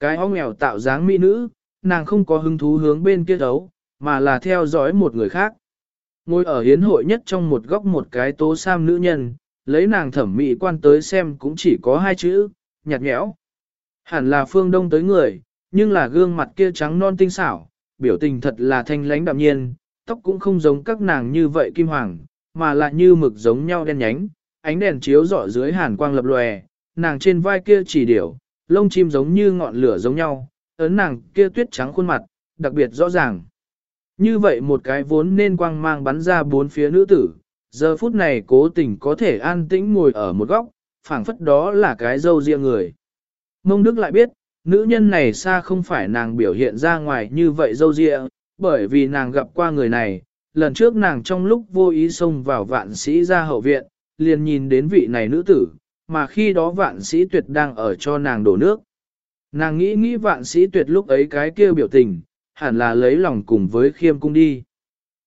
Cái ong mèo tạo dáng mỹ nữ, nàng không có hứng thú hướng bên kia đấu, mà là theo dõi một người khác. Ngồi ở hiến hội nhất trong một góc một cái tố sam nữ nhân, lấy nàng thẩm mỹ quan tới xem cũng chỉ có hai chữ, nhạt nhẽo. Hẳn là phương đông tới người, nhưng là gương mặt kia trắng non tinh xảo, biểu tình thật là thanh lãnh đạm nhiên, tóc cũng không giống các nàng như vậy kim hoàng, mà lại như mực giống nhau đen nhánh, ánh đèn chiếu rọi dưới hàn quang lập lòe, nàng trên vai kia chỉ điểu, lông chim giống như ngọn lửa giống nhau, ấn nàng kia tuyết trắng khuôn mặt, đặc biệt rõ ràng. Như vậy một cái vốn nên quang mang bắn ra bốn phía nữ tử, giờ phút này cố tình có thể an tĩnh ngồi ở một góc, phảng phất đó là cái dâu riêng người. Mông Đức lại biết, nữ nhân này xa không phải nàng biểu hiện ra ngoài như vậy dâu riêng, bởi vì nàng gặp qua người này, lần trước nàng trong lúc vô ý xông vào vạn sĩ ra hậu viện, liền nhìn đến vị này nữ tử, mà khi đó vạn sĩ tuyệt đang ở cho nàng đổ nước. Nàng nghĩ nghĩ vạn sĩ tuyệt lúc ấy cái kia biểu tình, hẳn là lấy lòng cùng với khiêm cung đi.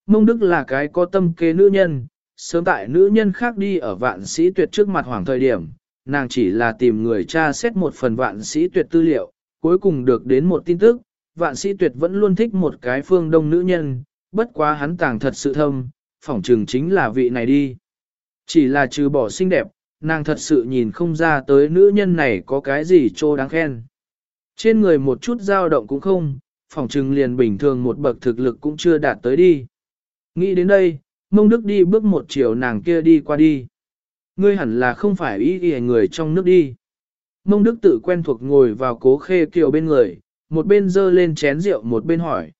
Mông Đức là cái có tâm kế nữ nhân, sớm tại nữ nhân khác đi ở vạn sĩ tuyệt trước mặt hoàng thời điểm, nàng chỉ là tìm người tra xét một phần vạn sĩ tuyệt tư liệu, cuối cùng được đến một tin tức, vạn sĩ tuyệt vẫn luôn thích một cái phương đông nữ nhân, bất quá hắn tàng thật sự thâm, phỏng trường chính là vị này đi. Chỉ là trừ bỏ xinh đẹp, nàng thật sự nhìn không ra tới nữ nhân này có cái gì trô đáng khen. Trên người một chút dao động cũng không, phỏng trừng liền bình thường một bậc thực lực cũng chưa đạt tới đi. Nghĩ đến đây, mông đức đi bước một chiều nàng kia đi qua đi. Ngươi hẳn là không phải ý ý người trong nước đi. Mông đức tự quen thuộc ngồi vào cố khê kiều bên người, một bên dơ lên chén rượu một bên hỏi.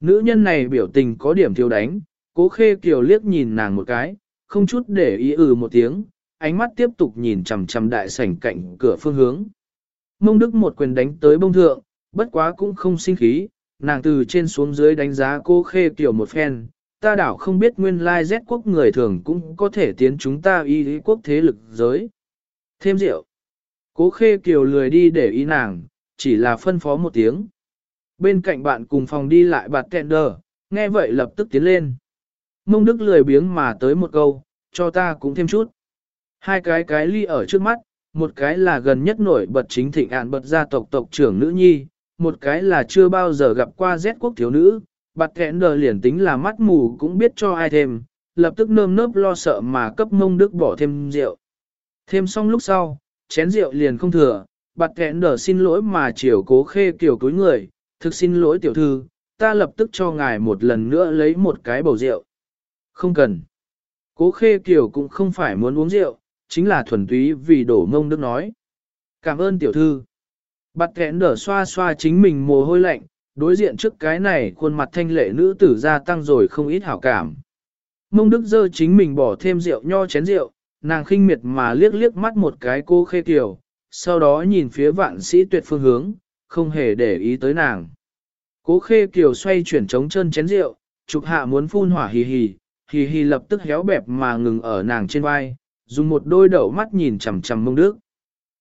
Nữ nhân này biểu tình có điểm thiếu đánh, cố khê kiều liếc nhìn nàng một cái, không chút để ý ừ một tiếng, ánh mắt tiếp tục nhìn chằm chằm đại sảnh cạnh cửa phương hướng. Mông Đức một quyền đánh tới bông thượng, bất quá cũng không sinh khí, nàng từ trên xuống dưới đánh giá cô khê kiểu một phen, ta đảo không biết nguyên lai Z quốc người thường cũng có thể tiến chúng ta y lý quốc thế lực giới. Thêm rượu. Cố khê kiều lười đi để ý nàng, chỉ là phân phó một tiếng. Bên cạnh bạn cùng phòng đi lại bạt tender, nghe vậy lập tức tiến lên. Mông Đức lười biếng mà tới một câu, cho ta cũng thêm chút. Hai cái cái ly ở trước mắt, một cái là gần nhất nổi bật chính thịnh ạn bật gia tộc tộc trưởng nữ nhi, một cái là chưa bao giờ gặp qua Z quốc thiếu nữ, bạt kẽn đờ liền tính là mắt mù cũng biết cho ai thêm, lập tức nơm nớp lo sợ mà cấp mông đức bỏ thêm rượu. Thêm xong lúc sau, chén rượu liền không thừa, bạt kẽn đờ xin lỗi mà chiều cố khê kiểu cúi người, thực xin lỗi tiểu thư, ta lập tức cho ngài một lần nữa lấy một cái bầu rượu. Không cần. Cố khê kiểu cũng không phải muốn uống rượu, chính là thuần túy vì đổ mông đức nói. Cảm ơn tiểu thư. Bạt kẽn đỡ xoa xoa chính mình mồ hôi lạnh, đối diện trước cái này khuôn mặt thanh lệ nữ tử gia tăng rồi không ít hảo cảm. Mông đức dơ chính mình bỏ thêm rượu nho chén rượu, nàng khinh miệt mà liếc liếc mắt một cái cô khê kiều, sau đó nhìn phía vạn sĩ tuyệt phương hướng, không hề để ý tới nàng. Cố khê kiều xoay chuyển trống chân chén rượu, chụp hạ muốn phun hỏa hì hì, hì hì lập tức héo bẹp mà ngừng ở nàng trên vai, dùng một đôi đậu mắt nhìn chằm chằm mông đức.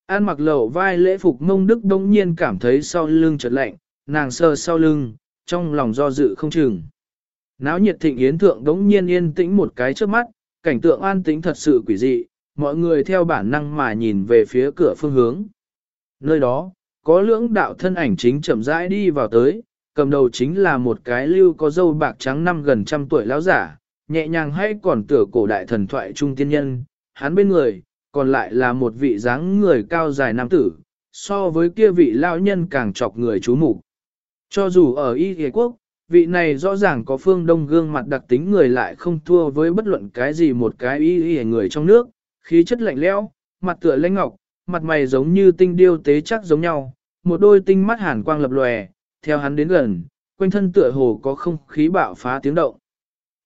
An mặc lẩu vai lễ phục mông đức đông nhiên cảm thấy sau lưng chợt lạnh, nàng sờ sau lưng, trong lòng do dự không chừng. Náo nhiệt thịnh yến thượng đống nhiên yên tĩnh một cái trước mắt, cảnh tượng an tĩnh thật sự quỷ dị, mọi người theo bản năng mà nhìn về phía cửa phương hướng. Nơi đó, có lưỡng đạo thân ảnh chính chậm rãi đi vào tới, cầm đầu chính là một cái lưu có dâu bạc trắng năm gần trăm tuổi lão giả, nhẹ nhàng hay còn tựa cổ đại thần thoại trung tiên nhân, hắn bên người, còn lại là một vị dáng người cao dài nam tử, so với kia vị lão nhân càng chọc người chú mục. Cho dù ở Y Thế Quốc, vị này rõ ràng có phương đông gương mặt đặc tính người lại không thua với bất luận cái gì một cái Y Ghề người trong nước, khí chất lạnh lẽo, mặt tựa lãnh ngọc, mặt mày giống như tinh điêu tế chắc giống nhau, một đôi tinh mắt hàn quang lập lòe, theo hắn đến gần, quanh thân tựa hồ có không khí bạo phá tiếng động.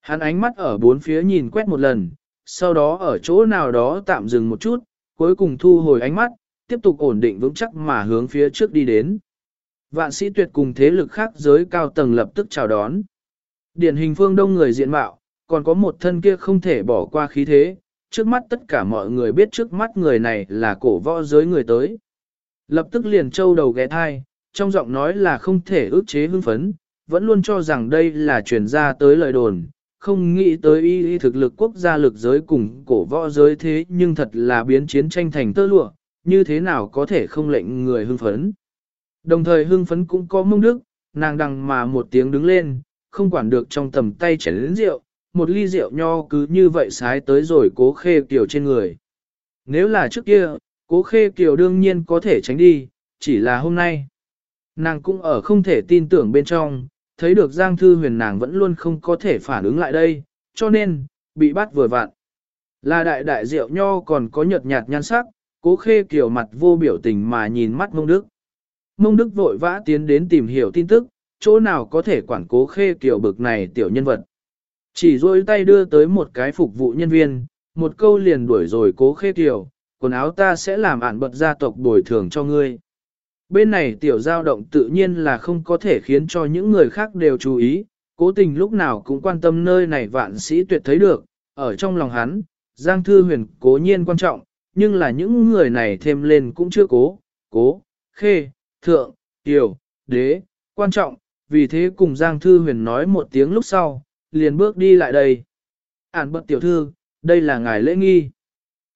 Hắn ánh mắt ở bốn phía nhìn quét một lần, sau đó ở chỗ nào đó tạm dừng một chút, cuối cùng thu hồi ánh mắt, tiếp tục ổn định vững chắc mà hướng phía trước đi đến. Vạn sĩ tuyệt cùng thế lực khác giới cao tầng lập tức chào đón. Điển hình phương đông người diện mạo, còn có một thân kia không thể bỏ qua khí thế, trước mắt tất cả mọi người biết trước mắt người này là cổ võ giới người tới. Lập tức liền trâu đầu ghé thai, trong giọng nói là không thể ước chế hưng phấn, vẫn luôn cho rằng đây là truyền ra tới lời đồn, không nghĩ tới y y thực lực quốc gia lực giới cùng cổ võ giới thế nhưng thật là biến chiến tranh thành tơ lụa, như thế nào có thể không lệnh người hưng phấn. Đồng thời hưng phấn cũng có mông đức, nàng đằng mà một tiếng đứng lên, không quản được trong tầm tay chảy đến rượu, một ly rượu nho cứ như vậy sái tới rồi cố khê kiều trên người. Nếu là trước kia, cố khê kiều đương nhiên có thể tránh đi, chỉ là hôm nay. Nàng cũng ở không thể tin tưởng bên trong, thấy được Giang Thư Huyền nàng vẫn luôn không có thể phản ứng lại đây, cho nên, bị bắt vừa vặn. Là đại đại rượu nho còn có nhợt nhạt nhan sắc, cố khê kiểu mặt vô biểu tình mà nhìn mắt mông đức. Mông đức vội vã tiến đến tìm hiểu tin tức, chỗ nào có thể quản cố khê kiểu bực này tiểu nhân vật. Chỉ rôi tay đưa tới một cái phục vụ nhân viên, một câu liền đuổi rồi cố khê kiểu, quần áo ta sẽ làm ản bật gia tộc bồi thường cho ngươi. Bên này tiểu dao động tự nhiên là không có thể khiến cho những người khác đều chú ý, cố tình lúc nào cũng quan tâm nơi này vạn sĩ tuyệt thấy được, ở trong lòng hắn, Giang Thư Huyền cố nhiên quan trọng, nhưng là những người này thêm lên cũng chưa cố, cố, khê, thượng, tiểu, đế, quan trọng, vì thế cùng Giang Thư Huyền nói một tiếng lúc sau, liền bước đi lại đây. Ản bật tiểu thư, đây là ngài lễ nghi.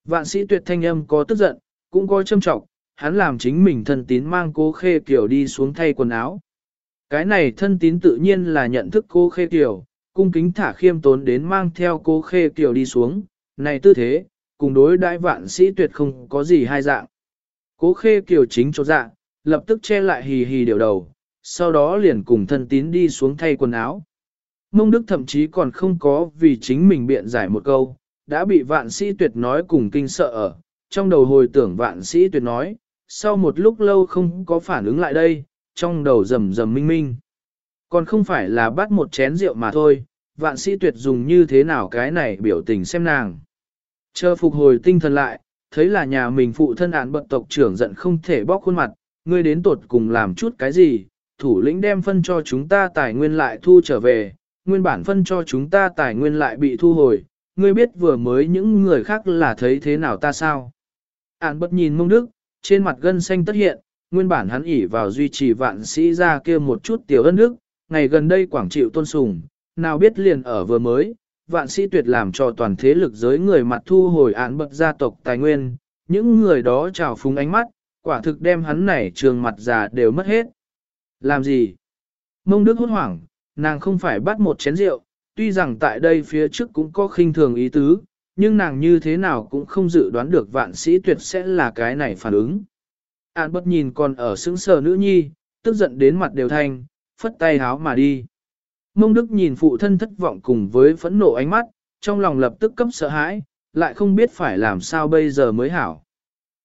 Vạn sĩ tuyệt thanh âm có tức giận, cũng có châm trọng, hắn làm chính mình thân tín mang cố khê kiểu đi xuống thay quần áo. Cái này thân tín tự nhiên là nhận thức cô khê kiểu, cung kính thả khiêm tốn đến mang theo cô khê kiểu đi xuống, này tư thế, cùng đối đại vạn sĩ tuyệt không có gì hai dạng. Cố khê kiểu chính cho dạng, lập tức che lại hì hì điều đầu, sau đó liền cùng thân tín đi xuống thay quần áo. Mông Đức thậm chí còn không có vì chính mình biện giải một câu, đã bị vạn sĩ tuyệt nói cùng kinh sợ ở, trong đầu hồi tưởng vạn sĩ tuyệt nói, sau một lúc lâu không có phản ứng lại đây, trong đầu rầm rầm minh minh. Còn không phải là bắt một chén rượu mà thôi, vạn sĩ tuyệt dùng như thế nào cái này biểu tình xem nàng. Chờ phục hồi tinh thần lại, thấy là nhà mình phụ thân án bận tộc trưởng giận không thể bóc khuôn mặt, ngươi đến tột cùng làm chút cái gì, thủ lĩnh đem phân cho chúng ta tài nguyên lại thu trở về, nguyên bản phân cho chúng ta tài nguyên lại bị thu hồi, ngươi biết vừa mới những người khác là thấy thế nào ta sao. Án bất nhìn mông đức, trên mặt gân xanh tất hiện, nguyên bản hắn ỉ vào duy trì vạn sĩ ra kia một chút tiểu ân đức, ngày gần đây quảng chịu tôn sùng, nào biết liền ở vừa mới, vạn sĩ tuyệt làm cho toàn thế lực giới người mặt thu hồi án bậc gia tộc tài nguyên, những người đó trào phúng ánh mắt, quả thực đem hắn này trường mặt già đều mất hết. Làm gì? Mông Đức hốt hoảng, nàng không phải bắt một chén rượu, tuy rằng tại đây phía trước cũng có khinh thường ý tứ, nhưng nàng như thế nào cũng không dự đoán được vạn sĩ tuyệt sẽ là cái này phản ứng. An bất nhìn còn ở sững sờ nữ nhi, tức giận đến mặt đều thanh, phất tay háo mà đi. Mông Đức nhìn phụ thân thất vọng cùng với phẫn nộ ánh mắt, trong lòng lập tức cấp sợ hãi, lại không biết phải làm sao bây giờ mới hảo.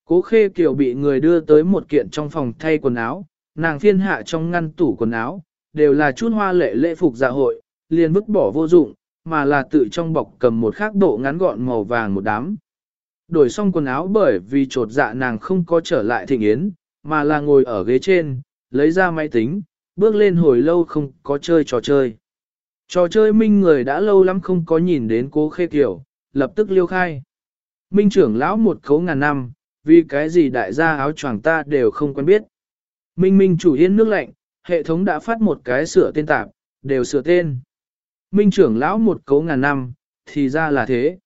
Cố khê kiều bị người đưa tới một kiện trong phòng thay quần áo, nàng phiên hạ trong ngăn tủ quần áo, đều là chút hoa lệ lễ phục dạ hội, liền vứt bỏ vô dụng, mà là tự trong bọc cầm một khác độ ngắn gọn màu vàng một đám. Đổi xong quần áo bởi vì trột dạ nàng không có trở lại thịnh yến, mà là ngồi ở ghế trên, lấy ra máy tính, bước lên hồi lâu không có chơi trò chơi. Trò chơi minh người đã lâu lắm không có nhìn đến cố khê kiểu, lập tức liêu khai. Minh trưởng lão một khấu ngàn năm, vì cái gì đại gia áo choàng ta đều không quen biết. Minh minh chủ yên nước lạnh, hệ thống đã phát một cái sửa tên tạp, đều sửa tên. Minh trưởng lão một cấu ngàn năm, thì ra là thế.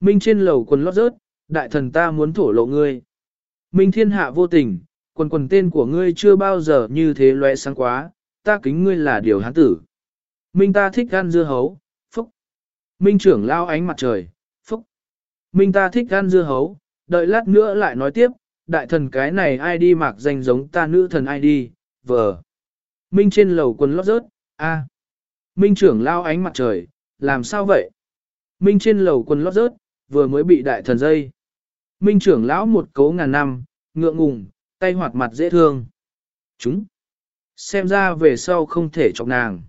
Minh trên lầu quần lót rớt, đại thần ta muốn thổ lộ ngươi. Minh thiên hạ vô tình, quần quần tên của ngươi chưa bao giờ như thế loe sáng quá, ta kính ngươi là điều hán tử. Minh ta thích gan dưa hấu, phúc. Minh trưởng lao ánh mặt trời, phúc. Minh ta thích gan dưa hấu, đợi lát nữa lại nói tiếp, đại thần cái này ai đi mặc danh giống ta nữ thần ai đi, vờ. Minh trên lầu quần lót rớt, a. Minh trưởng lao ánh mặt trời, làm sao vậy? Minh trên lầu quần lót rớt, vừa mới bị đại thần dây. Minh trưởng lão một cấu ngàn năm, ngượng ngùng, tay hoạt mặt dễ thương. Chúng. Xem ra về sau không thể chọc nàng.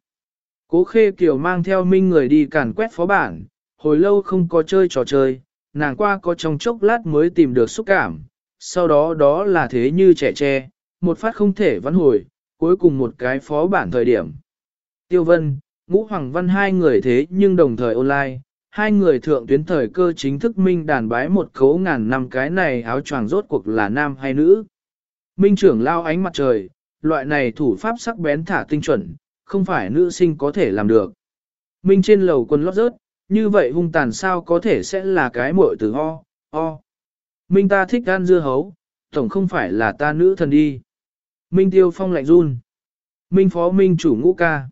Cố khê kiều mang theo Minh người đi càn quét phó bản, hồi lâu không có chơi trò chơi, nàng qua có trong chốc lát mới tìm được xúc cảm, sau đó đó là thế như trẻ tre, một phát không thể vãn hồi, cuối cùng một cái phó bản thời điểm. Tiêu Vân, Ngũ Hoàng Văn hai người thế nhưng đồng thời online, hai người thượng tuyến thời cơ chính thức minh đàn bái một khấu ngàn năm cái này áo choàng rốt cuộc là nam hay nữ. Minh trưởng lao ánh mặt trời, loại này thủ pháp sắc bén thả tinh chuẩn, không phải nữ sinh có thể làm được. Minh trên lầu quân lót rớt, như vậy hung tàn sao có thể sẽ là cái muội từ ho, ho. Minh ta thích gan dưa hấu, tổng không phải là ta nữ thần đi. Minh Tiêu Phong lạnh run. Minh Phó Minh chủ ngũ ca.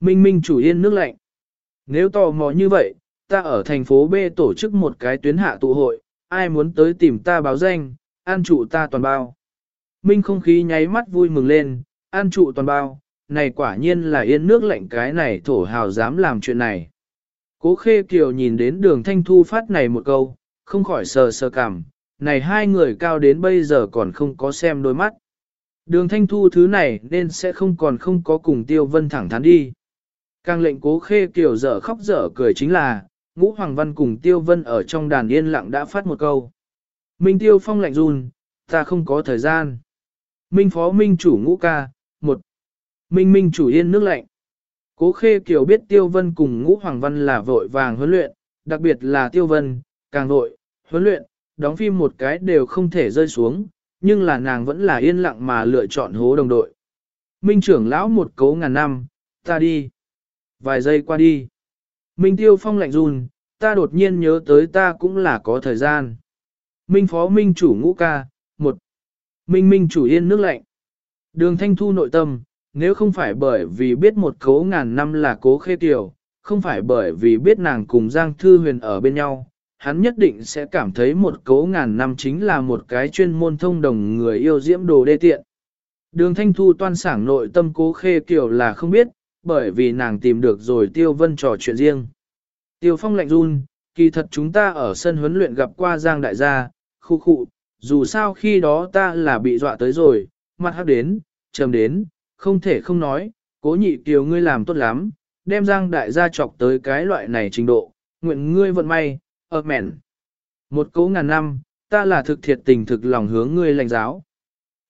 Minh Minh chủ yên nước lạnh. Nếu tò mò như vậy, ta ở thành phố B tổ chức một cái tuyến hạ tụ hội, ai muốn tới tìm ta báo danh, an trụ ta toàn bao. Minh không khí nháy mắt vui mừng lên, an trụ toàn bao, này quả nhiên là yên nước lạnh cái này thổ hào dám làm chuyện này. Cố khê kiều nhìn đến đường thanh thu phát này một câu, không khỏi sờ sờ cảm, này hai người cao đến bây giờ còn không có xem đôi mắt. Đường thanh thu thứ này nên sẽ không còn không có cùng tiêu vân thẳng thắn đi. Càng lệnh cố khê kiều dở khóc dở cười chính là, ngũ hoàng văn cùng tiêu vân ở trong đàn yên lặng đã phát một câu. Minh tiêu phong lạnh run, ta không có thời gian. Minh phó minh chủ ngũ ca, một. Minh minh chủ yên nước lạnh. Cố khê kiều biết tiêu vân cùng ngũ hoàng văn là vội vàng huấn luyện, đặc biệt là tiêu vân, càng vội, huấn luyện, đóng phim một cái đều không thể rơi xuống, nhưng là nàng vẫn là yên lặng mà lựa chọn hố đồng đội. Minh trưởng lão một cấu ngàn năm, ta đi. Vài giây qua đi. Minh tiêu phong lạnh run, ta đột nhiên nhớ tới ta cũng là có thời gian. Minh phó minh chủ ngũ ca, một. Minh minh chủ yên nước lạnh. Đường thanh thu nội tâm, nếu không phải bởi vì biết một cố ngàn năm là cố khê tiểu, không phải bởi vì biết nàng cùng Giang Thư Huyền ở bên nhau, hắn nhất định sẽ cảm thấy một cố ngàn năm chính là một cái chuyên môn thông đồng người yêu diễm đồ đê tiện. Đường Thanh Thu toan sảng nội tâm cố khê kiểu là không biết, bởi vì nàng tìm được rồi Tiêu Vân trò chuyện riêng. Tiêu Phong lạnh run, kỳ thật chúng ta ở sân huấn luyện gặp qua Giang Đại gia, khu khu, dù sao khi đó ta là bị dọa tới rồi, mặt hắc đến, trầm đến, không thể không nói, cố nhị kiều ngươi làm tốt lắm, đem Giang Đại gia chọc tới cái loại này trình độ, nguyện ngươi vận may, ơ mẹn. Một cố ngàn năm, ta là thực thiệt tình thực lòng hướng ngươi lành giáo.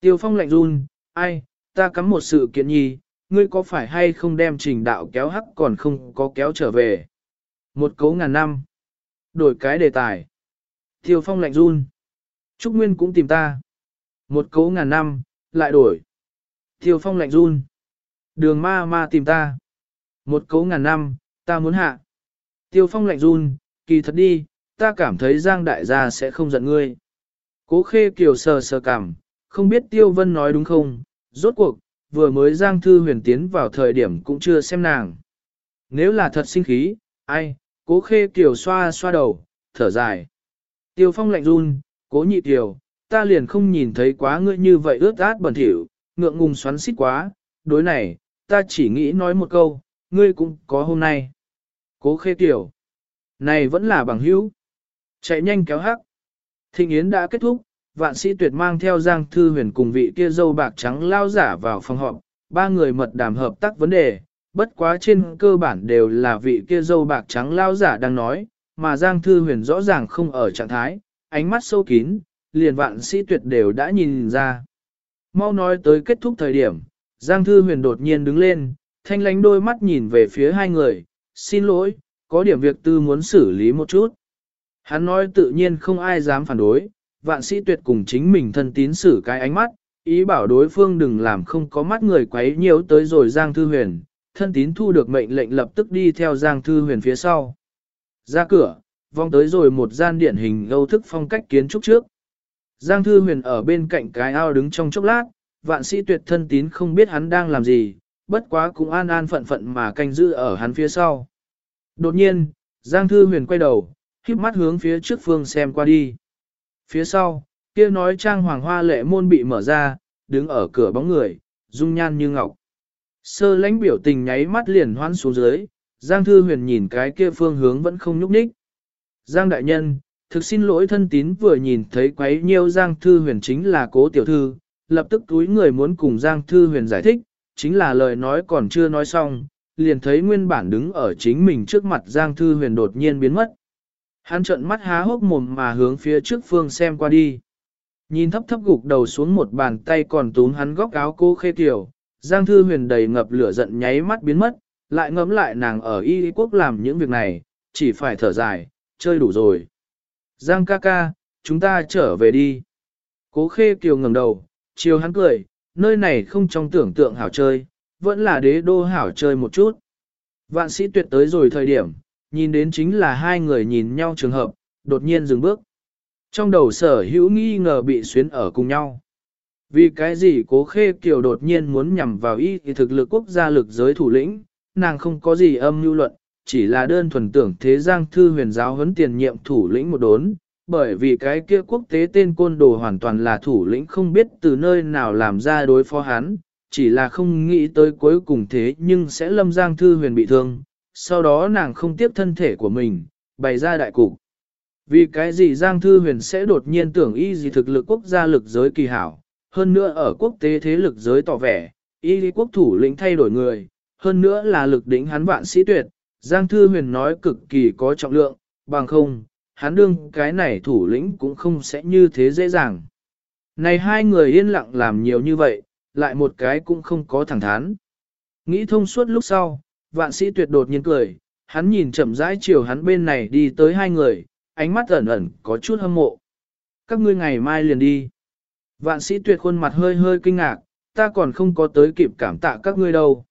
Tiêu phong lạnh run, ai, ta cắm một sự kiện nhi, ngươi có phải hay không đem trình đạo kéo hắc còn không có kéo trở về. Một cấu ngàn năm. Đổi cái đề tài. Tiêu phong lạnh run. Trúc Nguyên cũng tìm ta. Một cấu ngàn năm, lại đổi. Tiêu phong lạnh run. Đường ma ma tìm ta. Một cấu ngàn năm, ta muốn hạ. Tiêu phong lạnh run, kỳ thật đi, ta cảm thấy Giang đại gia sẽ không giận ngươi. Cố khê kiều sờ sờ cảm, không biết Tiêu Vân nói đúng không, rốt cuộc, vừa mới Giang Thư huyền tiến vào thời điểm cũng chưa xem nàng. Nếu là thật sinh khí, ai, cố khê kiểu xoa xoa đầu, thở dài. Tiêu phong lạnh run, cố nhị tiểu ta liền không nhìn thấy quá ngươi như vậy ướt át bẩn thỉu, ngượng ngùng xoắn xít quá, đối này, ta chỉ nghĩ nói một câu, ngươi cũng có hôm nay. Cố khê tiểu này vẫn là bằng hữu. Chạy nhanh kéo hắc. Thịnh yến đã kết thúc, vạn sĩ tuyệt mang theo Giang Thư Huyền cùng vị kia dâu bạc trắng lao giả vào phòng họp, ba người mật đàm hợp tác vấn đề, bất quá trên cơ bản đều là vị kia dâu bạc trắng lao giả đang nói, mà Giang Thư Huyền rõ ràng không ở trạng thái, ánh mắt sâu kín, liền vạn sĩ tuyệt đều đã nhìn ra. Mau nói tới kết thúc thời điểm, Giang Thư Huyền đột nhiên đứng lên, thanh lánh đôi mắt nhìn về phía hai người, xin lỗi, có điểm việc tư muốn xử lý một chút. Hắn nói tự nhiên không ai dám phản đối, vạn sĩ tuyệt cùng chính mình thân tín xử cái ánh mắt, ý bảo đối phương đừng làm không có mắt người quấy nhiễu tới rồi Giang Thư Huyền, thân tín thu được mệnh lệnh lập tức đi theo Giang Thư Huyền phía sau. Ra cửa, vong tới rồi một gian điển hình âu thức phong cách kiến trúc trước. Giang Thư Huyền ở bên cạnh cái ao đứng trong chốc lát, vạn sĩ tuyệt thân tín không biết hắn đang làm gì, bất quá cũng an an phận phận mà canh giữ ở hắn phía sau. Đột nhiên, Giang Thư Huyền quay đầu, khiếp mắt hướng phía trước phương xem qua đi. Phía sau, kia nói trang hoàng hoa lệ môn bị mở ra, đứng ở cửa bóng người, dung nhan như ngọc. Sơ lãnh biểu tình nháy mắt liền hoan xuống dưới, Giang Thư Huyền nhìn cái kia phương hướng vẫn không nhúc nhích. Giang Đại Nhân, thực xin lỗi thân tín vừa nhìn thấy quấy nhiêu Giang Thư Huyền chính là cố tiểu thư, lập tức túi người muốn cùng Giang Thư Huyền giải thích, chính là lời nói còn chưa nói xong, liền thấy nguyên bản đứng ở chính mình trước mặt Giang Thư Huyền đột nhiên biến mất. Hắn trợn mắt há hốc mồm mà hướng phía trước phương xem qua đi. Nhìn thấp thấp gục đầu xuống một bàn tay còn túm hắn góc áo cô khê tiểu, Giang Thư Huyền đầy ngập lửa giận nháy mắt biến mất, lại ngấm lại nàng ở y quốc làm những việc này, chỉ phải thở dài, chơi đủ rồi. Giang ca ca, chúng ta trở về đi. Cố khê kiều ngẩng đầu, chiều hắn cười, nơi này không trong tưởng tượng hảo chơi, vẫn là đế đô hảo chơi một chút. Vạn sĩ tuyệt tới rồi thời điểm, nhìn đến chính là hai người nhìn nhau trường hợp, đột nhiên dừng bước. Trong đầu sở hữu nghi ngờ bị xuyến ở cùng nhau. Vì cái gì cố khê kiều đột nhiên muốn nhằm vào y thì thực lực quốc gia lực giới thủ lĩnh, nàng không có gì âm mưu luận, chỉ là đơn thuần tưởng thế giang thư huyền giáo huấn tiền nhiệm thủ lĩnh một đốn, bởi vì cái kia quốc tế tên côn đồ hoàn toàn là thủ lĩnh không biết từ nơi nào làm ra đối phó hắn, chỉ là không nghĩ tới cuối cùng thế nhưng sẽ lâm giang thư huyền bị thương, sau đó nàng không tiếp thân thể của mình, bày ra đại cục. Vì cái gì Giang Thư Huyền sẽ đột nhiên tưởng y gì thực lực quốc gia lực giới kỳ hảo, hơn nữa ở quốc tế thế lực giới tỏ vẻ, y lý quốc thủ lĩnh thay đổi người, hơn nữa là lực đỉnh hắn vạn sĩ tuyệt, Giang Thư Huyền nói cực kỳ có trọng lượng, bằng không, hắn đương cái này thủ lĩnh cũng không sẽ như thế dễ dàng. Này hai người yên lặng làm nhiều như vậy, lại một cái cũng không có thẳng thắn. Nghĩ thông suốt lúc sau, vạn sĩ tuyệt đột nhiên cười, hắn nhìn chậm rãi chiều hắn bên này đi tới hai người, ánh mắt ẩn ẩn có chút hâm mộ. Các ngươi ngày mai liền đi. Vạn sĩ tuyệt khuôn mặt hơi hơi kinh ngạc, ta còn không có tới kịp cảm tạ các ngươi đâu.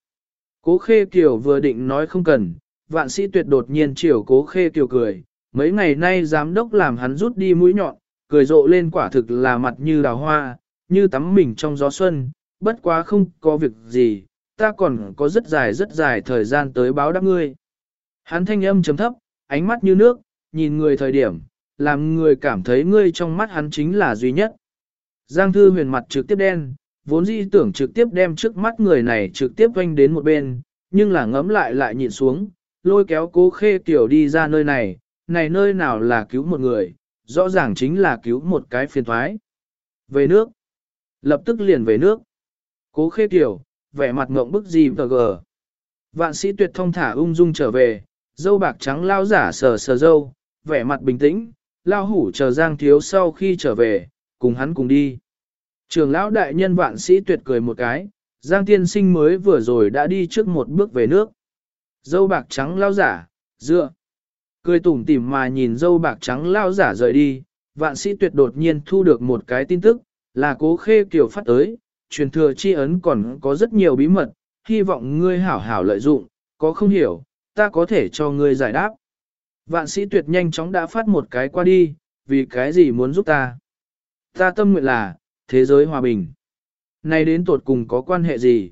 Cố khê kiều vừa định nói không cần, vạn sĩ tuyệt đột nhiên chiều cố khê kiều cười, mấy ngày nay giám đốc làm hắn rút đi mũi nhọn, cười rộ lên quả thực là mặt như đào hoa, như tắm mình trong gió xuân, bất quá không có việc gì, ta còn có rất dài rất dài thời gian tới báo đáp ngươi. Hắn thanh âm chấm thấp, ánh mắt như nước, nhìn người thời điểm, làm người cảm thấy ngươi trong mắt hắn chính là duy nhất. Giang thư huyền mặt trực tiếp đen, vốn dĩ tưởng trực tiếp đem trước mắt người này trực tiếp quanh đến một bên, nhưng là ngấm lại lại nhịn xuống, lôi kéo cố khê tiểu đi ra nơi này, này nơi nào là cứu một người, rõ ràng chính là cứu một cái phiền thoái. Về nước, lập tức liền về nước. Cố khê tiểu, vẻ mặt ngộng bức gì vờ gờ. Vạn sĩ tuyệt thông thả ung dung trở về, dâu bạc trắng lao giả sờ sờ dâu, vẻ mặt bình tĩnh, lao hủ chờ giang thiếu sau khi trở về, cùng hắn cùng đi. Trường lão đại nhân vạn sĩ tuyệt cười một cái, giang tiên sinh mới vừa rồi đã đi trước một bước về nước. Dâu bạc trắng lao giả, dựa. Cười tủm tỉm mà nhìn dâu bạc trắng lao giả rời đi, vạn sĩ tuyệt đột nhiên thu được một cái tin tức, là cố khê kiều phát tới, truyền thừa chi ấn còn có rất nhiều bí mật, hy vọng ngươi hảo hảo lợi dụng, có không hiểu, ta có thể cho ngươi giải đáp. Vạn sĩ tuyệt nhanh chóng đã phát một cái qua đi, vì cái gì muốn giúp ta. Ta tâm nguyện là, thế giới hòa bình. Này đến tột cùng có quan hệ gì?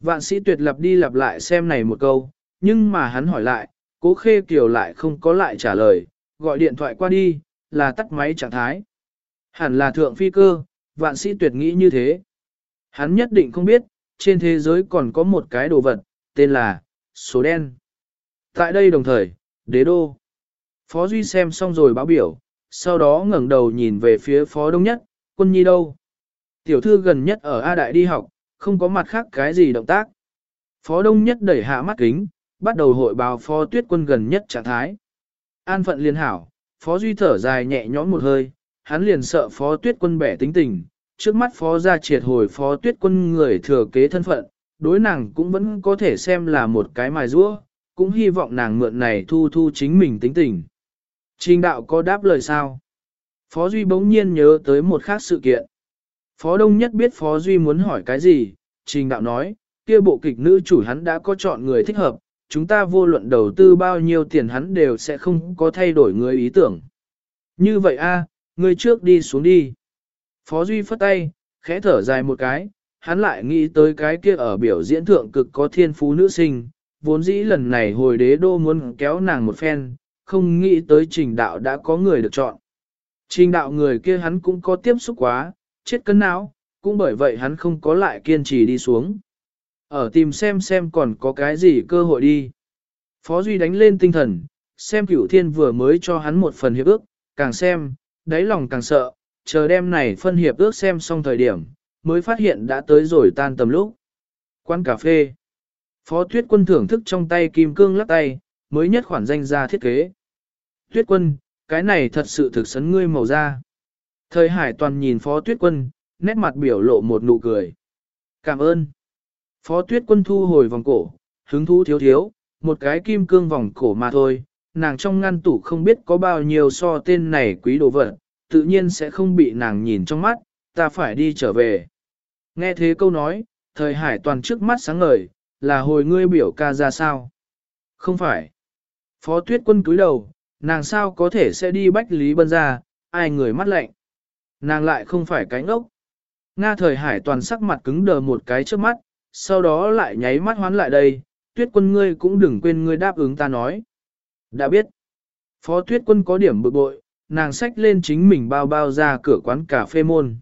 Vạn sĩ tuyệt lặp đi lặp lại xem này một câu, nhưng mà hắn hỏi lại, cố khê kiều lại không có lại trả lời, gọi điện thoại qua đi, là tắt máy trạng thái. Hẳn là thượng phi cơ, vạn sĩ tuyệt nghĩ như thế. Hắn nhất định không biết, trên thế giới còn có một cái đồ vật, tên là, số đen. Tại đây đồng thời, đế đô. Phó Duy xem xong rồi báo biểu, sau đó ngẩng đầu nhìn về phía phó đông nhất, quân nhi đâu. Tiểu thư gần nhất ở A Đại đi học, không có mặt khác cái gì động tác. Phó đông nhất đẩy hạ mắt kính, bắt đầu hội báo phó tuyết quân gần nhất trạng thái. An phận liên hảo, phó Duy thở dài nhẹ nhõm một hơi, hắn liền sợ phó tuyết quân bẻ tính tình, trước mắt phó gia triệt hồi phó tuyết quân người thừa kế thân phận, đối nàng cũng vẫn có thể xem là một cái mài rũa, cũng hy vọng nàng mượn này thu thu chính mình tính tình. Trình đạo có đáp lời sao? Phó Duy bỗng nhiên nhớ tới một khác sự kiện. Phó Đông Nhất biết Phó Duy muốn hỏi cái gì, Trình đạo nói, kia bộ kịch nữ chủ hắn đã có chọn người thích hợp, chúng ta vô luận đầu tư bao nhiêu tiền hắn đều sẽ không có thay đổi người ý tưởng. Như vậy a, à, người trước đi xuống đi. Phó Duy phất tay, khẽ thở dài một cái, hắn lại nghĩ tới cái kia ở biểu diễn thượng cực có thiên phú nữ sinh, vốn dĩ lần này hồi đế đô muốn kéo nàng một phen, không nghĩ tới trình đạo đã có người được chọn. Trình đạo người kia hắn cũng có tiếp xúc quá, chết cân não, cũng bởi vậy hắn không có lại kiên trì đi xuống. Ở tìm xem xem còn có cái gì cơ hội đi. Phó Duy đánh lên tinh thần, xem cửu thiên vừa mới cho hắn một phần hiệp ước, càng xem, đáy lòng càng sợ, chờ đêm này phân hiệp ước xem xong thời điểm, mới phát hiện đã tới rồi tan tầm lúc. Quán cà phê. Phó tuyết quân thưởng thức trong tay kim cương lắc tay, mới nhất khoản danh ra thiết kế. Tuyết quân, cái này thật sự thực sấn ngươi màu da. Thời hải toàn nhìn phó tuyết quân, nét mặt biểu lộ một nụ cười. Cảm ơn. Phó tuyết quân thu hồi vòng cổ, hứng thú thiếu thiếu, một cái kim cương vòng cổ mà thôi. Nàng trong ngăn tủ không biết có bao nhiêu so tên này quý đồ vật, tự nhiên sẽ không bị nàng nhìn trong mắt, ta phải đi trở về. Nghe thế câu nói, thời hải toàn trước mắt sáng ngời, là hồi ngươi biểu ca ra sao? Không phải. Phó tuyết quân cúi đầu, nàng sao có thể sẽ đi bách lý bân ra, ai người mắt lạnh. Nàng lại không phải cánh ốc. Nga thời hải toàn sắc mặt cứng đờ một cái trước mắt, sau đó lại nháy mắt hoán lại đây, tuyết quân ngươi cũng đừng quên ngươi đáp ứng ta nói. Đã biết, phó tuyết quân có điểm bực bội, nàng xách lên chính mình bao bao ra cửa quán cà phê môn.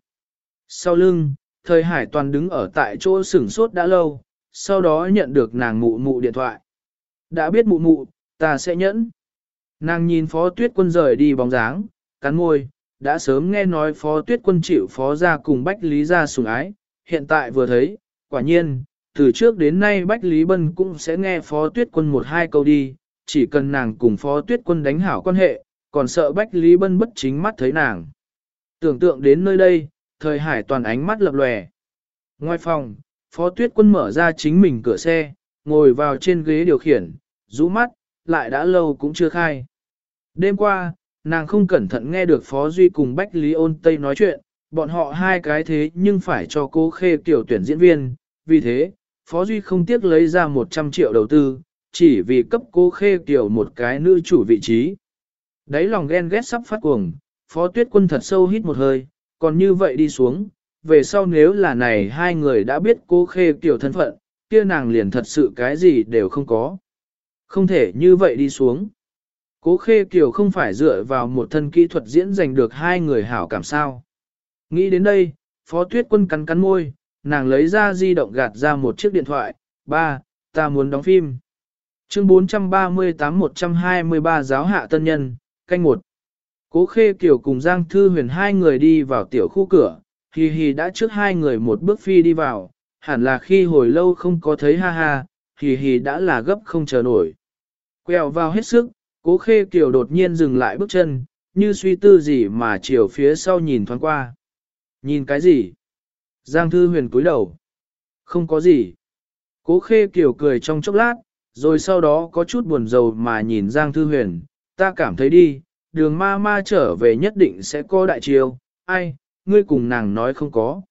Sau lưng, thời hải toàn đứng ở tại chỗ sửng sốt đã lâu, sau đó nhận được nàng mụ mụ điện thoại. Đã biết mụ mụ, ta sẽ nhẫn. Nàng nhìn phó tuyết quân rời đi bóng dáng, cắn môi, đã sớm nghe nói phó tuyết quân chịu phó ra cùng Bách Lý ra sủng ái, hiện tại vừa thấy, quả nhiên, từ trước đến nay Bách Lý Bân cũng sẽ nghe phó tuyết quân một hai câu đi, chỉ cần nàng cùng phó tuyết quân đánh hảo quan hệ, còn sợ Bách Lý Bân bất chính mắt thấy nàng. Tưởng tượng đến nơi đây, thời hải toàn ánh mắt lập lòe. Ngoài phòng, phó tuyết quân mở ra chính mình cửa xe, ngồi vào trên ghế điều khiển, rũ mắt, lại đã lâu cũng chưa khai. Đêm qua, nàng không cẩn thận nghe được Phó Duy cùng Bách Lý ôn Tây nói chuyện, bọn họ hai cái thế nhưng phải cho cô khê tiểu tuyển diễn viên, vì thế, Phó Duy không tiếc lấy ra 100 triệu đầu tư, chỉ vì cấp cô khê tiểu một cái nữ chủ vị trí. Đấy lòng ghen ghét sắp phát cuồng, Phó Tuyết Quân thật sâu hít một hơi, còn như vậy đi xuống, về sau nếu là này hai người đã biết cô khê tiểu thân phận, kia nàng liền thật sự cái gì đều không có. Không thể như vậy đi xuống. Cố khê Kiều không phải dựa vào một thân kỹ thuật diễn giành được hai người hảo cảm sao. Nghĩ đến đây, phó tuyết quân cắn cắn môi, nàng lấy ra di động gạt ra một chiếc điện thoại, ba, ta muốn đóng phim. Chương 438-123 giáo hạ tân nhân, canh một. Cố khê Kiều cùng Giang Thư huyền hai người đi vào tiểu khu cửa, hì hì đã trước hai người một bước phi đi vào, hẳn là khi hồi lâu không có thấy ha ha, hì hì đã là gấp không chờ nổi. Quẹo vào hết sức, cố khê kiều đột nhiên dừng lại bước chân, như suy tư gì mà chiều phía sau nhìn thoáng qua. Nhìn cái gì? Giang thư huyền cúi đầu. Không có gì. Cố khê kiều cười trong chốc lát, rồi sau đó có chút buồn rầu mà nhìn Giang thư huyền. Ta cảm thấy đi, đường ma ma trở về nhất định sẽ có đại chiêu. Ai, ngươi cùng nàng nói không có.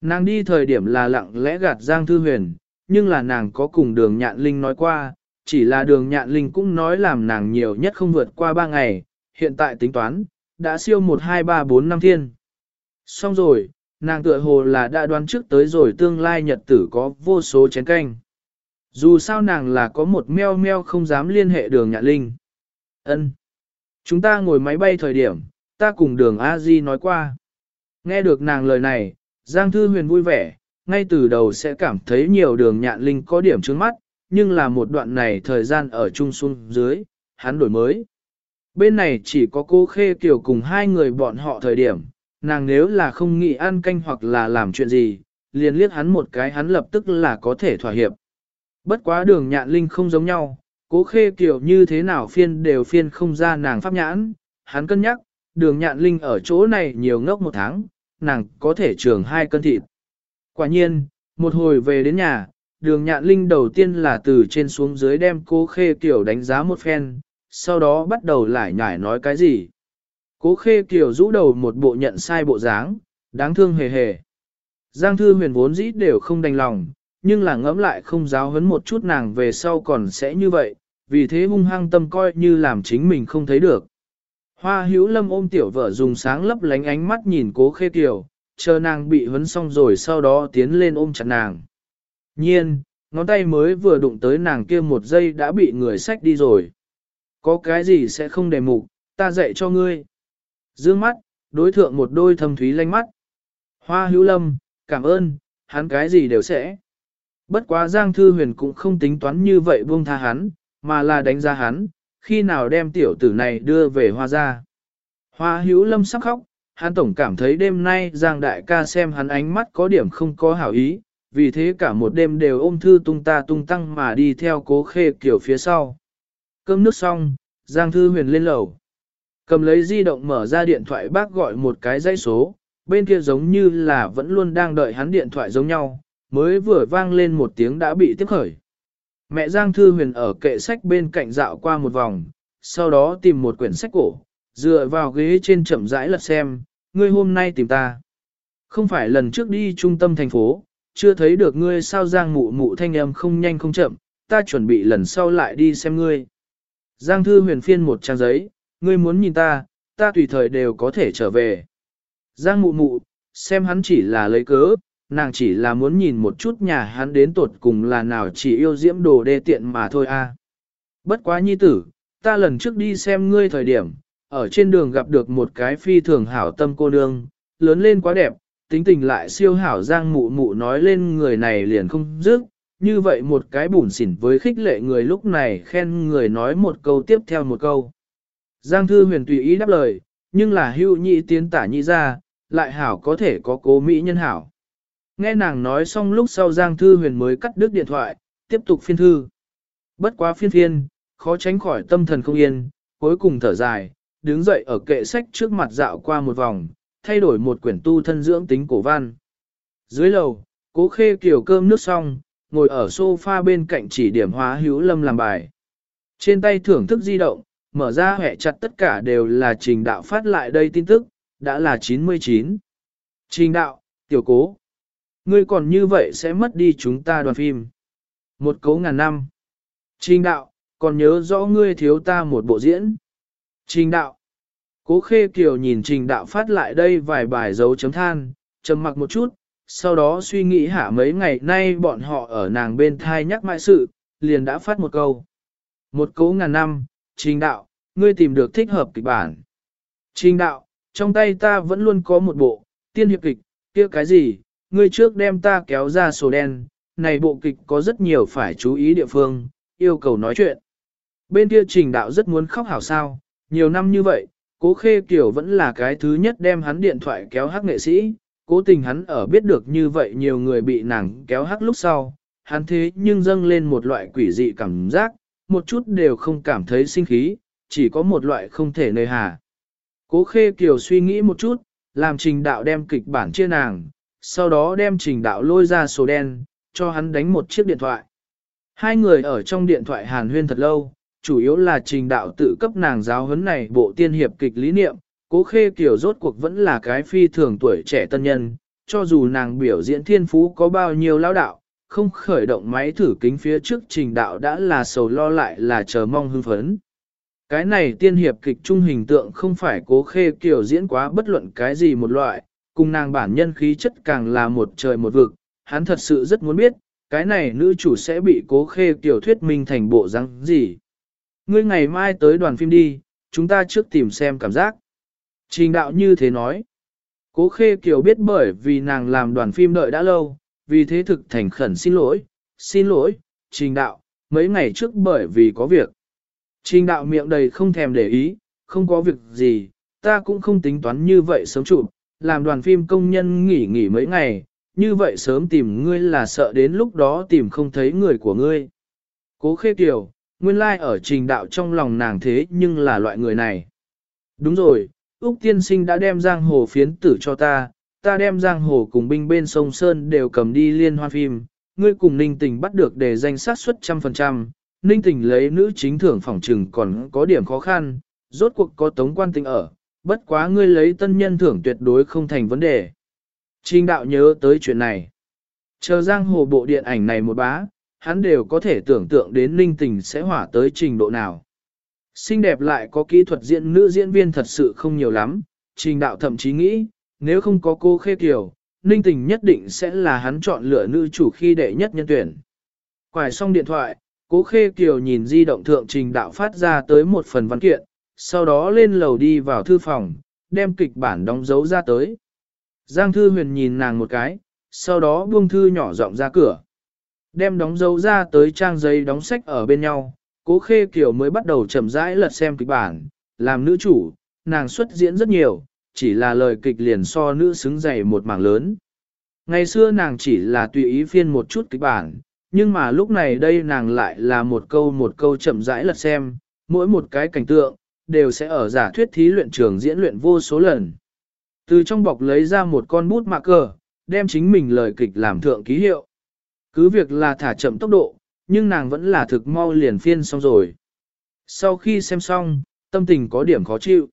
Nàng đi thời điểm là lặng lẽ gạt Giang thư huyền, nhưng là nàng có cùng đường nhạn linh nói qua, chỉ là đường nhạn linh cũng nói làm nàng nhiều nhất không vượt qua 3 ngày, hiện tại tính toán, đã siêu 1 2 3 4 năm thiên. Xong rồi, nàng tựa hồ là đã đoán trước tới rồi tương lai nhật tử có vô số chén canh. Dù sao nàng là có một meo meo không dám liên hệ đường nhạn linh ân Chúng ta ngồi máy bay thời điểm, ta cùng đường a di nói qua. Nghe được nàng lời này, Giang Thư Huyền vui vẻ, ngay từ đầu sẽ cảm thấy nhiều đường nhạn linh có điểm trước mắt, nhưng là một đoạn này thời gian ở chung xuống dưới, hắn đổi mới. Bên này chỉ có cô Khê Kiều cùng hai người bọn họ thời điểm, nàng nếu là không nghĩ ăn canh hoặc là làm chuyện gì, liền liếc hắn một cái hắn lập tức là có thể thỏa hiệp. Bất quá đường nhạn linh không giống nhau, cố khê kiểu như thế nào phiên đều phiên không ra nàng pháp nhãn, hắn cân nhắc, đường nhạn linh ở chỗ này nhiều ngốc một tháng, nàng có thể trường hai cân thịt. Quả nhiên, một hồi về đến nhà, đường nhạn linh đầu tiên là từ trên xuống dưới đem cố khê kiểu đánh giá một phen, sau đó bắt đầu lại nhải nói cái gì. Cố khê kiểu rũ đầu một bộ nhận sai bộ dáng, đáng thương hề hề. Giang thư huyền vốn dĩ đều không đành lòng, nhưng là ngẫm lại không giáo huấn một chút nàng về sau còn sẽ như vậy, vì thế hung hăng tâm coi như làm chính mình không thấy được. Hoa hữu lâm ôm tiểu vợ dùng sáng lấp lánh ánh mắt nhìn cố khê kiều, chờ nàng bị huấn xong rồi sau đó tiến lên ôm chặt nàng. Nhiên, ngón tay mới vừa đụng tới nàng kia một giây đã bị người xách đi rồi. Có cái gì sẽ không đề mục, ta dạy cho ngươi. Dương mắt, đối thượng một đôi thâm thúy lanh mắt. Hoa hữu lâm, cảm ơn, hắn cái gì đều sẽ. Bất quá Giang Thư Huyền cũng không tính toán như vậy buông tha hắn, mà là đánh giá hắn, khi nào đem tiểu tử này đưa về hoa ra. Hoa hữu lâm sắc khóc, hắn tổng cảm thấy đêm nay Giang Đại ca xem hắn ánh mắt có điểm không có hảo ý, vì thế cả một đêm đều ôm thư tung ta tung tăng mà đi theo cố khê kiểu phía sau. Cơm nước xong, Giang Thư Huyền lên lầu. Cầm lấy di động mở ra điện thoại bác gọi một cái dây số, bên kia giống như là vẫn luôn đang đợi hắn điện thoại giống nhau, mới vừa vang lên một tiếng đã bị tiếp khởi. Mẹ Giang Thư Huyền ở kệ sách bên cạnh dạo qua một vòng, sau đó tìm một quyển sách cổ, dựa vào ghế trên chậm rãi lật xem, ngươi hôm nay tìm ta. Không phải lần trước đi trung tâm thành phố, chưa thấy được ngươi sao Giang mụ mụ thanh âm không nhanh không chậm, ta chuẩn bị lần sau lại đi xem ngươi. Giang thư huyền phiên một trang giấy, ngươi muốn nhìn ta, ta tùy thời đều có thể trở về. Giang mụ mụ, xem hắn chỉ là lấy cớ, nàng chỉ là muốn nhìn một chút nhà hắn đến tột cùng là nào chỉ yêu diễm đồ đê tiện mà thôi a. Bất quá nhi tử, ta lần trước đi xem ngươi thời điểm, ở trên đường gặp được một cái phi thường hảo tâm cô nương, lớn lên quá đẹp, tính tình lại siêu hảo giang mụ mụ nói lên người này liền không dứt, như vậy một cái bùn xỉn với khích lệ người lúc này khen người nói một câu tiếp theo một câu. Giang thư huyền tùy ý đáp lời, nhưng là hưu nhị tiến tả nhị ra, lại hảo có thể có cố mỹ nhân hảo. Nghe nàng nói xong lúc sau Giang thư huyền mới cắt đứt điện thoại, tiếp tục phiên thư. Bất quá phiên phiên, khó tránh khỏi tâm thần không yên, cuối cùng thở dài, đứng dậy ở kệ sách trước mặt dạo qua một vòng, thay đổi một quyển tu thân dưỡng tính cổ văn. Dưới lầu, cố khê kiểu cơm nước xong, ngồi ở sofa bên cạnh chỉ điểm hóa hữu lâm làm bài. Trên tay thưởng thức di động, mở ra hẹ chặt tất cả đều là trình đạo phát lại đây tin tức, đã là 99. Trình đạo, tiểu cố. Ngươi còn như vậy sẽ mất đi chúng ta đoàn phim. Một cấu ngàn năm. Trình đạo, còn nhớ rõ ngươi thiếu ta một bộ diễn. Trình đạo. Cố khê kiều nhìn trình đạo phát lại đây vài bài dấu chấm than, trầm mặc một chút, sau đó suy nghĩ hả mấy ngày nay bọn họ ở nàng bên thai nhắc mãi sự, liền đã phát một câu. Một cấu ngàn năm, trình đạo, ngươi tìm được thích hợp kịch bản. Trình đạo, trong tay ta vẫn luôn có một bộ, tiên hiệp kịch, kia cái gì, ngươi trước đem ta kéo ra sổ đen, này bộ kịch có rất nhiều phải chú ý địa phương, yêu cầu nói chuyện. Bên kia trình đạo rất muốn khóc hảo sao, nhiều năm như vậy, cố khê kiểu vẫn là cái thứ nhất đem hắn điện thoại kéo hắc nghệ sĩ, cố tình hắn ở biết được như vậy nhiều người bị nàng kéo hắc lúc sau, hắn thế nhưng dâng lên một loại quỷ dị cảm giác, một chút đều không cảm thấy sinh khí, chỉ có một loại không thể nơi hà. Cố khê kiều suy nghĩ một chút, làm trình đạo đem kịch bản chia nàng, sau đó đem trình đạo lôi ra số đen, cho hắn đánh một chiếc điện thoại. Hai người ở trong điện thoại hàn huyên thật lâu, chủ yếu là trình đạo tự cấp nàng giáo huấn này bộ tiên hiệp kịch lý niệm, cố khê kiểu rốt cuộc vẫn là cái phi thường tuổi trẻ tân nhân, cho dù nàng biểu diễn thiên phú có bao nhiêu lão đạo, không khởi động máy thử kính phía trước trình đạo đã là sầu lo lại là chờ mong hưng phấn. Cái này tiên hiệp kịch trung hình tượng không phải cố khê kiểu diễn quá bất luận cái gì một loại, cùng nàng bản nhân khí chất càng là một trời một vực, hắn thật sự rất muốn biết, cái này nữ chủ sẽ bị cố khê tiểu thuyết minh thành bộ răng gì. Ngươi ngày mai tới đoàn phim đi, chúng ta trước tìm xem cảm giác. Trình đạo như thế nói. Cố khê kiều biết bởi vì nàng làm đoàn phim đợi đã lâu, vì thế thực thành khẩn xin lỗi, xin lỗi, trình đạo, mấy ngày trước bởi vì có việc. Trình đạo miệng đầy không thèm để ý, không có việc gì, ta cũng không tính toán như vậy sớm chụp, làm đoàn phim công nhân nghỉ nghỉ mấy ngày, như vậy sớm tìm ngươi là sợ đến lúc đó tìm không thấy người của ngươi. Cố khê tiểu nguyên lai like ở trình đạo trong lòng nàng thế nhưng là loại người này. Đúng rồi, Úc tiên sinh đã đem giang hồ phiến tử cho ta, ta đem giang hồ cùng binh bên sông Sơn đều cầm đi liên hoan phim, ngươi cùng ninh tình bắt được để danh sát suất trăm phần trăm, ninh tình lấy nữ chính thưởng phòng trừng còn có điểm khó khăn, rốt cuộc có tống quan tình ở, bất quá ngươi lấy tân nhân thưởng tuyệt đối không thành vấn đề. Trình đạo nhớ tới chuyện này. Chờ giang hồ bộ điện ảnh này một bá, hắn đều có thể tưởng tượng đến ninh tình sẽ hỏa tới trình độ nào. Xinh đẹp lại có kỹ thuật diễn nữ diễn viên thật sự không nhiều lắm, trình đạo thậm chí nghĩ, nếu không có cô khê kiều, ninh tình nhất định sẽ là hắn chọn lựa nữ chủ khi đệ nhất nhân tuyển. Quải xong điện thoại, cố khê kiều nhìn di động thượng trình đạo phát ra tới một phần văn kiện, sau đó lên lầu đi vào thư phòng, đem kịch bản đóng dấu ra tới. Giang thư huyền nhìn nàng một cái, sau đó buông thư nhỏ rộng ra cửa. Đem đóng dấu ra tới trang giấy đóng sách ở bên nhau, cố khê kiểu mới bắt đầu chậm rãi lật xem kịch bản, làm nữ chủ, nàng xuất diễn rất nhiều, chỉ là lời kịch liền so nữ xứng dày một mảng lớn. Ngày xưa nàng chỉ là tùy ý phiên một chút kịch bản, nhưng mà lúc này đây nàng lại là một câu một câu chậm rãi lật xem, mỗi một cái cảnh tượng, đều sẽ ở giả thuyết thí luyện trường diễn luyện vô số lần. Từ trong bọc lấy ra một con bút mạ cờ, đem chính mình lời kịch làm thượng ký hiệu. Cứ việc là thả chậm tốc độ, nhưng nàng vẫn là thực mau liền phiên xong rồi. Sau khi xem xong, tâm tình có điểm khó chịu.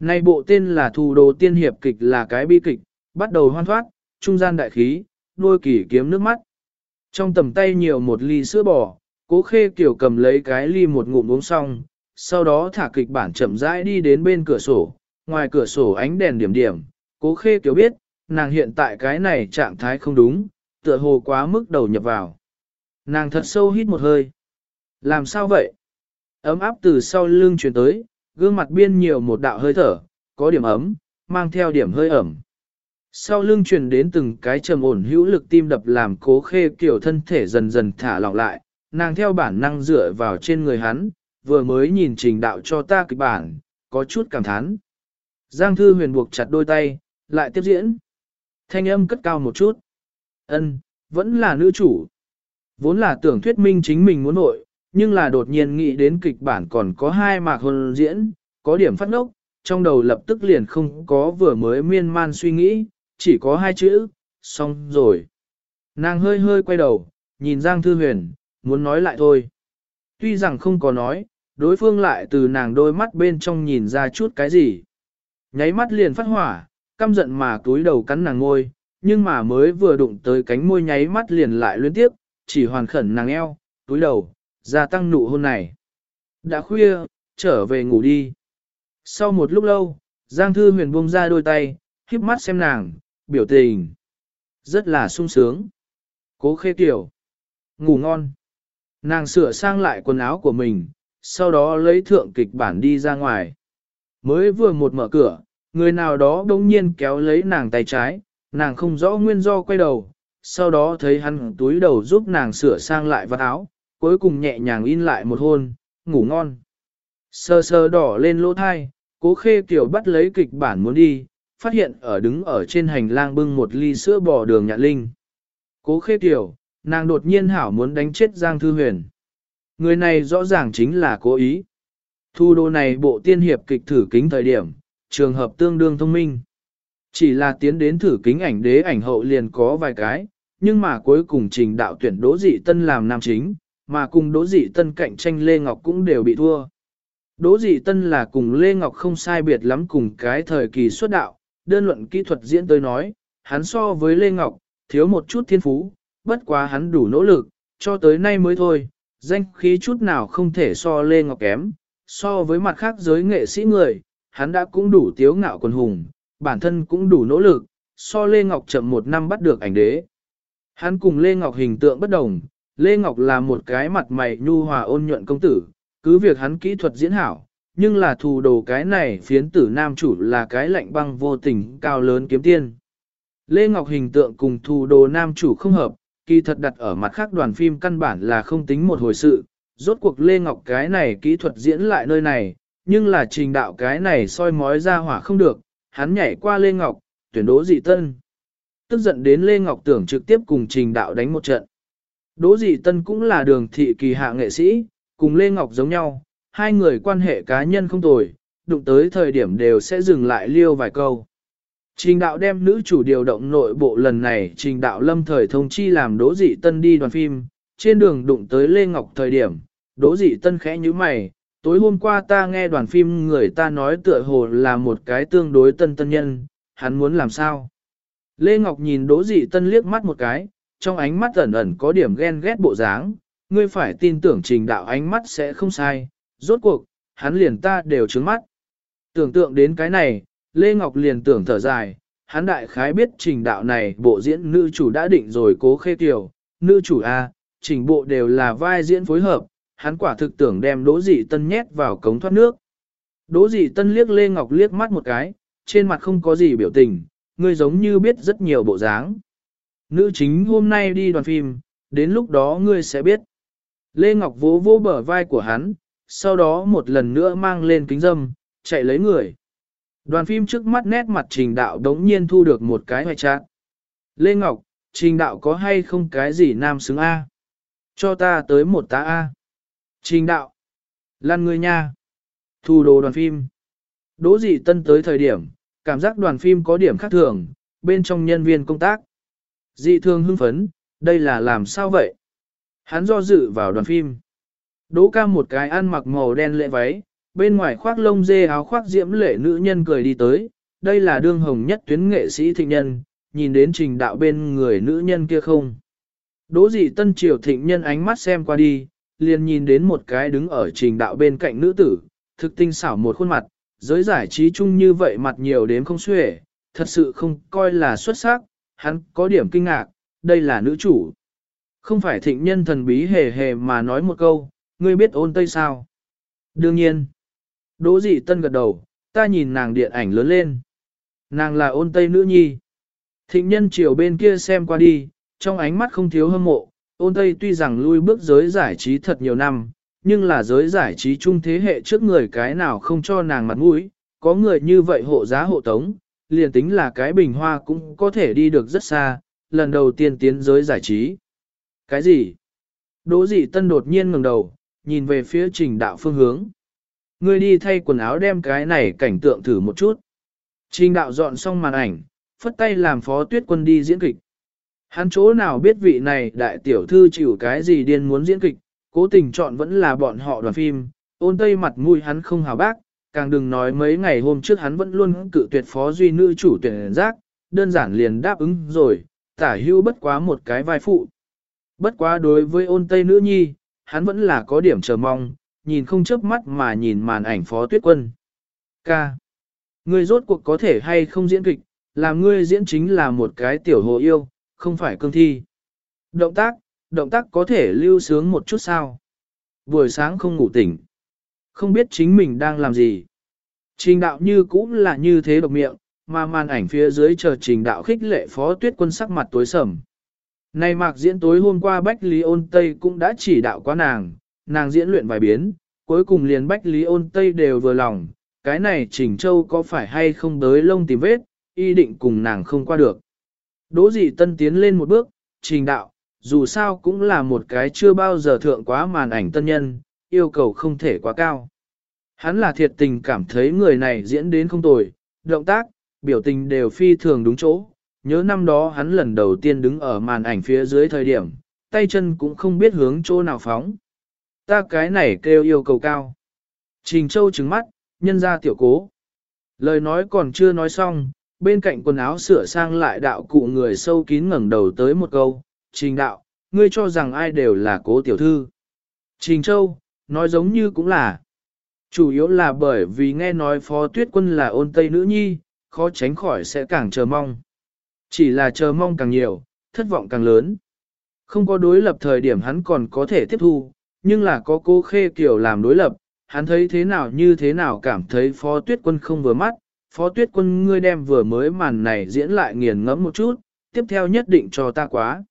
Nay bộ tên là Thù Đồ Tiên Hiệp Kịch là cái bi kịch, bắt đầu hoan thoát, trung gian đại khí, đôi kỳ kiếm nước mắt. Trong tầm tay nhiều một ly sữa bò, cố khê kiểu cầm lấy cái ly một ngụm uống xong, sau đó thả kịch bản chậm rãi đi đến bên cửa sổ, ngoài cửa sổ ánh đèn điểm điểm, cố khê kiểu biết, nàng hiện tại cái này trạng thái không đúng, tựa hồ quá mức đầu nhập vào. Nàng thật sâu hít một hơi. Làm sao vậy? Ấm áp từ sau lưng truyền tới, gương mặt biên nhiều một đạo hơi thở, có điểm ấm, mang theo điểm hơi ẩm. Sau lưng truyền đến từng cái trầm ổn hữu lực tim đập làm cố khê kiểu thân thể dần dần thả lỏng lại, nàng theo bản năng dựa vào trên người hắn, vừa mới nhìn trình đạo cho ta kịch bản, có chút cảm thán. Giang thư huyền buộc chặt đôi tay, lại tiếp diễn. Thanh âm cất cao một chút. ân vẫn là nữ chủ. Vốn là tưởng thuyết minh chính mình muốn nội, nhưng là đột nhiên nghĩ đến kịch bản còn có hai mạc hồn diễn, có điểm phát ngốc, trong đầu lập tức liền không có vừa mới miên man suy nghĩ, chỉ có hai chữ, xong rồi. Nàng hơi hơi quay đầu, nhìn Giang Thư Huyền, muốn nói lại thôi. Tuy rằng không có nói, đối phương lại từ nàng đôi mắt bên trong nhìn ra chút cái gì. Nháy mắt liền phát hỏa, căm giận mà túi đầu cắn nàng ngôi, nhưng mà mới vừa đụng tới cánh môi nháy mắt liền lại luyến tiếp, chỉ hoàn khẩn nàng eo, túi đầu, gia tăng nụ hôn này. Đã khuya, trở về ngủ đi. Sau một lúc lâu, Giang Thư Huyền buông ra đôi tay, híp mắt xem nàng, biểu tình. Rất là sung sướng. Cố khê tiểu. Ngủ ngon. Nàng sửa sang lại quần áo của mình, sau đó lấy thượng kịch bản đi ra ngoài. Mới vừa một mở cửa, người nào đó đông nhiên kéo lấy nàng tay trái, nàng không rõ nguyên do quay đầu, sau đó thấy hắn túi đầu giúp nàng sửa sang lại vạt áo, cuối cùng nhẹ nhàng in lại một hôn, ngủ ngon. Sơ sơ đỏ lên lỗ thai, cố khê kiểu bắt lấy kịch bản muốn đi, phát hiện ở đứng ở trên hành lang bưng một ly sữa bò đường nhạn linh. Cố khê kiểu, nàng đột nhiên hảo muốn đánh chết Giang Thư Huyền. Người này rõ ràng chính là cố ý. Thu đô này bộ tiên hiệp kịch thử kính thời điểm, trường hợp tương đương thông minh. Chỉ là tiến đến thử kính ảnh đế ảnh hậu liền có vài cái, nhưng mà cuối cùng trình đạo tuyển Đỗ Dị Tân làm nam chính, mà cùng Đỗ Dị Tân cạnh tranh Lê Ngọc cũng đều bị thua. Đỗ Dị Tân là cùng Lê Ngọc không sai biệt lắm cùng cái thời kỳ xuất đạo, đơn luận kỹ thuật diễn tới nói, hắn so với Lê Ngọc, thiếu một chút thiên phú, bất quá hắn đủ nỗ lực, cho tới nay mới thôi, danh khí chút nào không thể so Lê Ngọc kém, so với mặt khác giới nghệ sĩ người, hắn đã cũng đủ tiếu ngạo quần hùng, bản thân cũng đủ nỗ lực, so Lê Ngọc chậm một năm bắt được ảnh đế. Hắn cùng Lê Ngọc hình tượng bất đồng, Lê Ngọc là một cái mặt mày nhu hòa ôn nhuận công tử, cứ việc hắn kỹ thuật diễn hảo, nhưng là thù đồ cái này phiến tử nam chủ là cái lạnh băng vô tình cao lớn kiếm tiên. Lê Ngọc hình tượng cùng thù đồ nam chủ không hợp, kỳ thật đặt ở mặt khác đoàn phim căn bản là không tính một hồi sự, rốt cuộc Lê Ngọc cái này kỹ thuật diễn lại nơi này, nhưng là trình đạo cái này soi mói ra hỏa không được, hắn nhảy qua Lê Ngọc, tuyển đố dị tân. Tức giận đến Lê Ngọc tưởng trực tiếp cùng trình đạo đánh một trận. Đỗ dị tân cũng là đường thị kỳ hạ nghệ sĩ, cùng Lê Ngọc giống nhau, hai người quan hệ cá nhân không tồi, đụng tới thời điểm đều sẽ dừng lại liêu vài câu. Trình đạo đem nữ chủ điều động nội bộ lần này trình đạo lâm thời thông chi làm đỗ dị tân đi đoàn phim, trên đường đụng tới Lê Ngọc thời điểm, đỗ dị tân khẽ như mày, tối hôm qua ta nghe đoàn phim người ta nói tựa hồ là một cái tương đối tân tân nhân, hắn muốn làm sao? Lê Ngọc nhìn đỗ dị tân liếc mắt một cái, trong ánh mắt ẩn ẩn có điểm ghen ghét bộ dáng, ngươi phải tin tưởng trình đạo ánh mắt sẽ không sai, rốt cuộc, hắn liền ta đều trướng mắt. Tưởng tượng đến cái này, Lê Ngọc liền tưởng thở dài, hắn đại khái biết trình đạo này bộ diễn nữ chủ đã định rồi cố khê tiểu, nữ chủ A, trình bộ đều là vai diễn phối hợp, hắn quả thực tưởng đem đỗ dị tân nhét vào cống thoát nước. Đỗ dị tân liếc Lê Ngọc liếc mắt một cái, trên mặt không có gì biểu tình, ngươi giống như biết rất nhiều bộ dáng. Nữ chính hôm nay đi đoàn phim, đến lúc đó ngươi sẽ biết. Lê Ngọc vỗ vỗ bờ vai của hắn, sau đó một lần nữa mang lên kính dâm, chạy lấy người. Đoàn phim trước mắt nét mặt trình đạo đống nhiên thu được một cái hoài trạng. Lê Ngọc, trình đạo có hay không cái gì nam xứng A? Cho ta tới một tá A. Trình đạo. Lan người nha. Thu đồ đoàn phim. Đỗ dị tân tới thời điểm, cảm giác đoàn phim có điểm khác thường, bên trong nhân viên công tác. Dị thường hưng phấn, đây là làm sao vậy? Hắn do dự vào đoàn phim. Đỗ ca một cái ăn mặc màu đen lệ váy, bên ngoài khoác lông dê áo khoác diễm lệ nữ nhân cười đi tới, đây là đương hồng nhất tuyến nghệ sĩ thịnh nhân, nhìn đến trình đạo bên người nữ nhân kia không. Đỗ dị tân triều thịnh nhân ánh mắt xem qua đi, liền nhìn đến một cái đứng ở trình đạo bên cạnh nữ tử, thực tinh xảo một khuôn mặt, giới giải trí chung như vậy mặt nhiều đến không xuể, thật sự không coi là xuất sắc, hắn có điểm kinh ngạc, đây là nữ chủ. Không phải thịnh nhân thần bí hề hề mà nói một câu, ngươi biết ôn tây sao? Đương nhiên. Đỗ dị tân gật đầu, ta nhìn nàng điện ảnh lớn lên. Nàng là ôn tây nữ nhi. Thịnh nhân chiều bên kia xem qua đi, trong ánh mắt không thiếu hâm mộ, ôn tây tuy rằng lui bước giới giải trí thật nhiều năm, nhưng là giới giải trí chung thế hệ trước người cái nào không cho nàng mặt mũi, có người như vậy hộ giá hộ tống, liền tính là cái bình hoa cũng có thể đi được rất xa, lần đầu tiên tiến giới giải trí. Cái gì? Đỗ dị tân đột nhiên ngẩng đầu, nhìn về phía trình đạo phương hướng. Ngươi đi thay quần áo đem cái này cảnh tượng thử một chút. Trình đạo dọn xong màn ảnh, phất tay làm phó tuyết quân đi diễn kịch. Hắn chỗ nào biết vị này đại tiểu thư chịu cái gì điên muốn diễn kịch, cố tình chọn vẫn là bọn họ đoàn phim, ôn tây mặt mũi hắn không hào bác, càng đừng nói mấy ngày hôm trước hắn vẫn luôn cự tuyệt phó duy nữ chủ tuyển giác, đơn giản liền đáp ứng rồi, tả hưu bất quá một cái vai phụ. Bất quá đối với ôn tây nữ nhi, hắn vẫn là có điểm chờ mong, nhìn không chớp mắt mà nhìn màn ảnh phó tuyết quân. Ca. Ngươi rốt cuộc có thể hay không diễn kịch, làm ngươi diễn chính là một cái tiểu hồ yêu, không phải cương thi. Động tác, động tác có thể lưu sướng một chút sao. Buổi sáng không ngủ tỉnh. Không biết chính mình đang làm gì. Trình đạo như cũng là như thế độc miệng, mà màn ảnh phía dưới chờ trình đạo khích lệ phó tuyết quân sắc mặt tối sầm. Này mạc diễn tối hôm qua Bách Lý ôn Tây cũng đã chỉ đạo quá nàng, nàng diễn luyện vài biến, cuối cùng liền Bách Lý ôn Tây đều vừa lòng, cái này Trình Châu có phải hay không tới lông tìm vết, y định cùng nàng không qua được. Đỗ dị tân tiến lên một bước, trình đạo, dù sao cũng là một cái chưa bao giờ thượng quá màn ảnh tân nhân, yêu cầu không thể quá cao. Hắn là thiệt tình cảm thấy người này diễn đến không tồi, động tác, biểu tình đều phi thường đúng chỗ. Nhớ năm đó hắn lần đầu tiên đứng ở màn ảnh phía dưới thời điểm, tay chân cũng không biết hướng chỗ nào phóng. Ta cái này kêu yêu cầu cao. Trình Châu trừng mắt, nhân ra tiểu cố. Lời nói còn chưa nói xong, bên cạnh quần áo sửa sang lại đạo cụ người sâu kín ngẩng đầu tới một câu, trình đạo, ngươi cho rằng ai đều là cố tiểu thư. Trình Châu, nói giống như cũng là. Chủ yếu là bởi vì nghe nói phó tuyết quân là ôn tây nữ nhi, khó tránh khỏi sẽ càng chờ mong. Chỉ là chờ mong càng nhiều, thất vọng càng lớn. Không có đối lập thời điểm hắn còn có thể tiếp thu, nhưng là có cô khê kiểu làm đối lập, hắn thấy thế nào như thế nào cảm thấy phó tuyết quân không vừa mắt, phó tuyết quân ngươi đem vừa mới màn này diễn lại nghiền ngẫm một chút, tiếp theo nhất định cho ta quá.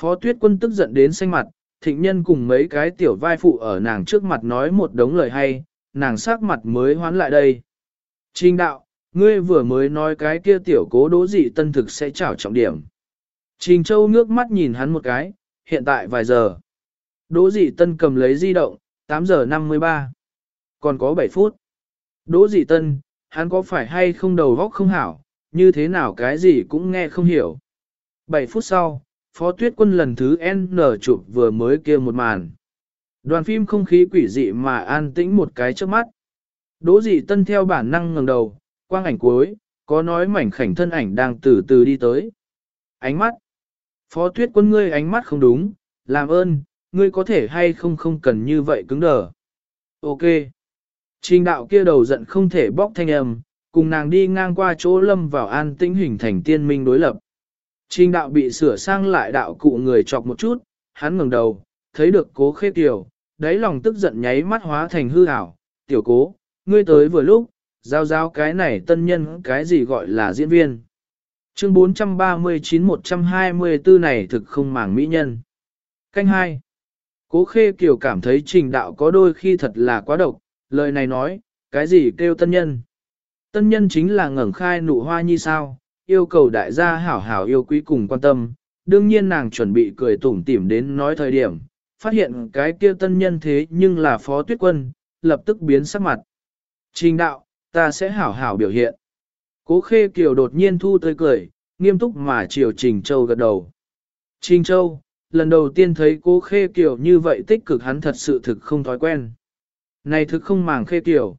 Phó tuyết quân tức giận đến xanh mặt, thịnh nhân cùng mấy cái tiểu vai phụ ở nàng trước mặt nói một đống lời hay, nàng sắc mặt mới hoán lại đây. Trình đạo, ngươi vừa mới nói cái kia tiểu cố đố dị tân thực sẽ trảo trọng điểm. Trình Châu nước mắt nhìn hắn một cái, hiện tại vài giờ. Đỗ dị tân cầm lấy di động, 8 giờ 53. Còn có 7 phút. Đỗ dị tân, hắn có phải hay không đầu góc không hảo, như thế nào cái gì cũng nghe không hiểu. 7 phút sau, Phó Tuyết Quân lần thứ N chụp vừa mới kia một màn. Đoàn phim không khí quỷ dị mà an tĩnh một cái trước mắt. Đỗ dị tân theo bản năng ngẩng đầu, quang ảnh cuối, có nói mảnh khảnh thân ảnh đang từ từ đi tới. Ánh mắt. Phó Tuyết Quân ngươi ánh mắt không đúng, làm ơn, ngươi có thể hay không không cần như vậy cứng đờ. Ok. Trình đạo kia đầu giận không thể bóc thanh âm, cùng nàng đi ngang qua chỗ lâm vào an tĩnh hình thành tiên minh đối lập. Trình đạo bị sửa sang lại đạo cụ người chọc một chút, hắn ngẩng đầu, thấy được cố khê tiểu, đáy lòng tức giận nháy mắt hóa thành hư ảo, tiểu cố, ngươi tới vừa lúc, giao giao cái này tân nhân cái gì gọi là diễn viên. Chương 439-124 này thực không màng mỹ nhân. Canh 2 Cố khê kiều cảm thấy trình đạo có đôi khi thật là quá độc, lời này nói, cái gì kêu tân nhân. Tân nhân chính là ngẩng khai nụ hoa như sao, yêu cầu đại gia hảo hảo yêu quý cùng quan tâm. Đương nhiên nàng chuẩn bị cười tủm tỉm đến nói thời điểm, phát hiện cái kia tân nhân thế nhưng là phó tuyết quân, lập tức biến sắc mặt. Trình đạo, ta sẽ hảo hảo biểu hiện. Cố khê kiều đột nhiên thu tươi cười, nghiêm túc mà chiều Trình Châu gật đầu. Trình Châu, lần đầu tiên thấy cố khê kiểu như vậy tích cực hắn thật sự thực không thói quen. Này thực không màng khê kiểu.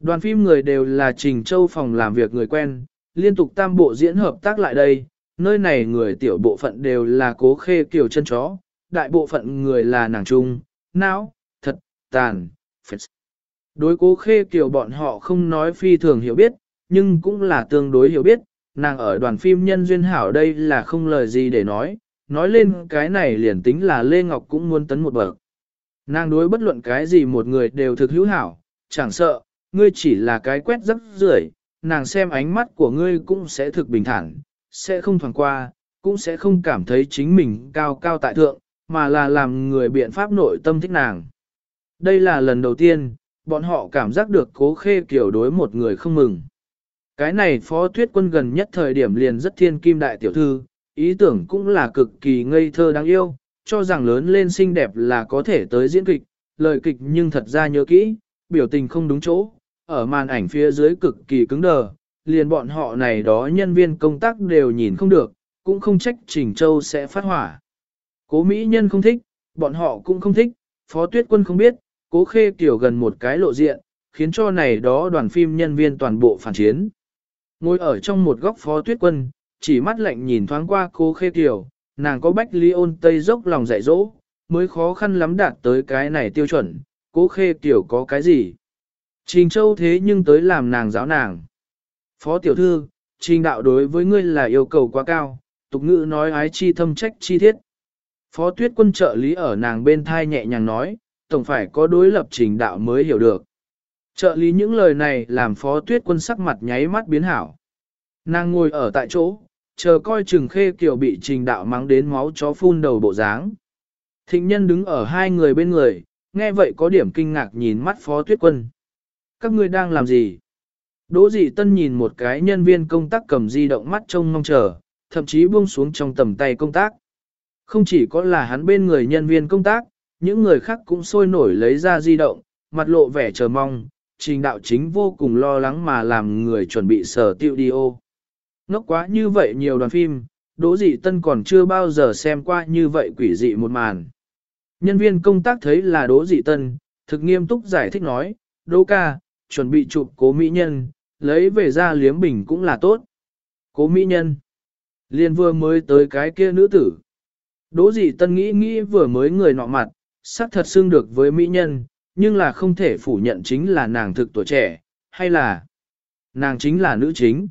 Đoàn phim người đều là Trình Châu phòng làm việc người quen, liên tục tam bộ diễn hợp tác lại đây, nơi này người tiểu bộ phận đều là cố khê kiểu chân chó, đại bộ phận người là nàng trung, não, thật, tàn, phết. Đối cố khê kiểu bọn họ không nói phi thường hiểu biết, nhưng cũng là tương đối hiểu biết, nàng ở đoàn phim nhân duyên hảo đây là không lời gì để nói, nói lên cái này liền tính là Lê Ngọc cũng muốn tấn một bậc. Nàng đối bất luận cái gì một người đều thực hữu hảo, chẳng sợ, ngươi chỉ là cái quét rất rưởi, nàng xem ánh mắt của ngươi cũng sẽ thực bình thản, sẽ không thoảng qua, cũng sẽ không cảm thấy chính mình cao cao tại thượng, mà là làm người biện pháp nội tâm thích nàng. Đây là lần đầu tiên, bọn họ cảm giác được cố khê kiểu đối một người không mừng. Cái này phó tuyết quân gần nhất thời điểm liền rất thiên kim đại tiểu thư, ý tưởng cũng là cực kỳ ngây thơ đáng yêu, cho rằng lớn lên xinh đẹp là có thể tới diễn kịch, lời kịch nhưng thật ra nhớ kỹ, biểu tình không đúng chỗ, ở màn ảnh phía dưới cực kỳ cứng đờ, liền bọn họ này đó nhân viên công tác đều nhìn không được, cũng không trách Trình Châu sẽ phát hỏa. Cố Mỹ nhân không thích, bọn họ cũng không thích, Phó Tuyết Quân không biết, cố khê Kiều gần một cái lộ diện, khiến cho này đó đoàn phim nhân viên toàn bộ phản chiến. Ngồi ở trong một góc Phó Tuyết Quân, chỉ mắt lạnh nhìn thoáng qua cô khê tiểu nàng có bách ly ôn tây dốc lòng dạy dỗ, mới khó khăn lắm đạt tới cái này tiêu chuẩn, cố khê tiểu có cái gì. Trình Châu thế nhưng tới làm nàng giáo nàng. Phó tiểu thư, trình đạo đối với ngươi là yêu cầu quá cao, tục ngữ nói ái chi thâm trách chi thiết. Phó tuyết quân trợ lý ở nàng bên thai nhẹ nhàng nói, tổng phải có đối lập trình đạo mới hiểu được. Trợ lý những lời này làm phó tuyết quân sắc mặt nháy mắt biến hảo. Nàng ngồi ở tại chỗ, chờ coi chừng khê kiểu bị trình đạo mắng đến máu chó phun đầu bộ dáng. Thịnh nhân đứng ở hai người bên người, nghe vậy có điểm kinh ngạc nhìn mắt phó tuyết quân. Các ngươi đang làm gì? Đỗ dị tân nhìn một cái nhân viên công tác cầm di động mắt trông mong chờ, thậm chí buông xuống trong tầm tay công tác. Không chỉ có là hắn bên người nhân viên công tác, những người khác cũng sôi nổi lấy ra di động, mặt lộ vẻ chờ mong, trình đạo chính vô cùng lo lắng mà làm người chuẩn bị sở tiêu đi ô. Ngốc quá như vậy nhiều đoàn phim, Đỗ dị tân còn chưa bao giờ xem qua như vậy quỷ dị một màn. Nhân viên công tác thấy là Đỗ dị tân, thực nghiêm túc giải thích nói, Đỗ ca, chuẩn bị chụp cố mỹ nhân, lấy về ra liếm bình cũng là tốt. Cố mỹ nhân, liền vừa mới tới cái kia nữ tử. Đỗ dị tân nghĩ nghĩ vừa mới người nọ mặt, sắc thật xưng được với mỹ nhân, nhưng là không thể phủ nhận chính là nàng thực tuổi trẻ, hay là nàng chính là nữ chính.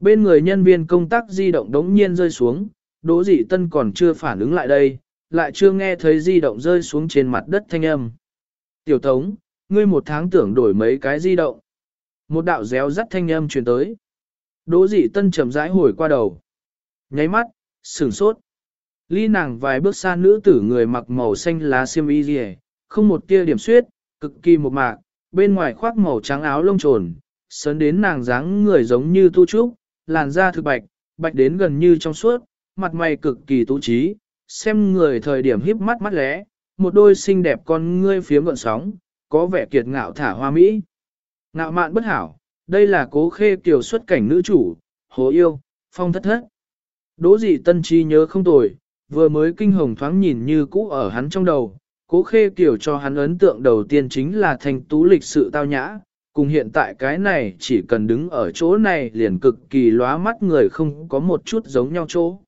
Bên người nhân viên công tác di động đống nhiên rơi xuống, Đỗ dị tân còn chưa phản ứng lại đây, lại chưa nghe thấy di động rơi xuống trên mặt đất thanh âm. Tiểu Tống, ngươi một tháng tưởng đổi mấy cái di động. Một đạo réo rắt thanh âm truyền tới. Đỗ dị tân chậm rãi hồi qua đầu. Nháy mắt, sửng sốt. Ly nàng vài bước xa nữ tử người mặc màu xanh lá xiêm y rìa, không một tia điểm suyết, cực kỳ một mạc, bên ngoài khoác màu trắng áo lông trồn, sớn đến nàng dáng người giống như tu trúc, làn da thực bạch, bạch đến gần như trong suốt, mặt mày cực kỳ tú trí, xem người thời điểm híp mắt mắt lẽ, một đôi xinh đẹp con ngươi phía gọn sóng, có vẻ kiệt ngạo thả hoa mỹ. Ngạo mạn bất hảo, đây là cố khê tiểu xuất cảnh nữ chủ, hồ yêu, phong thất thất. Đỗ dị tân chi nhớ không tồi, vừa mới kinh hồng thoáng nhìn như cũ ở hắn trong đầu, cố khê kiểu cho hắn ấn tượng đầu tiên chính là thành tú lịch sự tao nhã, cùng hiện tại cái này chỉ cần đứng ở chỗ này liền cực kỳ lóa mắt người không có một chút giống nhau chỗ.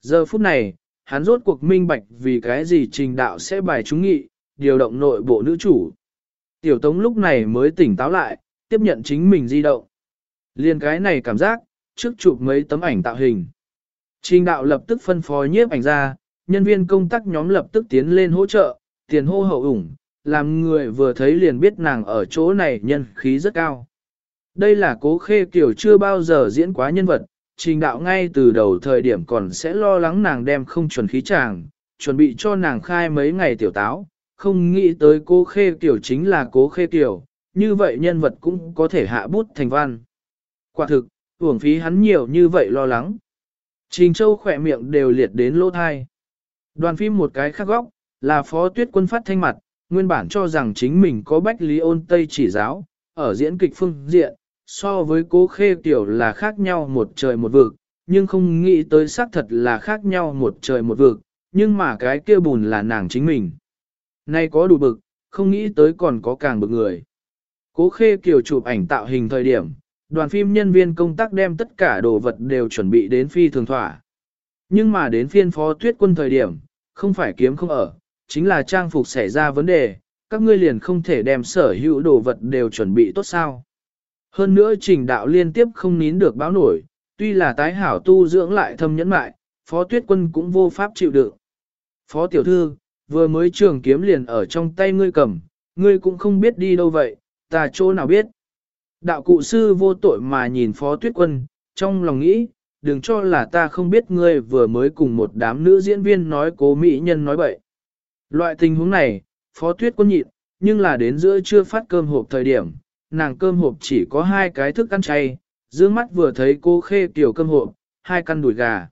Giờ phút này, hắn rốt cuộc minh bạch vì cái gì trình đạo sẽ bài trúng nghị, điều động nội bộ nữ chủ. Tiểu tống lúc này mới tỉnh táo lại, tiếp nhận chính mình di động. Liên cái này cảm giác, trước chụp mấy tấm ảnh tạo hình. Trình đạo lập tức phân phó nhiếp ảnh ra, nhân viên công tác nhóm lập tức tiến lên hỗ trợ, tiền hô hậu ủng, làm người vừa thấy liền biết nàng ở chỗ này nhân khí rất cao. Đây là cố khê kiểu chưa bao giờ diễn quá nhân vật, trình đạo ngay từ đầu thời điểm còn sẽ lo lắng nàng đem không chuẩn khí chàng, chuẩn bị cho nàng khai mấy ngày tiểu táo, không nghĩ tới cố khê kiểu chính là cố khê kiểu, như vậy nhân vật cũng có thể hạ bút thành văn. Quả thực, uổng phí hắn nhiều như vậy lo lắng. Trình Châu khỏe miệng đều liệt đến lỗ thai. Đoàn phim một cái khác góc, là phó tuyết quân phát thanh mặt, nguyên bản cho rằng chính mình có bách lý ôn tây chỉ giáo, ở diễn kịch phương diện, so với cố khê tiểu là khác nhau một trời một vực, nhưng không nghĩ tới xác thật là khác nhau một trời một vực, nhưng mà cái kia bùn là nàng chính mình. Nay có đủ bực, không nghĩ tới còn có càng bực người. Cố khê kiều chụp ảnh tạo hình thời điểm, đoàn phim nhân viên công tác đem tất cả đồ vật đều chuẩn bị đến phi thường thỏa. Nhưng mà đến phiên phó tuyết quân thời điểm, không phải kiếm không ở, chính là trang phục xảy ra vấn đề, các ngươi liền không thể đem sở hữu đồ vật đều chuẩn bị tốt sao. Hơn nữa trình đạo liên tiếp không nín được báo nổi, tuy là tái hảo tu dưỡng lại thâm nhẫn mại, phó tuyết quân cũng vô pháp chịu đựng. Phó tiểu thư, vừa mới trường kiếm liền ở trong tay ngươi cầm, ngươi cũng không biết đi đâu vậy, ta chỗ nào biết. Đạo cụ sư vô tội mà nhìn phó tuyết quân, trong lòng nghĩ, đừng cho là ta không biết ngươi vừa mới cùng một đám nữ diễn viên nói cố mỹ nhân nói bậy. Loại tình huống này, phó tuyết quân nhịn, nhưng là đến giữa chưa phát cơm hộp thời điểm, nàng cơm hộp chỉ có hai cái thức ăn chay, dương mắt vừa thấy cô khê tiểu cơm hộp, hai căn đùi gà.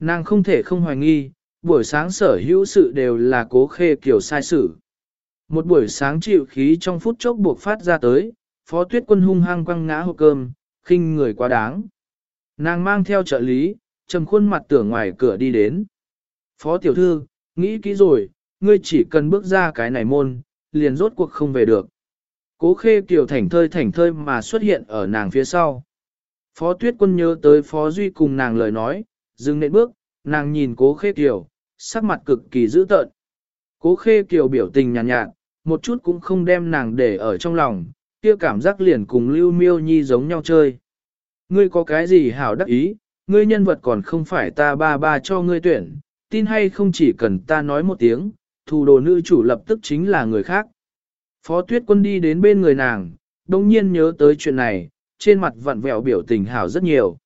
Nàng không thể không hoài nghi, buổi sáng sở hữu sự đều là cố khê kiểu sai sự. Một buổi sáng chịu khí trong phút chốc buộc phát ra tới, phó tuyết quân hung hăng quăng ngã hộp cơm, khinh người quá đáng. Nàng mang theo trợ lý, trầm khuôn mặt tưởng ngoài cửa đi đến. Phó tiểu thư, nghĩ kỹ rồi, ngươi chỉ cần bước ra cái này môn, liền rốt cuộc không về được. Cố khê kiều thảnh thơi thảnh thơi mà xuất hiện ở nàng phía sau. Phó tuyết quân nhớ tới phó duy cùng nàng lời nói, dừng nện bước, nàng nhìn cố khê kiều, sắc mặt cực kỳ dữ tợn. Cố khê kiều biểu tình nhàn nhạt, nhạt, một chút cũng không đem nàng để ở trong lòng, kia cảm giác liền cùng lưu miêu nhi giống nhau chơi. Ngươi có cái gì hảo đắc ý, ngươi nhân vật còn không phải ta ba ba cho ngươi tuyển, tin hay không chỉ cần ta nói một tiếng, thủ đồ nữ chủ lập tức chính là người khác. Phó tuyết quân đi đến bên người nàng, đồng nhiên nhớ tới chuyện này, trên mặt vặn vẹo biểu tình hảo rất nhiều.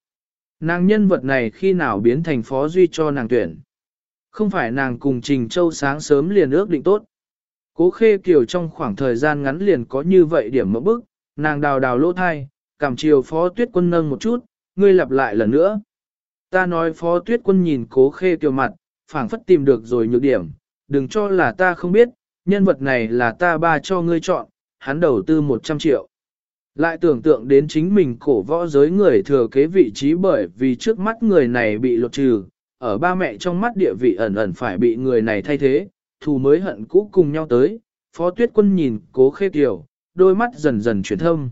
Nàng nhân vật này khi nào biến thành phó duy cho nàng tuyển. Không phải nàng cùng Trình Châu sáng sớm liền ước định tốt. Cố khê kiều trong khoảng thời gian ngắn liền có như vậy điểm mẫu bức, nàng đào đào lỗ thai, cảm chiều phó tuyết quân nâng một chút, ngươi lặp lại lần nữa. Ta nói phó tuyết quân nhìn cố khê kiều mặt, phảng phất tìm được rồi nhược điểm, đừng cho là ta không biết, nhân vật này là ta ba cho ngươi chọn, hắn đầu tư 100 triệu. Lại tưởng tượng đến chính mình cổ võ giới người thừa kế vị trí bởi vì trước mắt người này bị lột trừ, ở ba mẹ trong mắt địa vị ẩn ẩn phải bị người này thay thế, thù mới hận cũ cùng nhau tới, phó tuyết quân nhìn cố khê tiểu đôi mắt dần dần chuyển thâm.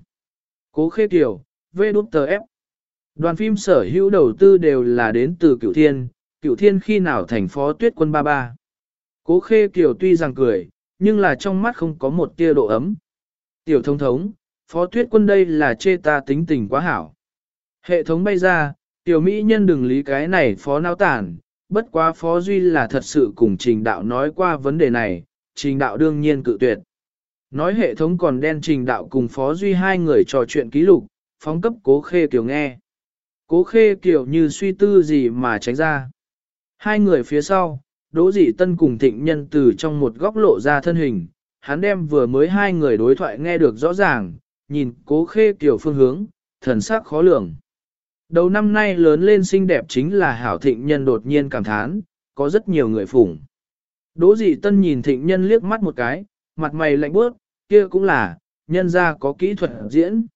Cố khê tiểu vê đút tờ ép. Đoàn phim sở hữu đầu tư đều là đến từ cựu thiên, cựu thiên khi nào thành phó tuyết quân ba ba. Cố khê kiều tuy rằng cười, nhưng là trong mắt không có một tia độ ấm. Tiểu thông thống, phó tuyết quân đây là chê ta tính tình quá hảo. Hệ thống bay ra, tiểu mỹ nhân đừng lý cái này phó nao tản, bất quá phó duy là thật sự cùng trình đạo nói qua vấn đề này, trình đạo đương nhiên cự tuyệt. Nói hệ thống còn đen trình đạo cùng phó duy hai người trò chuyện ký lục, phóng cấp cố khê kiều nghe. Cố khê kiều như suy tư gì mà tránh ra. Hai người phía sau, Đỗ dị tân cùng thịnh nhân từ trong một góc lộ ra thân hình, hắn đem vừa mới hai người đối thoại nghe được rõ ràng, nhìn cố khê kiểu phương hướng, thần sắc khó lường. Đầu năm nay lớn lên xinh đẹp chính là hảo thịnh nhân đột nhiên cảm thán, có rất nhiều người phủng. Đỗ dị tân nhìn thịnh nhân liếc mắt một cái, mặt mày lạnh bước, kia cũng là, nhân gia có kỹ thuật diễn.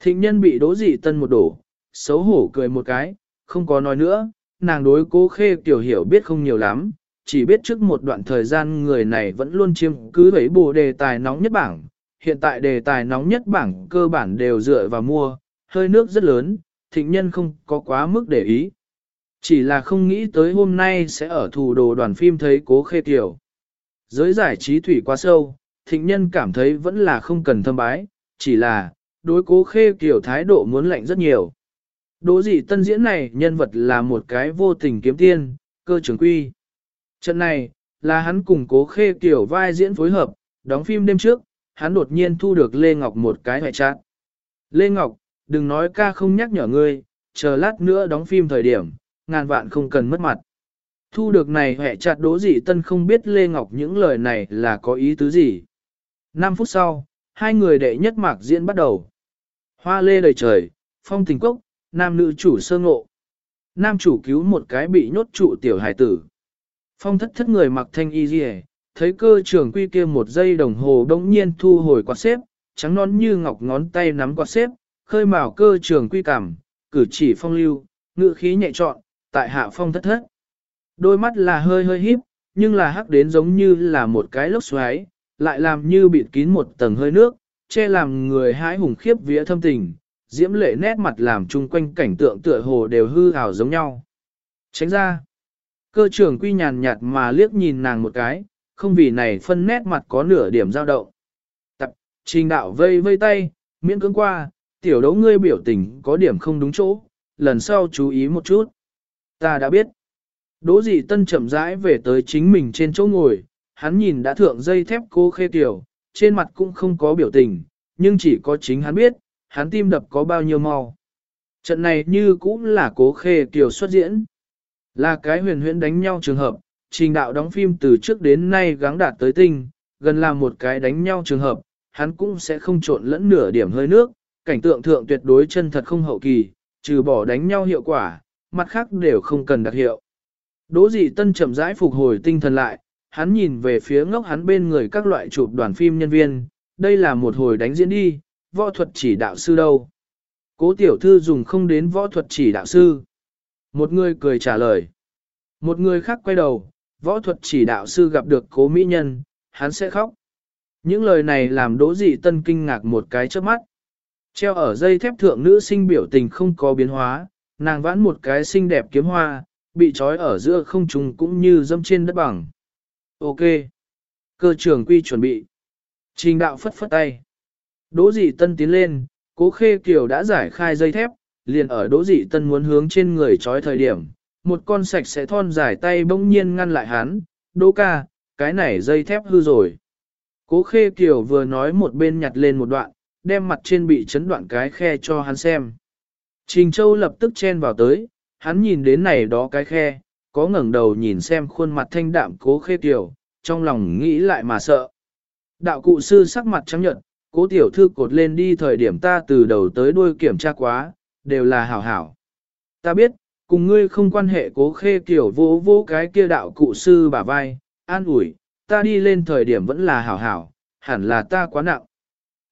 Thịnh nhân bị đỗ dị tân một đổ, xấu hổ cười một cái, không có nói nữa, nàng đối cố khê tiểu hiểu biết không nhiều lắm, chỉ biết trước một đoạn thời gian người này vẫn luôn chiếm cứ ấy bù đề tài nóng nhất bảng. Hiện tại đề tài nóng nhất bảng cơ bản đều dựa vào mua, hơi nước rất lớn, thịnh nhân không có quá mức để ý. Chỉ là không nghĩ tới hôm nay sẽ ở thủ đồ đoàn phim thấy cố khê tiểu. Giới giải trí thủy quá sâu, thịnh nhân cảm thấy vẫn là không cần thâm bái, chỉ là, đối cố khê tiểu thái độ muốn lạnh rất nhiều. Đỗ dị tân diễn này nhân vật là một cái vô tình kiếm tiên, cơ trưởng quy. Trận này, là hắn cùng cố khê kiểu vai diễn phối hợp, đóng phim đêm trước, hắn đột nhiên thu được Lê Ngọc một cái hoại trạng. Lê Ngọc, đừng nói ca không nhắc nhở ngươi, chờ lát nữa đóng phim thời điểm, ngàn vạn không cần mất mặt. Thu được này hệ chặt đố dị tân không biết Lê Ngọc những lời này là có ý tứ gì. 5 phút sau, hai người đệ nhất mạc diễn bắt đầu. Hoa lê đầy trời, phong tình cốc, nam nữ chủ sơ ngộ. Nam chủ cứu một cái bị nhốt trụ tiểu hải tử. Phong thất thất người mặc thanh y rìa, thấy cơ trưởng quy kia một giây đồng hồ đống nhiên thu hồi quạt xếp, trắng nón như ngọc ngón tay nắm quạt xếp, khơi mào cơ trưởng quy cảm, cử chỉ phong lưu, ngự khí nhẹ trọn, tại hạ phong thất thất. Đôi mắt là hơi hơi híp, nhưng là hắc đến giống như là một cái lốc xoáy, lại làm như bịt kín một tầng hơi nước, che làm người hái hùng khiếp vía thâm tình, diễm lệ nét mặt làm chung quanh cảnh tượng tựa hồ đều hư ảo giống nhau. Tránh ra, cơ trưởng quy nhàn nhạt mà liếc nhìn nàng một cái, không vì này phân nét mặt có nửa điểm dao động. Tập, trình đạo vây vây tay, miễn cưỡng qua, tiểu đấu ngươi biểu tình có điểm không đúng chỗ, lần sau chú ý một chút. Ta đã biết. Đỗ dị tân chậm rãi về tới chính mình trên chỗ ngồi, hắn nhìn đã thượng dây thép cô khê tiểu, trên mặt cũng không có biểu tình, nhưng chỉ có chính hắn biết, hắn tim đập có bao nhiêu mau. Trận này như cũng là cố khê tiểu xuất diễn. Là cái huyền huyễn đánh nhau trường hợp, trình đạo đóng phim từ trước đến nay gắng đạt tới tinh, gần là một cái đánh nhau trường hợp, hắn cũng sẽ không trộn lẫn nửa điểm hơi nước, cảnh tượng thượng tuyệt đối chân thật không hậu kỳ, trừ bỏ đánh nhau hiệu quả, mặt khác đều không cần đặc hiệu. Đỗ dị tân chậm rãi phục hồi tinh thần lại, hắn nhìn về phía ngốc hắn bên người các loại chụp đoàn phim nhân viên, đây là một hồi đánh diễn đi, võ thuật chỉ đạo sư đâu. Cố tiểu thư dùng không đến võ thuật chỉ đạo sư. Một người cười trả lời. Một người khác quay đầu, võ thuật chỉ đạo sư gặp được cố mỹ nhân, hắn sẽ khóc. Những lời này làm đỗ dị tân kinh ngạc một cái trước mắt. Treo ở dây thép thượng nữ sinh biểu tình không có biến hóa, nàng vãn một cái xinh đẹp kiếm hoa, bị trói ở giữa không trung cũng như dâm trên đất bằng. Ok. Cơ trưởng quy chuẩn bị. Trình đạo phất phất tay. Đỗ dị tân tiến lên, cố khê kiều đã giải khai dây thép, liền ở đỗ dị tân muốn hướng trên người trói thời điểm. Một con sạch sẽ thon dài tay bỗng nhiên ngăn lại hắn. Đỗ ca, cái này dây thép hư rồi. Cố khê kiều vừa nói một bên nhặt lên một đoạn, đem mặt trên bị chấn đoạn cái khe cho hắn xem. Trình Châu lập tức chen vào tới, hắn nhìn đến này đó cái khe, có ngẩng đầu nhìn xem khuôn mặt thanh đạm cố khê tiểu, trong lòng nghĩ lại mà sợ. Đạo cụ sư sắc mặt trắng nhợt, cố tiểu thư cột lên đi thời điểm ta từ đầu tới đuôi kiểm tra quá, đều là hảo hảo. Ta biết, cùng ngươi không quan hệ cố khê kiểu vô vô cái kia đạo cụ sư bả vai, an ủi, ta đi lên thời điểm vẫn là hảo hảo, hẳn là ta quá nặng.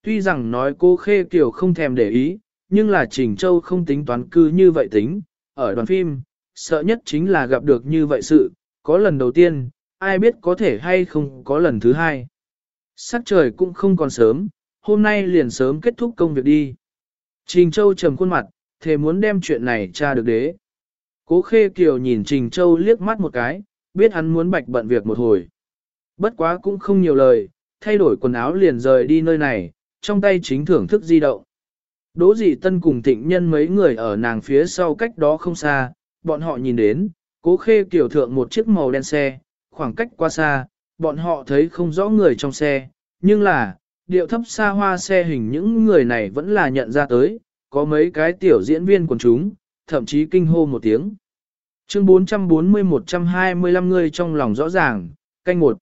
Tuy rằng nói cố khê kiểu không thèm để ý, nhưng là Trình Châu không tính toán cư như vậy tính, ở đoàn phim, sợ nhất chính là gặp được như vậy sự, có lần đầu tiên, ai biết có thể hay không có lần thứ hai. Sắc trời cũng không còn sớm, hôm nay liền sớm kết thúc công việc đi. Trình Châu trầm khuôn mặt, thề muốn đem chuyện này tra được đế. Cố Khê Kiều nhìn Trình Châu liếc mắt một cái, biết hắn muốn bạch bận việc một hồi. Bất quá cũng không nhiều lời, thay đổi quần áo liền rời đi nơi này, trong tay chính thưởng thức di động. Đỗ dị tân cùng thịnh nhân mấy người ở nàng phía sau cách đó không xa, bọn họ nhìn đến, cố khê kiểu thượng một chiếc màu đen xe, khoảng cách qua xa, bọn họ thấy không rõ người trong xe, nhưng là, điệu thấp xa hoa xe hình những người này vẫn là nhận ra tới, có mấy cái tiểu diễn viên quần chúng, thậm chí kinh hô một tiếng. Chương 440-125 người trong lòng rõ ràng, canh một.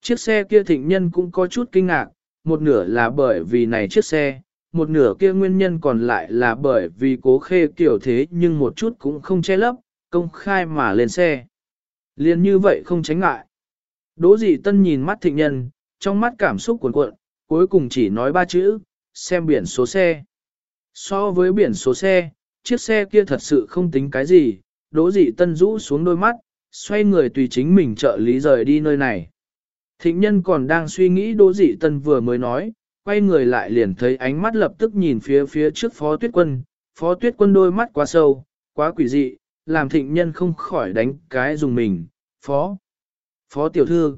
Chiếc xe kia thịnh nhân cũng có chút kinh ngạc, một nửa là bởi vì này chiếc xe, một nửa kia nguyên nhân còn lại là bởi vì cố khê kiểu thế nhưng một chút cũng không che lấp, công khai mà lên xe. Liên như vậy không tránh ngại. Đỗ dị tân nhìn mắt thịnh nhân, trong mắt cảm xúc cuồn cuộn, cuối cùng chỉ nói ba chữ, xem biển số xe. So với biển số xe, chiếc xe kia thật sự không tính cái gì, đỗ dị tân rũ xuống đôi mắt, xoay người tùy chính mình trợ lý rời đi nơi này. Thịnh nhân còn đang suy nghĩ đỗ dị tân vừa mới nói, quay người lại liền thấy ánh mắt lập tức nhìn phía phía trước phó tuyết quân, phó tuyết quân đôi mắt quá sâu, quá quỷ dị, làm thịnh nhân không khỏi đánh cái dùng mình, phó, phó tiểu thư.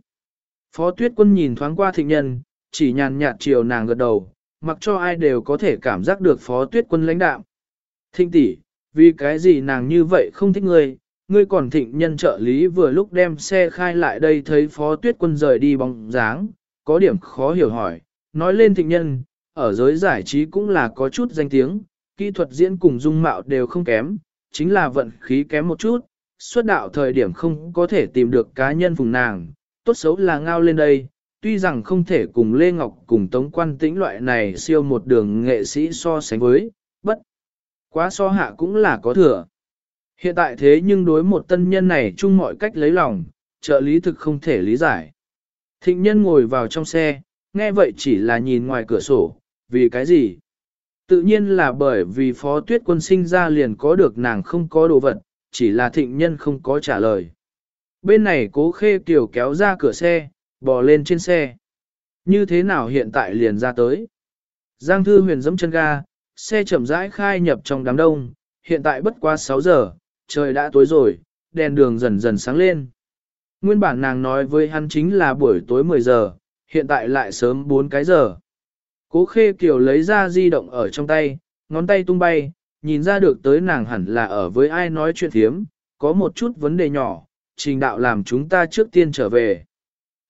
Phó tuyết quân nhìn thoáng qua thịnh nhân, chỉ nhàn nhạt chiều nàng gật đầu, mặc cho ai đều có thể cảm giác được phó tuyết quân lãnh đạo. Thịnh tỷ, vì cái gì nàng như vậy không thích ngươi, ngươi còn thịnh nhân trợ lý vừa lúc đem xe khai lại đây thấy phó tuyết quân rời đi bóng dáng, có điểm khó hiểu hỏi, nói lên thịnh nhân, ở giới giải trí cũng là có chút danh tiếng, kỹ thuật diễn cùng dung mạo đều không kém, chính là vận khí kém một chút, xuất đạo thời điểm không có thể tìm được cá nhân vùng nàng, tốt xấu là ngao lên đây, tuy rằng không thể cùng Lê Ngọc cùng Tống Quan Tĩnh loại này siêu một đường nghệ sĩ so sánh với, bất quá so hạ cũng là có thừa. Hiện tại thế nhưng đối một tân nhân này chung mọi cách lấy lòng, trợ lý thực không thể lý giải. Thịnh nhân ngồi vào trong xe, nghe vậy chỉ là nhìn ngoài cửa sổ, vì cái gì? Tự nhiên là bởi vì phó tuyết quân sinh ra liền có được nàng không có đồ vật, chỉ là thịnh nhân không có trả lời. Bên này cố khê kiều kéo ra cửa xe, bò lên trên xe. Như thế nào hiện tại liền ra tới? Giang thư huyền dẫm chân ga, xe chậm rãi khai nhập trong đám đông, hiện tại bất quá 6 giờ, trời đã tối rồi, đèn đường dần dần sáng lên. Nguyên bản nàng nói với hắn chính là buổi tối 10 giờ, hiện tại lại sớm 4 cái giờ. Cố khê kiều lấy ra di động ở trong tay, ngón tay tung bay, nhìn ra được tới nàng hẳn là ở với ai nói chuyện thiếm, có một chút vấn đề nhỏ, trình đạo làm chúng ta trước tiên trở về.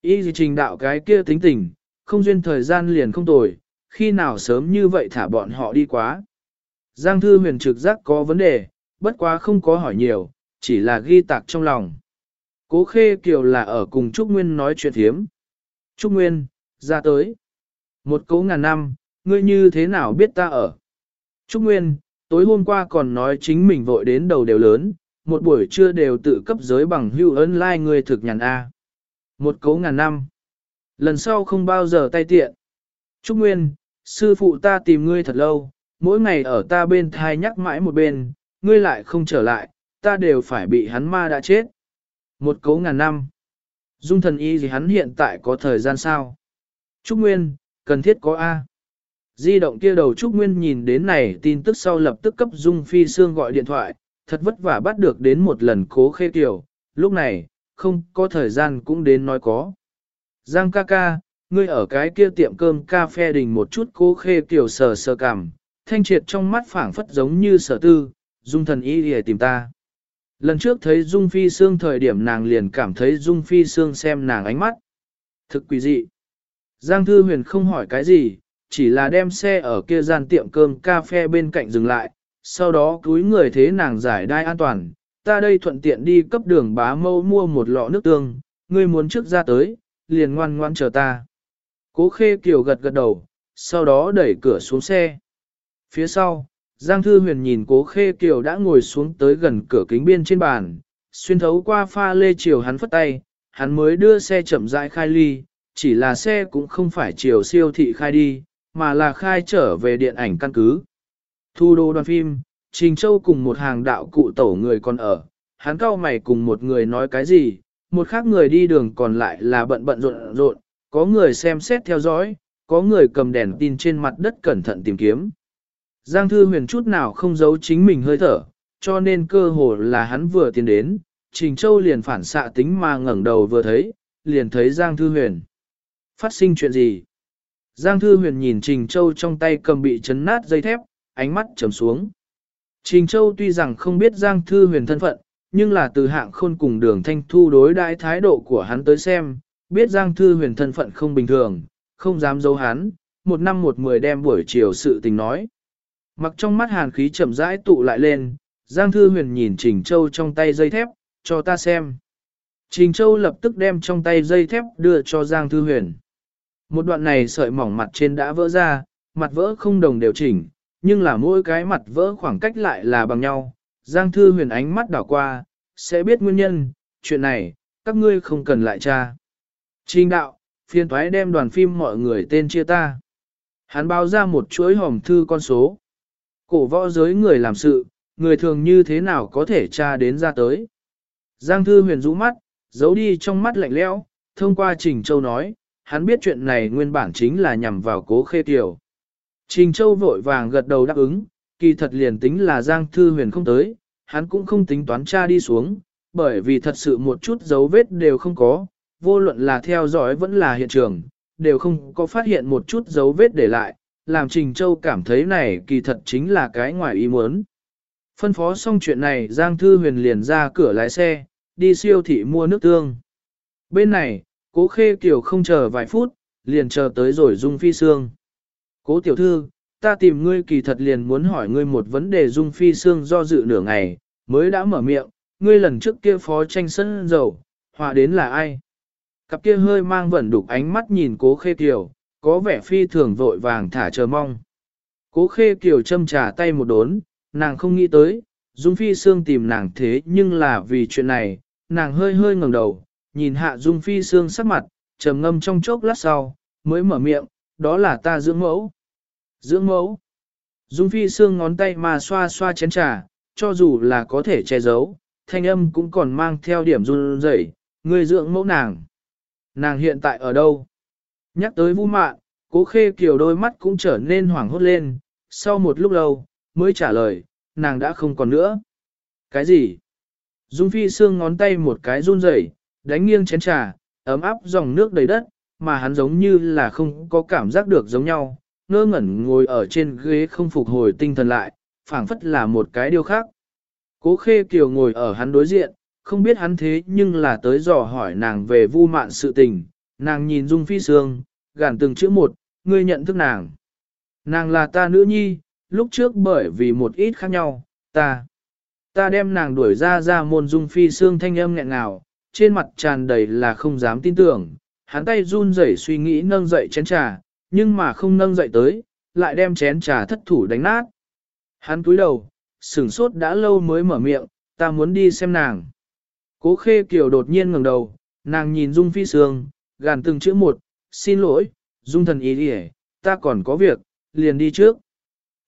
Y gì trình đạo cái kia tính tình, không duyên thời gian liền không tồi, khi nào sớm như vậy thả bọn họ đi quá. Giang thư huyền trực giác có vấn đề, bất quá không có hỏi nhiều, chỉ là ghi tạc trong lòng. Cố khê kiều là ở cùng Trúc Nguyên nói chuyện thiếm. Trúc Nguyên, ra tới. Một cố ngàn năm, ngươi như thế nào biết ta ở? Trúc Nguyên, tối hôm qua còn nói chính mình vội đến đầu đều lớn, một buổi trưa đều tự cấp giới bằng hưu ơn lai like người thực nhàn A. Một cấu ngàn năm. Lần sau không bao giờ tay tiện. Trúc Nguyên, sư phụ ta tìm ngươi thật lâu, mỗi ngày ở ta bên thai nhắc mãi một bên, ngươi lại không trở lại, ta đều phải bị hắn ma đã chết. Một cấu ngàn năm. Dung thần y gì hắn hiện tại có thời gian sao? Trúc Nguyên, cần thiết có A. Di động kia đầu Trúc Nguyên nhìn đến này tin tức sau lập tức cấp Dung Phi Sương gọi điện thoại, thật vất vả bắt được đến một lần cố khê tiểu, lúc này, không có thời gian cũng đến nói có. Giang ca ca, ngươi ở cái kia tiệm cơm cà phê đình một chút cố khê kiểu sờ sờ cảm, thanh triệt trong mắt phảng phất giống như sở tư, Dung thần ý để tìm ta. Lần trước thấy Dung Phi Sương thời điểm nàng liền cảm thấy Dung Phi Sương xem nàng ánh mắt. Thực quỷ dị. Giang Thư Huyền không hỏi cái gì, chỉ là đem xe ở kia gian tiệm cơm cà phê bên cạnh dừng lại, sau đó cúi người thế nàng giải đai an toàn, ta đây thuận tiện đi cấp đường bá mâu mua một lọ nước tương, ngươi muốn trước ra tới, liền ngoan ngoan chờ ta. Cố khê kiều gật gật đầu, sau đó đẩy cửa xuống xe. Phía sau, Giang Thư Huyền nhìn cố khê kiều đã ngồi xuống tới gần cửa kính biên trên bàn, xuyên thấu qua pha lê chiều hắn phất tay, hắn mới đưa xe chậm rãi khai ly, chỉ là xe cũng không phải chiều siêu thị khai đi, mà là khai trở về điện ảnh căn cứ. Thu đô đoàn phim, Trình Châu cùng một hàng đạo cụ tổ người còn ở, hắn cao mày cùng một người nói cái gì, một khác người đi đường còn lại là bận bận rộn rộn, có người xem xét theo dõi, có người cầm đèn tin trên mặt đất cẩn thận tìm kiếm. Giang Thư Huyền chút nào không giấu chính mình hơi thở, cho nên cơ hồ là hắn vừa tiến đến, Trình Châu liền phản xạ tính mà ngẩng đầu vừa thấy, liền thấy Giang Thư Huyền. Phát sinh chuyện gì? Giang Thư Huyền nhìn Trình Châu trong tay cầm bị chấn nát dây thép, ánh mắt trầm xuống. Trình Châu tuy rằng không biết Giang Thư Huyền thân phận, nhưng là từ hạng khôn cùng đường thanh thu đối đãi thái độ của hắn tới xem, biết Giang Thư Huyền thân phận không bình thường, không dám giấu hắn, một năm một mười đem buổi chiều sự tình nói. Mặc trong mắt hàn khí chậm rãi tụ lại lên, Giang Thư Huyền nhìn Trình Châu trong tay dây thép, cho ta xem. Trình Châu lập tức đem trong tay dây thép đưa cho Giang Thư Huyền. Một đoạn này sợi mỏng mặt trên đã vỡ ra, mặt vỡ không đồng đều chỉnh, nhưng là mỗi cái mặt vỡ khoảng cách lại là bằng nhau. Giang Thư Huyền ánh mắt đảo qua, sẽ biết nguyên nhân, chuyện này, các ngươi không cần lại tra. Trình đạo, phiên thoái đem đoàn phim mọi người tên chia ta. Hắn báo ra một chuỗi hòm thư con số. Cổ võ giới người làm sự, người thường như thế nào có thể tra đến ra tới. Giang Thư Huyền rũ mắt, giấu đi trong mắt lạnh lẽo, thông qua Trình Châu nói, hắn biết chuyện này nguyên bản chính là nhằm vào cố khê tiểu. Trình Châu vội vàng gật đầu đáp ứng, kỳ thật liền tính là Giang Thư Huyền không tới, hắn cũng không tính toán tra đi xuống, bởi vì thật sự một chút dấu vết đều không có, vô luận là theo dõi vẫn là hiện trường, đều không có phát hiện một chút dấu vết để lại, làm Trình Châu cảm thấy này kỳ thật chính là cái ngoài ý muốn. Phân phó xong chuyện này Giang Thư Huyền liền ra cửa lái xe, đi siêu thị mua nước tương. Bên này, cố khê Kiều không chờ vài phút, liền chờ tới rồi Dung Phi Sương. Cố tiểu thư, ta tìm ngươi kỳ thật liền muốn hỏi ngươi một vấn đề Dung Phi Sương do dự nửa ngày, mới đã mở miệng, ngươi lần trước kia phó tranh sân dầu, hòa đến là ai? Cặp kia hơi mang vẩn đục ánh mắt nhìn cố khê kiều, có vẻ phi thường vội vàng thả chờ mong. Cố khê kiều châm trà tay một đốn, nàng không nghĩ tới, Dung Phi Sương tìm nàng thế nhưng là vì chuyện này, nàng hơi hơi ngẩng đầu, nhìn hạ Dung Phi Sương sắc mặt, trầm ngâm trong chốc lát sau, mới mở miệng, đó là ta dưỡng mẫu. Dưỡng mẫu. Dung Phi xương ngón tay mà xoa xoa chén trà, cho dù là có thể che giấu, thanh âm cũng còn mang theo điểm run rẩy, người dưỡng mẫu nàng. Nàng hiện tại ở đâu? Nhắc tới Vu Mạn, Cố Khê Kiều đôi mắt cũng trở nên hoảng hốt lên, sau một lúc lâu, mới trả lời, nàng đã không còn nữa. Cái gì? Dung Phi xương ngón tay một cái run rẩy, đánh nghiêng chén trà, ấm áp dòng nước đầy đất, mà hắn giống như là không có cảm giác được giống nhau, ngơ ngẩn ngồi ở trên ghế không phục hồi tinh thần lại, phảng phất là một cái điều khác. Cố khê kiều ngồi ở hắn đối diện, không biết hắn thế nhưng là tới dò hỏi nàng về vu mạn sự tình, nàng nhìn Dung Phi Sương, gàn từng chữ một, ngươi nhận thức nàng. Nàng là ta nữ nhi, lúc trước bởi vì một ít khác nhau, ta. Ta đem nàng đuổi ra ra môn Dung Phi Sương thanh âm nghẹn ngào, trên mặt tràn đầy là không dám tin tưởng, hắn tay run rẩy suy nghĩ nâng dậy chén trà, nhưng mà không nâng dậy tới, lại đem chén trà thất thủ đánh nát. Hắn cúi đầu, sửng sốt đã lâu mới mở miệng, ta muốn đi xem nàng. Cố khê kiều đột nhiên ngẩng đầu, nàng nhìn Dung Phi Sương, gàn từng chữ một, xin lỗi, Dung thần ý đi ta còn có việc, liền đi trước.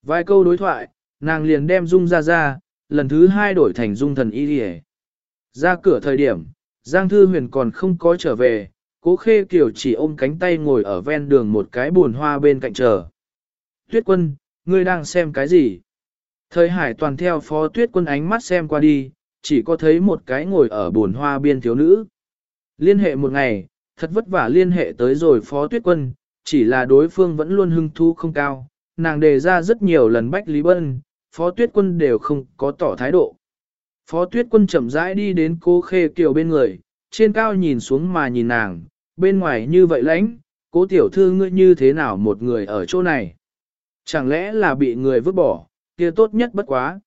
Vài câu đối thoại, nàng liền đem Dung ra ra, lần thứ hai đổi thành Dung thần ý đi Ra cửa thời điểm, Giang Thư Huyền còn không có trở về, cố khê kiều chỉ ôm cánh tay ngồi ở ven đường một cái buồn hoa bên cạnh chờ. Tuyết quân, ngươi đang xem cái gì? Thời hải toàn theo phó tuyết quân ánh mắt xem qua đi, chỉ có thấy một cái ngồi ở buồn hoa biên thiếu nữ. Liên hệ một ngày, thật vất vả liên hệ tới rồi phó tuyết quân, chỉ là đối phương vẫn luôn hưng thu không cao, nàng đề ra rất nhiều lần bách lý bân, phó tuyết quân đều không có tỏ thái độ. Phó tuyết quân chậm rãi đi đến cô khê kiều bên người, trên cao nhìn xuống mà nhìn nàng, bên ngoài như vậy lãnh, cố tiểu thư ngươi như thế nào một người ở chỗ này? Chẳng lẽ là bị người vứt bỏ, kia tốt nhất bất quá.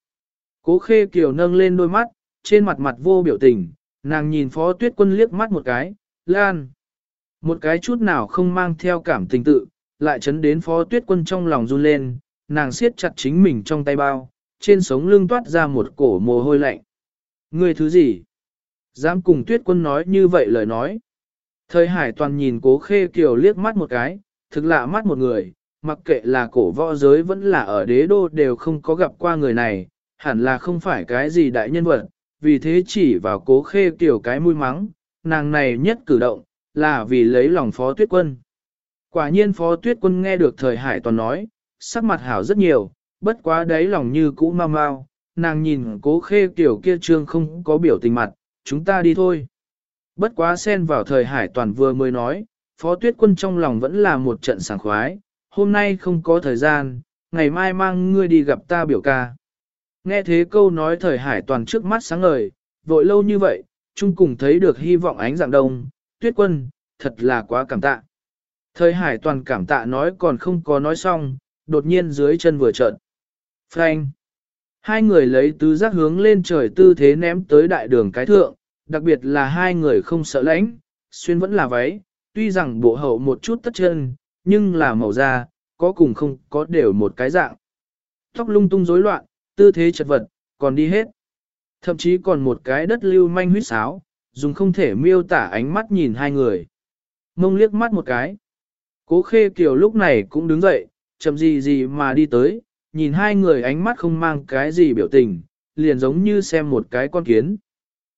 Cố khê kiều nâng lên đôi mắt, trên mặt mặt vô biểu tình, nàng nhìn phó tuyết quân liếc mắt một cái, lan. Một cái chút nào không mang theo cảm tình tự, lại chấn đến phó tuyết quân trong lòng run lên, nàng siết chặt chính mình trong tay bao, trên sống lưng toát ra một cổ mồ hôi lạnh. Ngươi thứ gì? Dám cùng tuyết quân nói như vậy lời nói. Thời hải toàn nhìn cố khê kiều liếc mắt một cái, thực lạ mắt một người, mặc kệ là cổ võ giới vẫn là ở đế đô đều không có gặp qua người này, hẳn là không phải cái gì đại nhân vật, vì thế chỉ vào cố khê kiều cái mũi mắng, nàng này nhất cử động, là vì lấy lòng phó tuyết quân. Quả nhiên phó tuyết quân nghe được thời hải toàn nói, sắc mặt hảo rất nhiều, bất quá đấy lòng như cũ mau mau, nàng nhìn cố khê kiều kia trương không có biểu tình mặt, chúng ta đi thôi. Bất quá xen vào thời hải toàn vừa mới nói, phó tuyết quân trong lòng vẫn là một trận sảng khoái, hôm nay không có thời gian, ngày mai mang ngươi đi gặp ta biểu ca. Nghe thế câu nói thời hải toàn trước mắt sáng ngời, vội lâu như vậy, chung cùng thấy được hy vọng ánh dạng đông, tuyết quân, thật là quá cảm tạ. Thời hải toàn cảm tạ nói còn không có nói xong, đột nhiên dưới chân vừa trợn. Frank! Hai người lấy tứ giác hướng lên trời tư thế ném tới đại đường cái thượng, đặc biệt là hai người không sợ lãnh, xuyên vẫn là váy, tuy rằng bộ hậu một chút tất chân, nhưng là màu da, có cùng không có đều một cái dạng. Tóc lung tung rối loạn, tư thế chật vật, còn đi hết. Thậm chí còn một cái đất lưu manh huyết sáo, dùng không thể miêu tả ánh mắt nhìn hai người. Mông liếc mắt một cái. Cố khê kiều lúc này cũng đứng dậy, chậm gì gì mà đi tới, nhìn hai người ánh mắt không mang cái gì biểu tình, liền giống như xem một cái con kiến.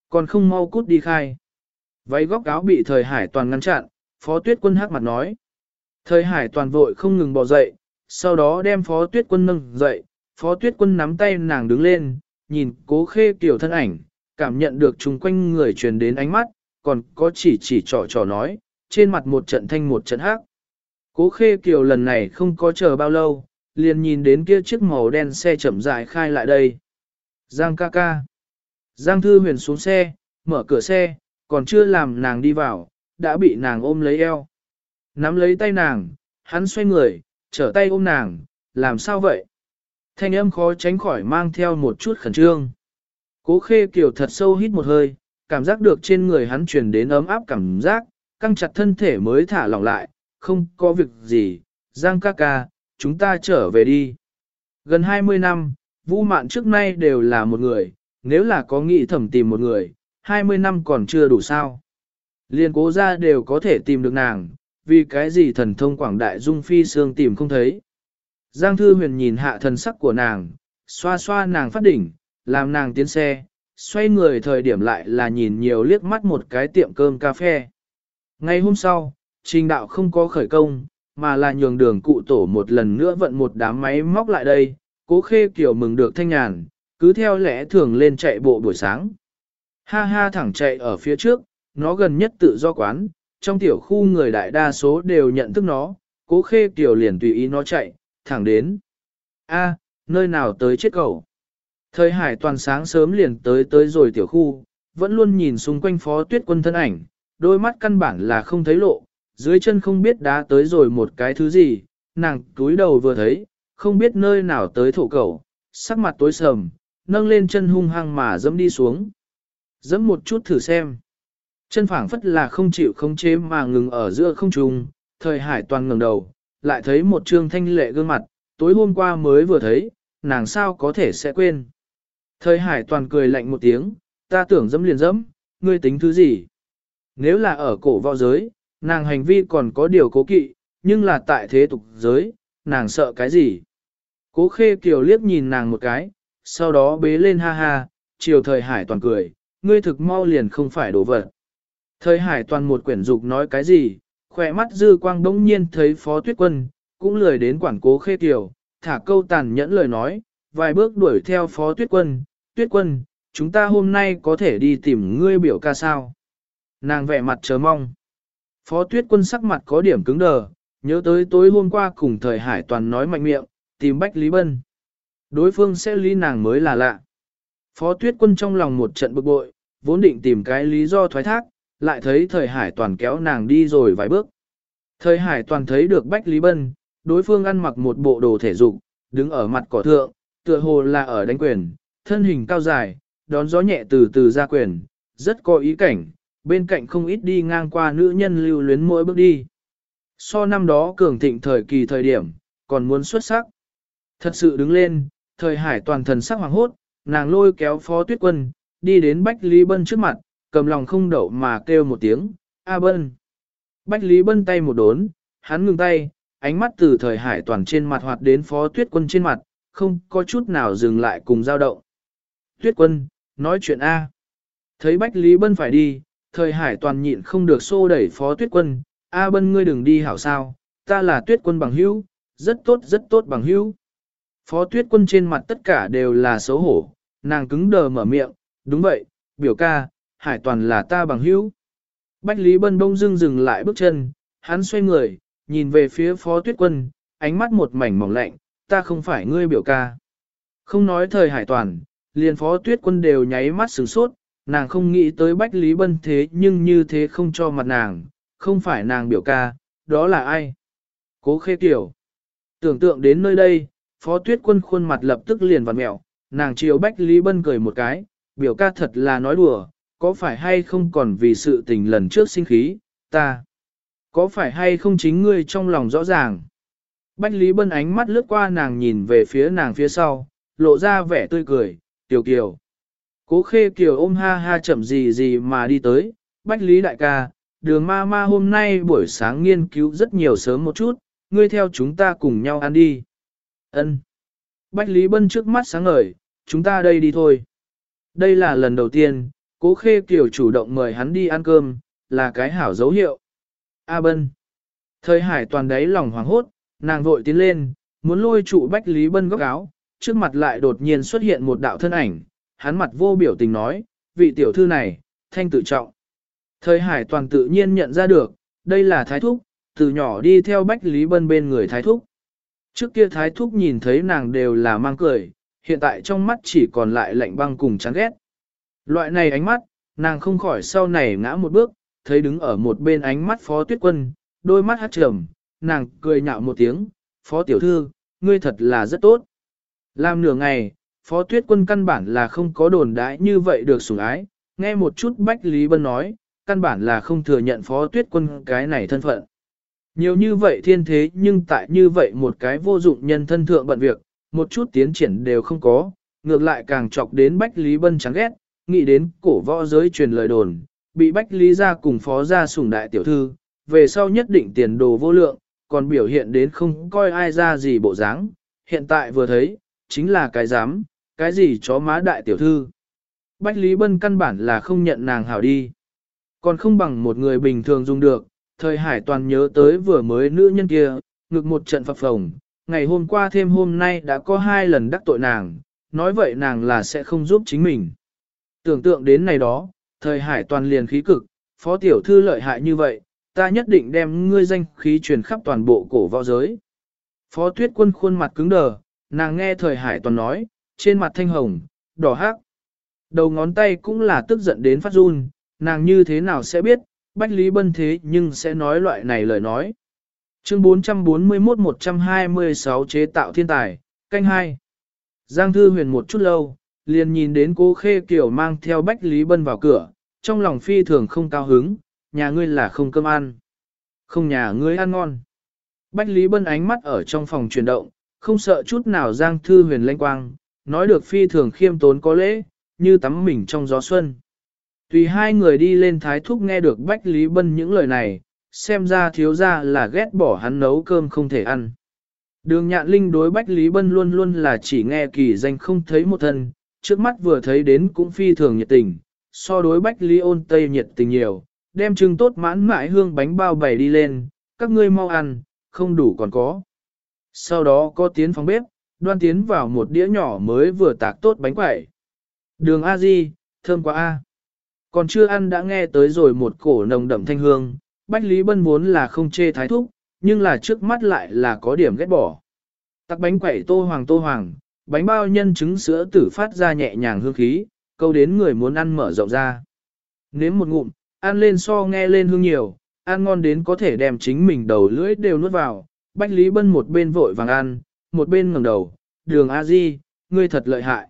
Còn không mau cút đi khai. Váy góc áo bị thời hải toàn ngăn chặn, phó tuyết quân hắc mặt nói. Thời hải toàn vội không ngừng bỏ dậy, sau đó đem phó tuyết quân nâng dậy, phó tuyết quân nắm tay nàng đứng lên, nhìn cố khê kiểu thân ảnh, cảm nhận được chung quanh người truyền đến ánh mắt, còn có chỉ chỉ trò trò nói, trên mặt một trận thanh một trận hắc. Cố khê kiều lần này không có chờ bao lâu, liền nhìn đến kia chiếc màu đen xe chậm rãi khai lại đây. Giang ca ca. Giang thư huyền xuống xe, mở cửa xe, còn chưa làm nàng đi vào, đã bị nàng ôm lấy eo. Nắm lấy tay nàng, hắn xoay người, trở tay ôm nàng, làm sao vậy? Thanh âm khó tránh khỏi mang theo một chút khẩn trương. Cố khê kiều thật sâu hít một hơi, cảm giác được trên người hắn truyền đến ấm áp cảm giác, căng chặt thân thể mới thả lỏng lại, không có việc gì, Giang ca ca, chúng ta trở về đi. Gần 20 năm, Vũ Mạn trước nay đều là một người, nếu là có nghĩ thẩm tìm một người, 20 năm còn chưa đủ sao. Liên cố ra đều có thể tìm được nàng, vì cái gì thần thông quảng đại dung phi xương tìm không thấy. Giang Thư Huyền nhìn hạ thần sắc của nàng, xoa xoa nàng phát đỉnh, làm nàng tiến xe, xoay người thời điểm lại là nhìn nhiều liếc mắt một cái tiệm cơm cà phê. Ngay hôm sau, trình đạo không có khởi công, mà là nhường đường cụ tổ một lần nữa vận một đám máy móc lại đây, cố khê kiểu mừng được thanh nhàn, cứ theo lẽ thường lên chạy bộ buổi sáng. Ha ha thẳng chạy ở phía trước, nó gần nhất tự do quán, trong tiểu khu người đại đa số đều nhận thức nó, cố khê tiểu liền tùy ý nó chạy, thẳng đến. A, nơi nào tới chết cậu. Thời hải toàn sáng sớm liền tới tới rồi tiểu khu, vẫn luôn nhìn xung quanh phó tuyết quân thân ảnh, đôi mắt căn bản là không thấy lộ, dưới chân không biết đã tới rồi một cái thứ gì, nàng túi đầu vừa thấy, không biết nơi nào tới thổ cầu, sắc mặt tối sầm, nâng lên chân hung hăng mà dẫm đi xuống. Dẫm một chút thử xem. Chân phảng phất là không chịu không chế mà ngừng ở giữa không trung, thời hải toàn ngẩng đầu, lại thấy một trương thanh lệ gương mặt, tối hôm qua mới vừa thấy, nàng sao có thể sẽ quên. Thời hải toàn cười lạnh một tiếng, ta tưởng dẫm liền dẫm, ngươi tính thứ gì? Nếu là ở cổ võ giới, nàng hành vi còn có điều cố kỵ, nhưng là tại thế tục giới, nàng sợ cái gì? Cố khê kiều liếc nhìn nàng một cái, sau đó bế lên ha ha, chiều thời hải toàn cười, ngươi thực mau liền không phải đổ vật. Thời hải toàn một quyển dục nói cái gì, khỏe mắt dư quang đống nhiên thấy phó tuyết quân, cũng lười đến quản cố khê tiểu thả câu tàn nhẫn lời nói, vài bước đuổi theo phó tuyết quân, tuyết quân, chúng ta hôm nay có thể đi tìm ngươi biểu ca sao. Nàng vẻ mặt chờ mong. Phó tuyết quân sắc mặt có điểm cứng đờ, nhớ tới tối hôm qua cùng thời hải toàn nói mạnh miệng, tìm Bách Lý Bân. Đối phương sẽ lý nàng mới là lạ. Phó tuyết quân trong lòng một trận bực bội, vốn định tìm cái lý do thoái thác, lại thấy thời hải toàn kéo nàng đi rồi vài bước. Thời hải toàn thấy được Bách Lý Bân, đối phương ăn mặc một bộ đồ thể dục, đứng ở mặt cỏ thượng, tựa hồ là ở đánh quyền, thân hình cao dài, đón gió nhẹ từ từ ra quyền, rất có ý cảnh, bên cạnh không ít đi ngang qua nữ nhân lưu luyến mỗi bước đi. So năm đó cường thịnh thời kỳ thời điểm, còn muốn xuất sắc. Thật sự đứng lên, thời hải toàn thần sắc hoàng hốt, nàng lôi kéo phó tuyết quân, đi đến Bách Lý Bân trước mặt, cầm lòng không đậu mà kêu một tiếng, A Bân. Bách Lý Bân tay một đốn, hắn ngừng tay, ánh mắt từ thời hải toàn trên mặt hoạt đến phó tuyết quân trên mặt, không có chút nào dừng lại cùng dao động. Tuyết quân, nói chuyện A. Thấy Bách Lý Bân phải đi, thời hải toàn nhịn không được xô đẩy phó tuyết quân, A Bân ngươi đừng đi hảo sao, ta là tuyết quân bằng hữu, rất tốt rất tốt bằng hữu. Phó tuyết quân trên mặt tất cả đều là xấu hổ, nàng cứng đờ mở miệng, đúng vậy, biểu ca, hải toàn là ta bằng hữu. Bách Lý Bân bông dưng dừng lại bước chân, hắn xoay người, nhìn về phía phó tuyết quân, ánh mắt một mảnh mỏng lạnh, ta không phải ngươi biểu ca. Không nói thời hải toàn, liền phó tuyết quân đều nháy mắt sửng sốt, nàng không nghĩ tới Bách Lý Bân thế nhưng như thế không cho mặt nàng, không phải nàng biểu ca, đó là ai? Cố khê tiểu. Tưởng tượng đến nơi đây, phó tuyết quân khuôn mặt lập tức liền vặn mẹo, nàng chiều Bách Lý Bân cười một cái, biểu ca thật là nói đùa, có phải hay không còn vì sự tình lần trước sinh khí, ta. Có phải hay không chính ngươi trong lòng rõ ràng? Bách Lý Bân ánh mắt lướt qua nàng nhìn về phía nàng phía sau, lộ ra vẻ tươi cười, tiểu kiều. Cố khê kiều ôm ha ha chậm gì gì mà đi tới, Bách Lý đại ca, đường ma ma hôm nay buổi sáng nghiên cứu rất nhiều sớm một chút, ngươi theo chúng ta cùng nhau ăn đi. Ân. Bách Lý Bân trước mắt sáng ngời, chúng ta đây đi thôi. Đây là lần đầu tiên, cố khê kiều chủ động mời hắn đi ăn cơm, là cái hảo dấu hiệu. A Bân. Thời hải toàn đáy lòng hoảng hốt, nàng vội tiến lên, muốn lôi trụ Bách Lý Bân góc áo, trước mặt lại đột nhiên xuất hiện một đạo thân ảnh, hắn mặt vô biểu tình nói, vị tiểu thư này, thanh tự trọng. Thời hải toàn tự nhiên nhận ra được, đây là thái thúc, từ nhỏ đi theo Bách Lý Bân bên người thái thúc. Trước kia thái thúc nhìn thấy nàng đều là mang cười, hiện tại trong mắt chỉ còn lại lạnh băng cùng chán ghét. Loại này ánh mắt, nàng không khỏi sau này ngã một bước, thấy đứng ở một bên ánh mắt phó tuyết quân, đôi mắt hát trầm, nàng cười nhạo một tiếng, phó tiểu thư, ngươi thật là rất tốt. Làm nửa ngày, phó tuyết quân căn bản là không có đồn đãi như vậy được sủng ái, nghe một chút Bách Lý Bân nói, căn bản là không thừa nhận phó tuyết quân cái này thân phận. Nhiều như vậy thiên thế nhưng tại như vậy một cái vô dụng nhân thân thượng bận việc, một chút tiến triển đều không có, ngược lại càng chọc đến Bách Lý Bân chán ghét, nghĩ đến cổ võ giới truyền lời đồn, bị Bách Lý ra cùng phó ra sủng đại tiểu thư, về sau nhất định tiền đồ vô lượng, còn biểu hiện đến không coi ai ra gì bộ dáng, hiện tại vừa thấy, chính là cái dám, cái gì chó má đại tiểu thư. Bách Lý Bân căn bản là không nhận nàng hảo đi. Còn không bằng một người bình thường dùng được, thời hải toàn nhớ tới vừa mới nữ nhân kia, ngực một trận phập phồng, ngày hôm qua thêm hôm nay đã có hai lần đắc tội nàng, nói vậy nàng là sẽ không giúp chính mình. Tưởng tượng đến này đó, thời hải toàn liền khí cực, phó tiểu thư lợi hại như vậy, ta nhất định đem ngươi danh khí truyền khắp toàn bộ cổ võ giới. Phó tuyết quân khuôn mặt cứng đờ, nàng nghe thời hải toàn nói, trên mặt thanh hồng, đỏ hắc. Đầu ngón tay cũng là tức giận đến phát run, nàng như thế nào sẽ biết, Bách Lý Bân thế nhưng sẽ nói loại này lời nói. Chương 441-126 chế tạo thiên tài, canh hai. Giang Thư Huyền một chút lâu, liền nhìn đến cô Khê Kiều mang theo Bách Lý Bân vào cửa, trong lòng phi thường không cao hứng, nhà ngươi là không cơm ăn. Không nhà ngươi ăn ngon. Bách Lý Bân ánh mắt ở trong phòng chuyển động, không sợ chút nào Giang Thư Huyền lanh quang, nói được phi thường khiêm tốn có lễ, như tắm mình trong gió xuân. Tùy hai người đi lên thái thúc nghe được Bách Lý Bân những lời này, xem ra thiếu ra là ghét bỏ hắn nấu cơm không thể ăn. Đường nhạn linh đối Bách Lý Bân luôn luôn là chỉ nghe kỳ danh không thấy một thân, trước mắt vừa thấy đến cũng phi thường nhiệt tình, so đối Bách Lý ôn tây nhiệt tình nhiều, đem trưng tốt mãn mại hương bánh bao bày đi lên, các ngươi mau ăn, không đủ còn có. Sau đó có tiến phòng bếp, đoan tiến vào một đĩa nhỏ mới vừa tạc tốt bánh quẩy. Đường A Di, thơm quá A. Còn chưa ăn đã nghe tới rồi một cổ nồng đậm thanh hương, Bách Lý Bân vốn là không chê thái thúc, nhưng là trước mắt lại là có điểm ghét bỏ. Tắc bánh quẩy tô hoàng tô hoàng, bánh bao nhân trứng sữa tử phát ra nhẹ nhàng hương khí, câu đến người muốn ăn mở rộng ra. Nếm một ngụm, ăn lên so nghe lên hương nhiều, ăn ngon đến có thể đem chính mình đầu lưỡi đều nuốt vào. Bách Lý Bân một bên vội vàng ăn, một bên ngẩng đầu, đường A Di, ngươi thật lợi hại.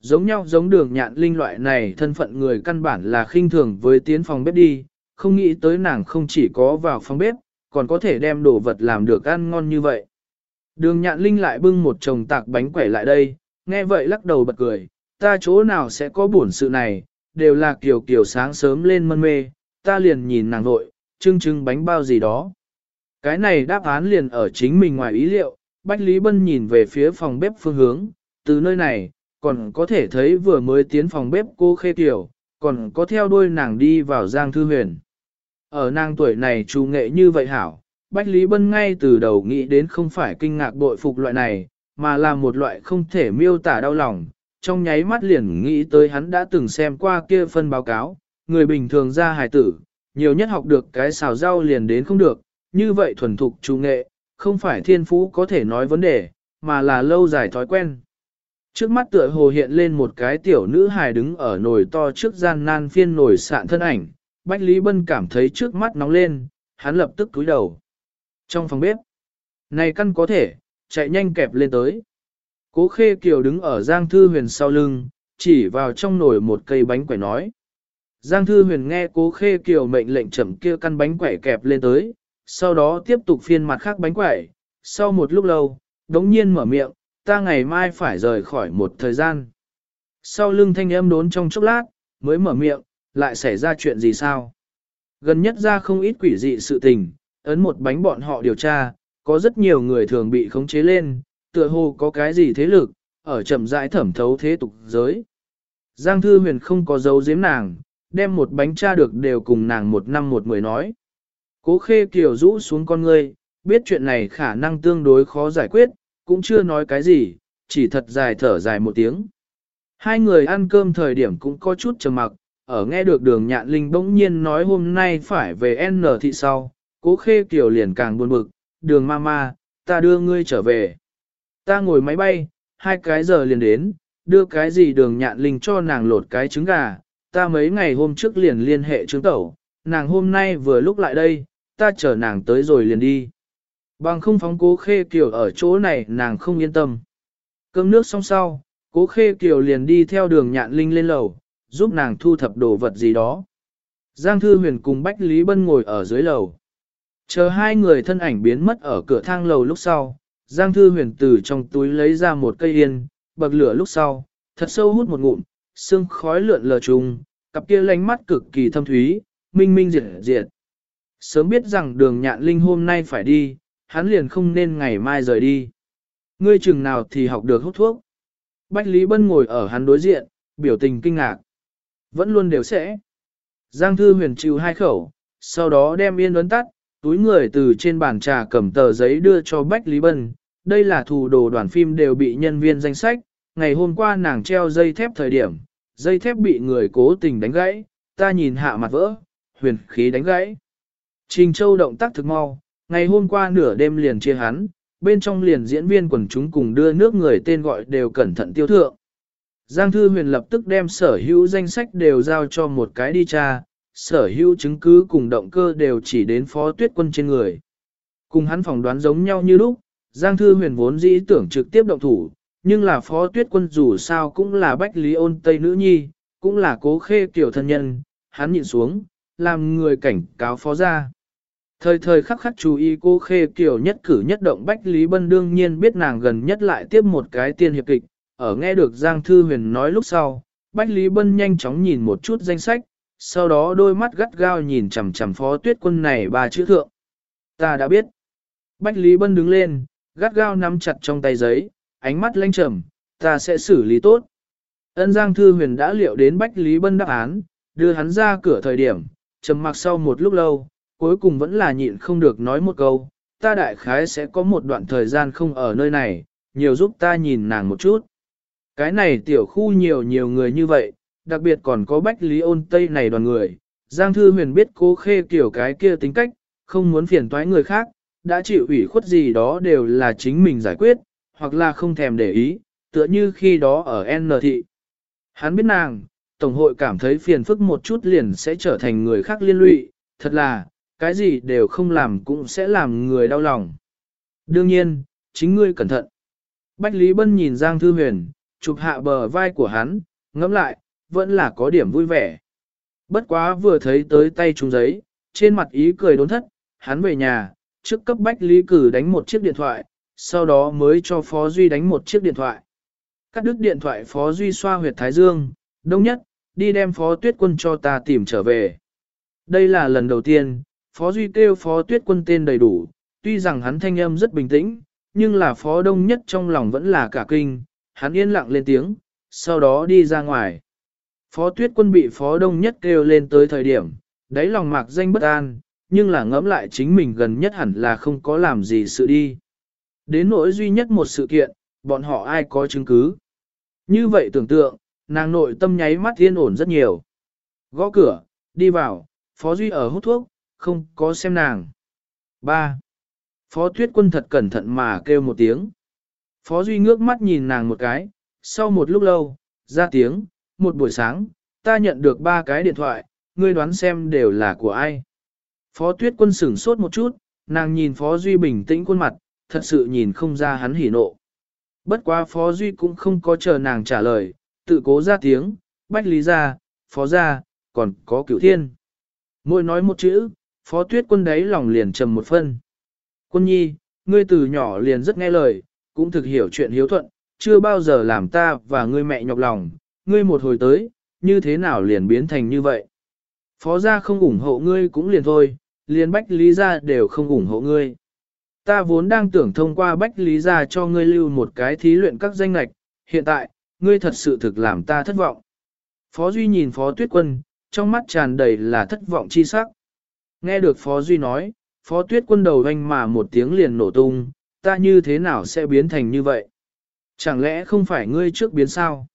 Giống nhau giống đường nhạn linh loại này thân phận người căn bản là khinh thường với tiến phòng bếp đi, không nghĩ tới nàng không chỉ có vào phòng bếp, còn có thể đem đồ vật làm được ăn ngon như vậy. Đường nhạn linh lại bưng một chồng tạc bánh quẩy lại đây, nghe vậy lắc đầu bật cười, ta chỗ nào sẽ có buồn sự này, đều là kiểu kiểu sáng sớm lên mân mê, ta liền nhìn nàng nội trưng trưng bánh bao gì đó. Cái này đáp án liền ở chính mình ngoài ý liệu, Bách Lý Bân nhìn về phía phòng bếp phương hướng, từ nơi này, còn có thể thấy vừa mới tiến phòng bếp cô khê tiểu, còn có theo đuôi nàng đi vào Giang Thư Huyền. Ở nàng tuổi này trù nghệ như vậy hảo, Bách Lý Bân ngay từ đầu nghĩ đến không phải kinh ngạc bội phục loại này, mà là một loại không thể miêu tả đau lòng. Trong nháy mắt liền nghĩ tới hắn đã từng xem qua kia phân báo cáo, người bình thường ra hài tử, nhiều nhất học được cái xào rau liền đến không được, như vậy thuần thục trù nghệ, không phải thiên phú có thể nói vấn đề, mà là lâu dài thói quen. Trước mắt tựa hồ hiện lên một cái tiểu nữ hài đứng ở nồi to trước gian nan phiên nồi sạn thân ảnh, Bách Lý Bân cảm thấy trước mắt nóng lên, hắn lập tức cúi đầu. Trong phòng bếp, này căn có thể, chạy nhanh kẹp lên tới. Cố khê kiều đứng ở Giang Thư Huyền sau lưng, chỉ vào trong nồi một cây bánh quẩy nói. Giang Thư Huyền nghe cố khê kiều mệnh lệnh chậm kia căn bánh quẩy kẹp lên tới, sau đó tiếp tục phiên mặt khác bánh quẩy. Sau một lúc lâu, đống nhiên mở miệng, ta ngày mai phải rời khỏi một thời gian. Sau lưng thanh âm đốn trong chốc lát, mới mở miệng, lại xảy ra chuyện gì sao? Gần nhất ra không ít quỷ dị sự tình, ấn một bánh bọn họ điều tra, có rất nhiều người thường bị khống chế lên, tựa hồ có cái gì thế lực, ở chậm rãi thẩm thấu thế tục giới. Giang Thư Huyền không có dấu giếm nàng, đem một bánh tra được đều cùng nàng một năm một mười nói. Cố khê kiều rũ xuống con ngươi, biết chuyện này khả năng tương đối khó giải quyết, cũng chưa nói cái gì, chỉ thật dài thở dài một tiếng. Hai người ăn cơm thời điểm cũng có chút trầm mặc, ở nghe được đường nhạn linh bỗng nhiên nói hôm nay phải về N thị sau, cố khê kiểu liền càng buồn bực, đường ma ma, ta đưa ngươi trở về. Ta ngồi máy bay, hai cái giờ liền đến, đưa cái gì đường nhạn linh cho nàng lột cái trứng gà, ta mấy ngày hôm trước liền liên hệ trứng tẩu, nàng hôm nay vừa lúc lại đây, ta chờ nàng tới rồi liền đi. Bằng không phóng cố khê kiểu ở chỗ này nàng không yên tâm. Cơm nước xong sau, cố khê kiểu liền đi theo đường nhạn linh lên lầu, giúp nàng thu thập đồ vật gì đó. Giang Thư Huyền cùng Bách Lý Bân ngồi ở dưới lầu. Chờ hai người thân ảnh biến mất ở cửa thang lầu lúc sau, Giang Thư Huyền từ trong túi lấy ra một cây yên, bậc lửa lúc sau, thật sâu hút một ngụm, sương khói lượn lờ trùng, cặp kia lánh mắt cực kỳ thâm thúy, minh minh diệt diệt. Sớm biết rằng đường nhạn linh hôm nay phải đi, hắn liền không nên ngày mai rời đi. Ngươi chừng nào thì học được hút thuốc. Bách Lý Bân ngồi ở hắn đối diện, biểu tình kinh ngạc. Vẫn luôn đều sẽ. Giang Thư Huyền chịu hai khẩu, sau đó đem yên ấn tắt, túi người từ trên bàn trà cầm tờ giấy đưa cho Bách Lý Bân. Đây là thủ đồ đoàn phim đều bị nhân viên danh sách, ngày hôm qua nàng treo dây thép thời điểm, dây thép bị người cố tình đánh gãy, ta nhìn hạ mặt vỡ, huyền khí đánh gãy. Trình Châu động tác thực mau, ngày hôm qua nửa đêm liền chia hắn, bên trong liền diễn viên quần chúng cùng đưa nước người tên gọi đều cẩn thận tiêu thượng. Giang Thư Huyền lập tức đem sở hữu danh sách đều giao cho một cái đi tra, sở hữu chứng cứ cùng động cơ đều chỉ đến phó tuyết quân trên người. Cùng hắn phỏng đoán giống nhau như lúc, Giang Thư Huyền vốn dĩ tưởng trực tiếp động thủ, nhưng là phó tuyết quân dù sao cũng là bách lý ôn tây nữ nhi, cũng là cố khê kiểu thân nhân, hắn nhịn xuống, làm người cảnh cáo phó ra. Thời thời khắc khắc chú ý cô khê kiểu nhất cử nhất động Bách Lý Bân đương nhiên biết nàng gần nhất lại tiếp một cái tiên hiệp kịch, ở nghe được Giang Thư Huyền nói lúc sau, Bách Lý Bân nhanh chóng nhìn một chút danh sách, sau đó đôi mắt gắt gao nhìn chằm chằm phó tuyết quân này ba chữ thượng. Ta đã biết. Bách Lý Bân đứng lên, gắt gao nắm chặt trong tay giấy, ánh mắt lanh trầm, ta sẽ xử lý tốt. Ân Giang Thư Huyền đã liệu đến Bách Lý Bân đáp án, đưa hắn ra cửa thời điểm, trầm mặc sau một lúc lâu, cuối cùng vẫn là nhịn không được nói một câu, ta đại khái sẽ có một đoạn thời gian không ở nơi này, nhiều giúp ta nhìn nàng một chút. Cái này tiểu khu nhiều nhiều người như vậy, đặc biệt còn có Bách Lý ôn Tây này đoàn người. Giang Thư Huyền biết cố khê kiểu cái kia tính cách, không muốn phiền toái người khác, đã chịu ủy khuất gì đó đều là chính mình giải quyết, hoặc là không thèm để ý, tựa như khi đó ở N thị. Hắn biết nàng, Tổng hội cảm thấy phiền phức một chút liền sẽ trở thành người khác liên lụy, thật là, cái gì đều không làm cũng sẽ làm người đau lòng. Đương nhiên, chính ngươi cẩn thận. Bách Lý Bân nhìn Giang Thư Huyền, chụp hạ bờ vai của hắn, ngẫm lại, vẫn là có điểm vui vẻ. Bất quá vừa thấy tới tay trúng giấy, trên mặt ý cười đốn thất, hắn về nhà, trước cấp Bách Lý Cử đánh một chiếc điện thoại, sau đó mới cho Phó Duy đánh một chiếc điện thoại. Cắt đứt điện thoại Phó Duy xoa huyệt Thái Dương, đông nhất, đi đem Phó Tuyết Quân cho ta tìm trở về. Đây là lần đầu tiên, Phó Duy kêu Phó Tuyết Quân tên đầy đủ, tuy rằng hắn thanh âm rất bình tĩnh, nhưng là Phó Đông nhất trong lòng vẫn là cả kinh, hắn yên lặng lên tiếng, sau đó đi ra ngoài. Phó Tuyết Quân bị Phó Đông nhất kêu lên tới thời điểm, đáy lòng mạc danh bất an, nhưng là ngẫm lại chính mình gần nhất hẳn là không có làm gì sự đi. Đến nỗi duy nhất một sự kiện, bọn họ ai có chứng cứ. Như vậy tưởng tượng, nàng nội tâm nháy mắt yên ổn rất nhiều. Gõ cửa, đi vào, Phó Duy ở hút thuốc, không có xem nàng. 3. Phó Tuyết Quân thật cẩn thận mà kêu một tiếng. Phó Duy ngước mắt nhìn nàng một cái, sau một lúc lâu, ra tiếng, một buổi sáng, ta nhận được ba cái điện thoại, ngươi đoán xem đều là của ai. Phó Tuyết Quân sửng sốt một chút, nàng nhìn Phó Duy bình tĩnh khuôn mặt, thật sự nhìn không ra hắn hỉ nộ. Bất quá Phó Duy cũng không có chờ nàng trả lời, tự cố ra tiếng, Bách Lý ra, Phó ra, còn có cửu thiên. Mỗi nói một chữ, Phó Tuyết Quân đấy lòng liền trầm một phân. Quân nhi, ngươi từ nhỏ liền rất nghe lời, cũng thực hiểu chuyện hiếu thuận, chưa bao giờ làm ta và ngươi mẹ nhọc lòng, ngươi một hồi tới, như thế nào liền biến thành như vậy. Phó gia không ủng hộ ngươi cũng liền thôi, liền bách lý gia đều không ủng hộ ngươi. Ta vốn đang tưởng thông qua bách lý gia cho ngươi lưu một cái thí luyện các danh lạch, hiện tại, ngươi thật sự thực làm ta thất vọng. Phó Duy nhìn Phó Tuyết Quân, trong mắt tràn đầy là thất vọng chi sắc. Nghe được Phó Duy nói, Phó Tuyết Quân đầu anh mà một tiếng liền nổ tung, ta như thế nào sẽ biến thành như vậy? Chẳng lẽ không phải ngươi trước biến sao?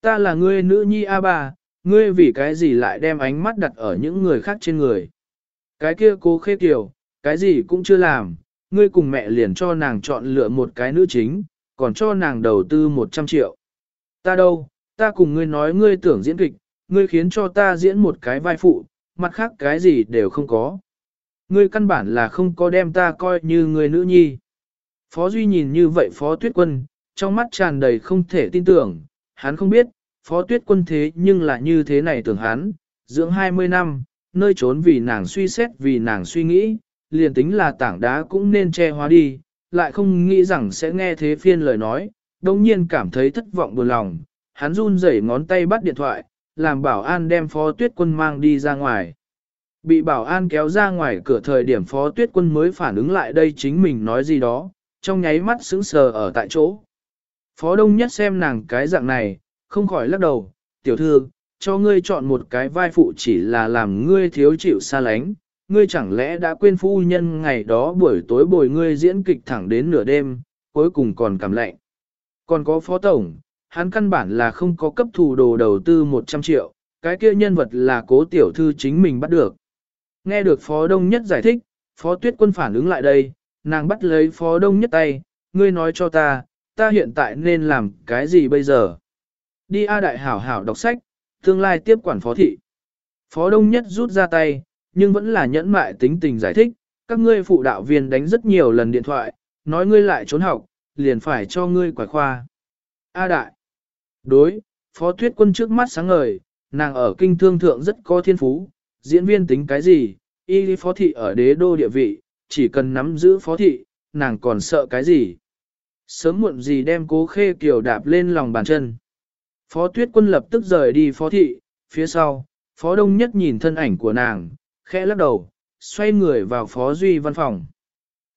Ta là ngươi nữ nhi A bà, ngươi vì cái gì lại đem ánh mắt đặt ở những người khác trên người? Cái kia cô khê kiểu, cái gì cũng chưa làm, ngươi cùng mẹ liền cho nàng chọn lựa một cái nữ chính, còn cho nàng đầu tư 100 triệu. Ta đâu, ta cùng ngươi nói ngươi tưởng diễn kịch, ngươi khiến cho ta diễn một cái vai phụ, mặt khác cái gì đều không có. Ngươi căn bản là không có đem ta coi như người nữ nhi. Phó Duy nhìn như vậy Phó Tuyết Quân, trong mắt tràn đầy không thể tin tưởng, hắn không biết, Phó Tuyết Quân thế nhưng là như thế này tưởng hắn, dưỡng 20 năm, nơi trốn vì nàng suy xét vì nàng suy nghĩ, liền tính là tảng đá cũng nên che hóa đi, lại không nghĩ rằng sẽ nghe thế phiên lời nói, đồng nhiên cảm thấy thất vọng buồn lòng, hắn run rẩy ngón tay bắt điện thoại, làm bảo an đem phó tuyết quân mang đi ra ngoài. Bị bảo an kéo ra ngoài cửa thời điểm phó tuyết quân mới phản ứng lại đây chính mình nói gì đó, trong nháy mắt sững sờ ở tại chỗ. Phó đông nhất xem nàng cái dạng này, không khỏi lắc đầu, tiểu thư, cho ngươi chọn một cái vai phụ chỉ là làm ngươi thiếu chịu xa lánh, ngươi chẳng lẽ đã quên phu nhân ngày đó buổi tối bồi ngươi diễn kịch thẳng đến nửa đêm, cuối cùng còn cảm lạnh. Còn có phó tổng, hắn căn bản là không có cấp thủ đồ đầu tư 100 triệu, cái kia nhân vật là cố tiểu thư chính mình bắt được. Nghe được phó đông nhất giải thích, phó tuyết quân phản ứng lại đây, nàng bắt lấy phó đông nhất tay, ngươi nói cho ta, ta hiện tại nên làm cái gì bây giờ? Đi A đại hảo hảo đọc sách, tương lai tiếp quản phó thị. Phó đông nhất rút ra tay, nhưng vẫn là nhẫn mại tính tình giải thích, các ngươi phụ đạo viên đánh rất nhiều lần điện thoại, nói ngươi lại trốn học, liền phải cho ngươi quải khoa. A đại. Đối, phó tuyết quân trước mắt sáng ngời, nàng ở kinh thương thượng rất có thiên phú, diễn viên tính cái gì, y phó thị ở đế đô địa vị, chỉ cần nắm giữ phó thị, nàng còn sợ cái gì. Sớm muộn gì đem cố khê kiều đạp lên lòng bàn chân. Phó tuyết quân lập tức rời đi phó thị, phía sau, phó đông nhất nhìn thân ảnh của nàng, khẽ lắc đầu, xoay người vào phó duy văn phòng.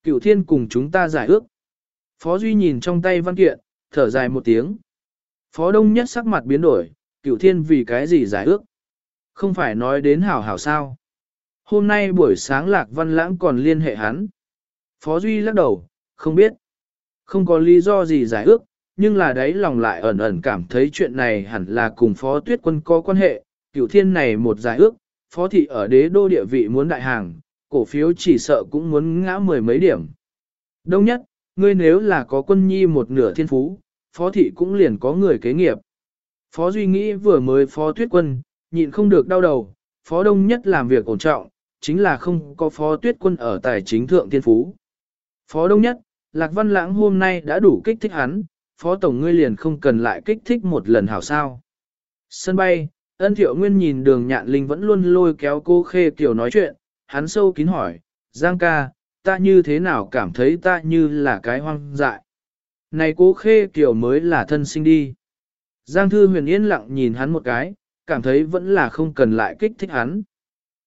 Cựu thiên cùng chúng ta giải ước. Phó duy nhìn trong tay văn kiện, thở dài một tiếng. Phó đông nhất sắc mặt biến đổi, Cửu thiên vì cái gì giải ước? Không phải nói đến hảo hảo sao? Hôm nay buổi sáng lạc văn lãng còn liên hệ hắn. Phó Duy lắc đầu, không biết. Không có lý do gì giải ước, nhưng là đấy lòng lại ẩn ẩn cảm thấy chuyện này hẳn là cùng Phó Tuyết Quân có quan hệ. Cửu thiên này một giải ước, Phó Thị ở đế đô địa vị muốn đại hàng, cổ phiếu chỉ sợ cũng muốn ngã mười mấy điểm. Đông nhất, ngươi nếu là có quân nhi một nửa thiên phú, Phó Thị cũng liền có người kế nghiệp. Phó Duy nghĩ vừa mới Phó Tuyết Quân, nhịn không được đau đầu, Phó Đông nhất làm việc ổn trọng, chính là không có Phó Tuyết Quân ở tài chính thượng thiên phú. Phó Đông nhất, Lạc Văn Lãng hôm nay đã đủ kích thích hắn, Phó Tổng ngươi liền không cần lại kích thích một lần hảo sao. Sân bay, ân thiệu nguyên nhìn đường nhạn linh vẫn luôn lôi kéo cô khê kiểu nói chuyện, hắn sâu kín hỏi, Giang ca, ta như thế nào cảm thấy ta như là cái hoang dại. Này cố khê kiểu mới là thân sinh đi. Giang thư huyền yên lặng nhìn hắn một cái, cảm thấy vẫn là không cần lại kích thích hắn.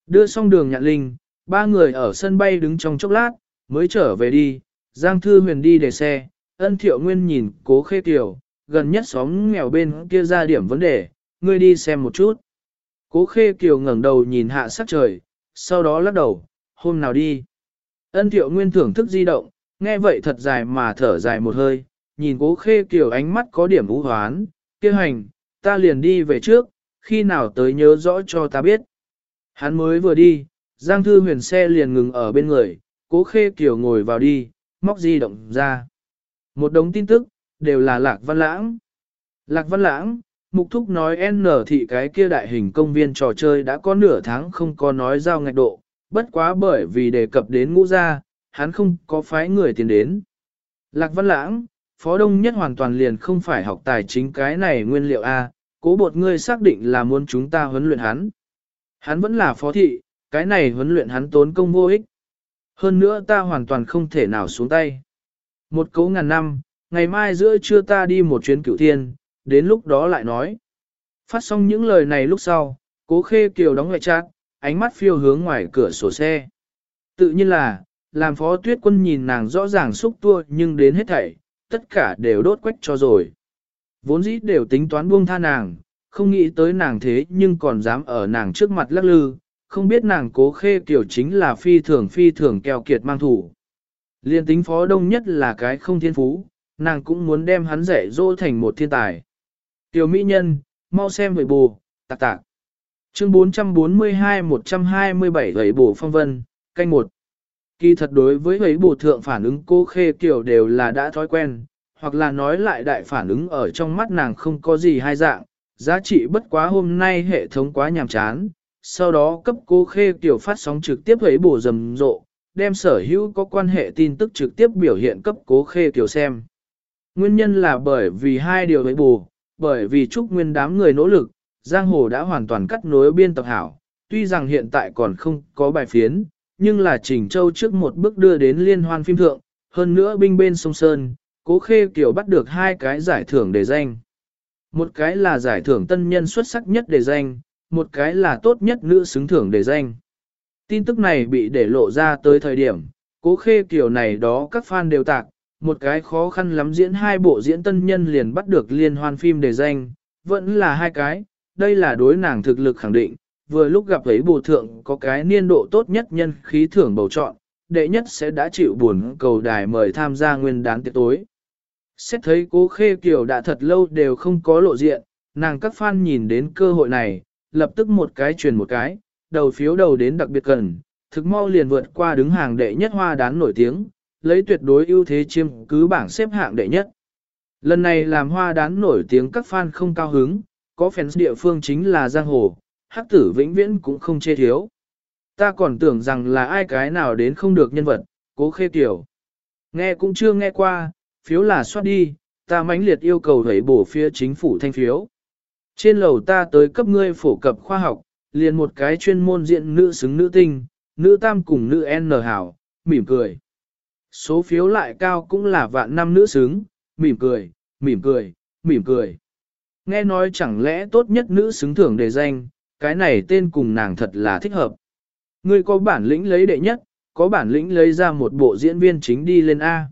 Đưa xong đường nhạn linh, ba người ở sân bay đứng trong chốc lát, mới trở về đi, Giang Thư Huyền đi để xe, ân thiệu nguyên nhìn cố khê tiểu, gần nhất xóm nghèo bên kia ra điểm vấn đề, ngươi đi xem một chút. Cố khê kiều ngẩng đầu nhìn hạ sắc trời, sau đó lắc đầu, hôm nào đi. Ân thiệu nguyên thưởng thức di động, nghe vậy thật dài mà thở dài một hơi, nhìn cố khê kiểu ánh mắt có điểm vũ hoán, kia hành, ta liền đi về trước, khi nào tới nhớ rõ cho ta biết. Hắn mới vừa đi, Giang Thư huyền xe liền ngừng ở bên người, cố khê kiểu ngồi vào đi, móc di động ra. Một đống tin tức, đều là Lạc Văn Lãng. Lạc Văn Lãng, Mục Thúc nói N thị cái kia đại hình công viên trò chơi đã có nửa tháng không có nói giao ngạch độ, bất quá bởi vì đề cập đến ngũ gia, hắn không có phái người tiền đến. Lạc Văn Lãng, Phó Đông Nhất hoàn toàn liền không phải học tài chính cái này nguyên liệu A, cố bột ngươi xác định là muốn chúng ta huấn luyện hắn. Hắn vẫn là phó thị, cái này huấn luyện hắn tốn công vô ích. Hơn nữa ta hoàn toàn không thể nào xuống tay. Một cấu ngàn năm, ngày mai giữa trưa ta đi một chuyến cửu thiên, đến lúc đó lại nói. Phát xong những lời này lúc sau, cố khê kiều đóng lại chát, ánh mắt phiêu hướng ngoài cửa sổ xe. Tự nhiên là, làm phó tuyết quân nhìn nàng rõ ràng xúc tua nhưng đến hết thảy, tất cả đều đốt quách cho rồi. Vốn dĩ đều tính toán buông tha nàng, không nghĩ tới nàng thế nhưng còn dám ở nàng trước mặt lắc lư, không biết nàng cố khê kiểu chính là phi thường phi thường keo kiệt mang thủ. Liên tính phó đông nhất là cái không thiên phú, nàng cũng muốn đem hắn dạy dỗ thành một thiên tài. Tiểu mỹ nhân, mau xem vậy bù, tạc tạc. Chương 442-127 gầy bổ phong vân, canh một. Kỳ thật đối với gầy bổ thượng phản ứng cô khê kiểu đều là đã thói quen, hoặc là nói lại đại phản ứng ở trong mắt nàng không có gì hai dạng, giá trị bất quá hôm nay hệ thống quá nhàm chán, sau đó cấp cô khê kiểu phát sóng trực tiếp ấy bổ rầm rộ, đem sở hữu có quan hệ tin tức trực tiếp biểu hiện cấp cố khê kiểu xem. Nguyên nhân là bởi vì hai điều ấy bù, bởi vì chúc nguyên đám người nỗ lực, giang hồ đã hoàn toàn cắt nối biên tập hảo, tuy rằng hiện tại còn không có bài phiến, nhưng là Trình Châu trước một bước đưa đến liên hoan phim thượng, hơn nữa binh bên sông Sơn, cố khê kiều bắt được hai cái giải thưởng đề danh. Một cái là giải thưởng tân nhân xuất sắc nhất đề danh, một cái là tốt nhất nữ xứng thưởng đề danh. Tin tức này bị để lộ ra tới thời điểm, cố khê kiều này đó các fan đều tạc, một cái khó khăn lắm diễn hai bộ diễn tân nhân liền bắt được liên hoan phim đề danh, vẫn là hai cái, đây là đối nàng thực lực khẳng định, vừa lúc gặp ấy bù thượng có cái niên độ tốt nhất nhân khí thưởng bầu chọn, đệ nhất sẽ đã chịu buồn cầu đài mời tham gia nguyên đán tiệc tối. Xét thấy cố khê kiểu đã thật lâu đều không có lộ diện, nàng các fan nhìn đến cơ hội này, lập tức một cái truyền một cái, đầu phiếu đầu đến đặc biệt cần, thực mau liền vượt qua đứng hàng đệ nhất hoa đán nổi tiếng, lấy tuyệt đối ưu thế chiếm cứ bảng xếp hạng đệ nhất. Lần này làm hoa đán nổi tiếng các fan không cao hứng, có fans địa phương chính là Giang Hồ, hắc tử vĩnh viễn cũng không chê thiếu. Ta còn tưởng rằng là ai cái nào đến không được nhân vật, cố khê tiểu. Nghe cũng chưa nghe qua, phiếu là soát đi, ta mãnh liệt yêu cầu hãy bổ phía chính phủ thanh phiếu. Trên lầu ta tới cấp ngươi phổ cập khoa học, liền một cái chuyên môn diện nữ xứng nữ tinh, nữ tam cùng nữ N hảo, mỉm cười. Số phiếu lại cao cũng là vạn năm nữ xứng, mỉm cười, mỉm cười, mỉm cười. Nghe nói chẳng lẽ tốt nhất nữ xứng thưởng đề danh, cái này tên cùng nàng thật là thích hợp. Ngươi có bản lĩnh lấy đệ nhất, có bản lĩnh lấy ra một bộ diễn viên chính đi lên A.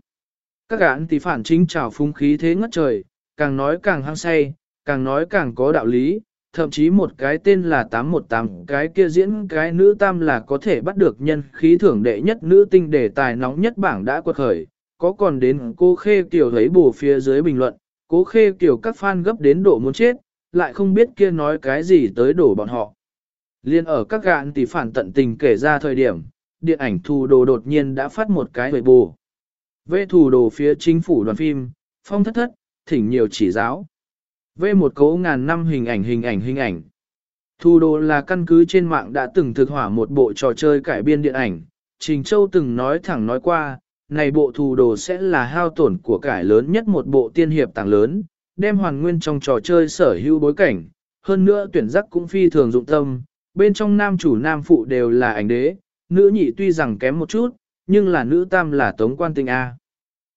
Các gạn tỷ phản chính trào phúng khí thế ngất trời, càng nói càng hăng say, càng nói càng có đạo lý, thậm chí một cái tên là 818 cái kia diễn cái nữ tam là có thể bắt được nhân khí thưởng đệ nhất nữ tinh đề tài nóng nhất bảng đã quật khởi, có còn đến cô khê kiểu thấy bù phía dưới bình luận, cố khê kiểu các fan gấp đến độ muốn chết, lại không biết kia nói cái gì tới đổ bọn họ. Liên ở các gạn tỷ phản tận tình kể ra thời điểm, điện ảnh thù đồ đột nhiên đã phát một cái hồi bù. Về thù đồ phía chính phủ đoàn phim, phong thất thất, thỉnh nhiều chỉ giáo. Về một cấu ngàn năm hình ảnh hình ảnh hình ảnh. Thù đồ là căn cứ trên mạng đã từng thực hỏa một bộ trò chơi cải biên điện ảnh. Trình Châu từng nói thẳng nói qua, này bộ thù đồ sẽ là hao tổn của cải lớn nhất một bộ tiên hiệp tàng lớn, đem hoàn nguyên trong trò chơi sở hữu bối cảnh. Hơn nữa tuyển giác cũng phi thường dụng tâm, bên trong nam chủ nam phụ đều là ảnh đế, nữ nhị tuy rằng kém một chút, nhưng là nữ tam là tống quan tinh A.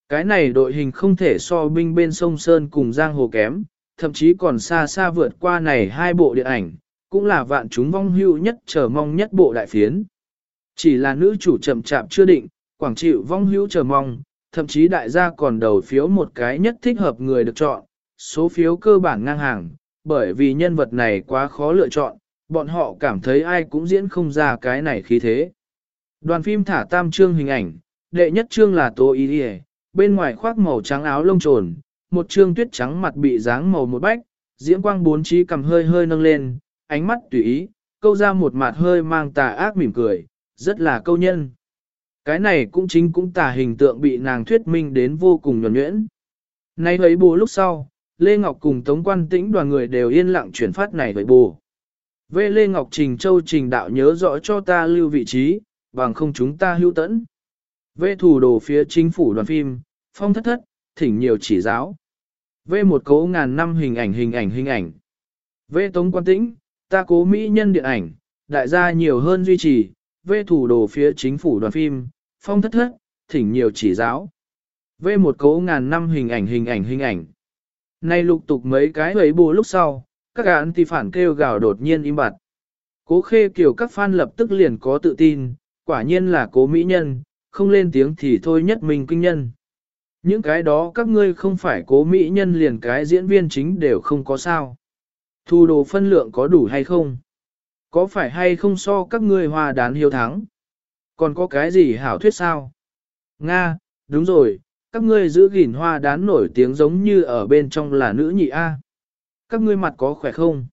Cái này đội hình không thể so binh bên sông Sơn cùng Giang Hồ kém, thậm chí còn xa xa vượt qua này hai bộ điện ảnh, cũng là vạn chúng vong hưu nhất chờ mong nhất bộ đại phiến. Chỉ là nữ chủ chậm chạp chưa định, quảng chịu vong hưu chờ mong, thậm chí đại gia còn đầu phiếu một cái nhất thích hợp người được chọn, số phiếu cơ bản ngang hàng, bởi vì nhân vật này quá khó lựa chọn, bọn họ cảm thấy ai cũng diễn không ra cái này khí thế. Đoàn phim thả tam trương hình ảnh, đệ nhất trương là Tô Y Điề, bên ngoài khoác màu trắng áo lông trồn, một trương tuyết trắng mặt bị dáng màu một bách, diễm quang bốn trí cầm hơi hơi nâng lên, ánh mắt tùy ý, câu ra một mặt hơi mang tà ác mỉm cười, rất là câu nhân. Cái này cũng chính cũng tà hình tượng bị nàng thuyết minh đến vô cùng nhuẩn nhuyễn. Nay thấy bù lúc sau, Lê Ngọc cùng Tống Quan Tĩnh đoàn người đều yên lặng chuyển phát này với bù. Vê Lê Ngọc Trình Châu Trình đạo nhớ rõ cho ta lưu vị trí, bằng không chúng ta hữu tẫn. Vê thủ đồ phía chính phủ đoàn phim, phong thất thất, thỉnh nhiều chỉ giáo. Vê một cố ngàn năm hình ảnh hình ảnh hình ảnh. Vê tống quan tĩnh, ta cố mỹ nhân điện ảnh, đại gia nhiều hơn duy trì. Vê thủ đồ phía chính phủ đoàn phim, phong thất thất, thỉnh nhiều chỉ giáo. Vê một cố ngàn năm hình ảnh hình ảnh hình ảnh. Nay lục tục mấy cái ấy bù lúc sau, các án thì phản kêu gào đột nhiên im bặt. Cố khê kiểu các fan lập tức liền có tự tin, quả nhiên là cố mỹ nhân, không lên tiếng thì thôi nhất mình kinh nhân. Những cái đó các ngươi không phải cố mỹ nhân liền cái diễn viên chính đều không có sao. Thu đồ phân lượng có đủ hay không? Có phải hay không so các ngươi hòa đán hiếu thắng? Còn có cái gì hảo thuyết sao? Nga, đúng rồi, các ngươi giữ gìn hoa đán nổi tiếng giống như ở bên trong là nữ nhị A. Các ngươi mặt có khỏe không?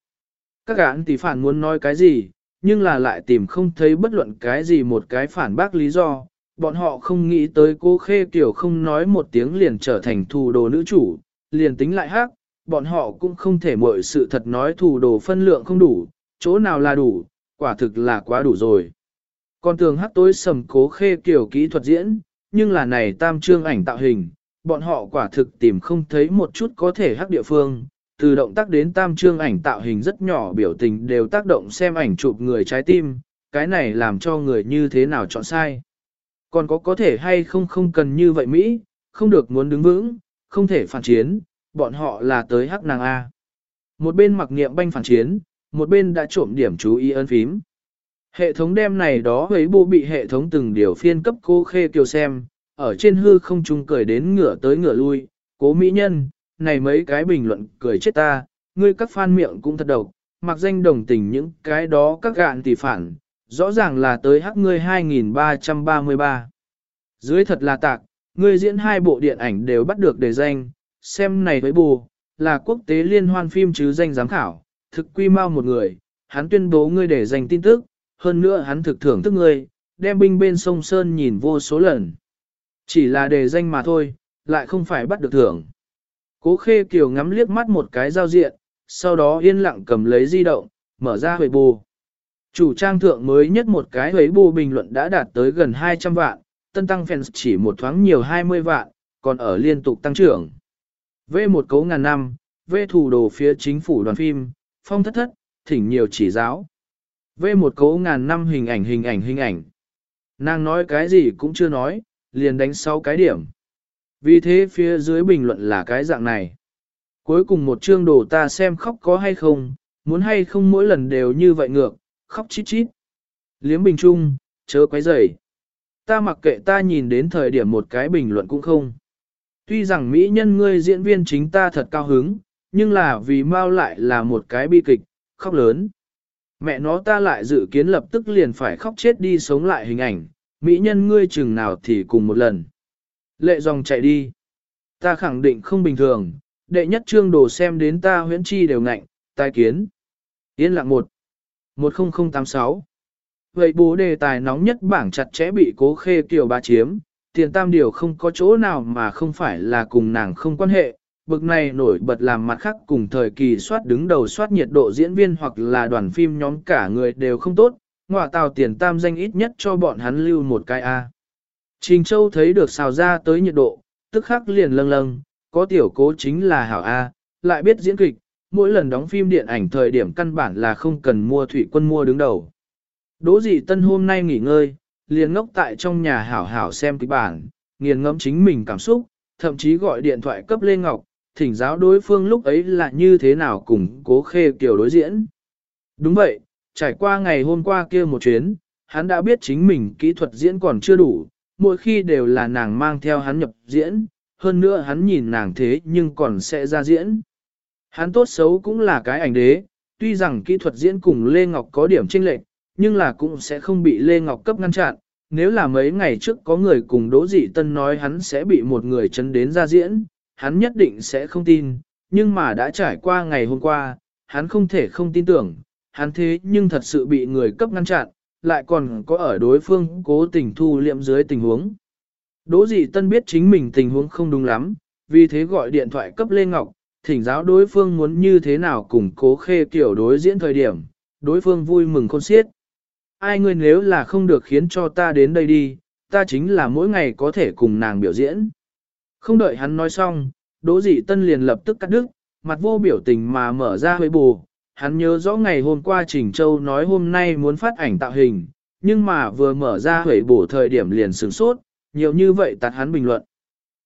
Các gã tỷ phản muốn nói cái gì, nhưng là lại tìm không thấy bất luận cái gì một cái phản bác lý do. Bọn họ không nghĩ tới cô khê kiểu không nói một tiếng liền trở thành thù đồ nữ chủ, liền tính lại hát, bọn họ cũng không thể mọi sự thật nói thù đồ phân lượng không đủ, chỗ nào là đủ, quả thực là quá đủ rồi. Còn tường hát tối sầm cố khê kiểu kỹ thuật diễn, nhưng là này tam trương ảnh tạo hình, bọn họ quả thực tìm không thấy một chút có thể hắc địa phương, từ động tác đến tam trương ảnh tạo hình rất nhỏ biểu tình đều tác động xem ảnh chụp người trái tim, cái này làm cho người như thế nào chọn sai. Còn có có thể hay không không cần như vậy Mỹ, không được muốn đứng vững, không thể phản chiến, bọn họ là tới hắc nàng A. Một bên mặc niệm banh phản chiến, một bên đã trộm điểm chú ý ấn phím. Hệ thống đem này đó ấy bộ bị hệ thống từng điều phiên cấp cô khê kiều xem, ở trên hư không trung cười đến ngửa tới ngửa lui, cố mỹ nhân, này mấy cái bình luận cười chết ta, ngươi các fan miệng cũng thật độc, mặc danh đồng tình những cái đó các gạn tỷ phản, rõ ràng là tới hắc ngươi 2333. Dưới thật là tạc, ngươi diễn hai bộ điện ảnh đều bắt được đề danh, xem này với bù, là quốc tế liên hoan phim chứ danh giám khảo, thực quy mau một người, hắn tuyên bố ngươi để danh tin tức, hơn nữa hắn thực thưởng thức ngươi, đem binh bên sông Sơn nhìn vô số lần. Chỉ là đề danh mà thôi, lại không phải bắt được thưởng. Cố khê kiều ngắm liếc mắt một cái giao diện, sau đó yên lặng cầm lấy di động, mở ra huệ bù. Chủ trang thượng mới nhất một cái huệ bù bình luận đã đạt tới gần 200 vạn, tân tăng fans chỉ một thoáng nhiều 20 vạn, còn ở liên tục tăng trưởng. V một cấu ngàn năm, V thủ đồ phía chính phủ đoàn phim, phong thất thất, thỉnh nhiều chỉ giáo. Vê một cấu ngàn năm hình ảnh hình ảnh hình ảnh. Nàng nói cái gì cũng chưa nói, liền đánh sáu cái điểm. Vì thế phía dưới bình luận là cái dạng này. Cuối cùng một chương đồ ta xem khóc có hay không, muốn hay không mỗi lần đều như vậy ngược, khóc chít chít. Liếm bình trung, chớ quấy rầy. Ta mặc kệ ta nhìn đến thời điểm một cái bình luận cũng không. Tuy rằng mỹ nhân ngươi diễn viên chính ta thật cao hứng, nhưng là vì mau lại là một cái bi kịch, khóc lớn. Mẹ nó ta lại dự kiến lập tức liền phải khóc chết đi sống lại hình ảnh, mỹ nhân ngươi chừng nào thì cùng một lần. Lệ dòng chạy đi. Ta khẳng định không bình thường, đệ nhất trương đồ xem đến ta huyễn chi đều ngạnh, tai kiến. Yên lặng một. 10086. Vậy bố đề tài nóng nhất bảng chặt chẽ bị cố khê kiểu ba chiếm, tiền tam điều không có chỗ nào mà không phải là cùng nàng không quan hệ, bực này nổi bật làm mặt khác cùng thời kỳ soát đứng đầu soát nhiệt độ diễn viên hoặc là đoàn phim nhóm cả người đều không tốt, ngọa tào tiền tam danh ít nhất cho bọn hắn lưu một cái A. Trình Châu thấy được xào ra tới nhiệt độ, tức khắc liền lâng lâng, có tiểu cố chính là hảo A, lại biết diễn kịch, mỗi lần đóng phim điện ảnh thời điểm căn bản là không cần mua thủy quân mua đứng đầu. Đỗ dị tân hôm nay nghỉ ngơi, liền ngốc tại trong nhà hảo hảo xem kịch bản, nghiền ngẫm chính mình cảm xúc, thậm chí gọi điện thoại cấp Lê Ngọc, thỉnh giáo đối phương lúc ấy là như thế nào cùng cố khê kiều đối diễn. Đúng vậy, trải qua ngày hôm qua kia một chuyến, hắn đã biết chính mình kỹ thuật diễn còn chưa đủ, mỗi khi đều là nàng mang theo hắn nhập diễn, hơn nữa hắn nhìn nàng thế nhưng còn sẽ ra diễn. Hắn tốt xấu cũng là cái ảnh đế, tuy rằng kỹ thuật diễn cùng Lê Ngọc có điểm chênh lệch, nhưng là cũng sẽ không bị Lê Ngọc cấp ngăn chặn. Nếu là mấy ngày trước có người cùng Đỗ Dị Tân nói hắn sẽ bị một người chấn đến ra diễn, hắn nhất định sẽ không tin, nhưng mà đã trải qua ngày hôm qua, hắn không thể không tin tưởng, hắn thế nhưng thật sự bị người cấp ngăn chặn, lại còn có ở đối phương cố tình thu liệm dưới tình huống. Đỗ Dị Tân biết chính mình tình huống không đúng lắm, vì thế gọi điện thoại cấp Lê Ngọc, thỉnh giáo đối phương muốn như thế nào cùng cố khê kiểu đối diễn thời điểm, đối phương vui mừng khôn xiết. Ai ngươi nếu là không được khiến cho ta đến đây đi, ta chính là mỗi ngày có thể cùng nàng biểu diễn. Không đợi hắn nói xong, Đỗ Dị Tân liền lập tức cắt đứt, mặt vô biểu tình mà mở ra hơi bù. Hắn nhớ rõ ngày hôm qua Trình Châu nói hôm nay muốn phát ảnh tạo hình, nhưng mà vừa mở ra hủy bổ thời điểm liền sửng sốt, nhiều như vậy tạt hắn bình luận.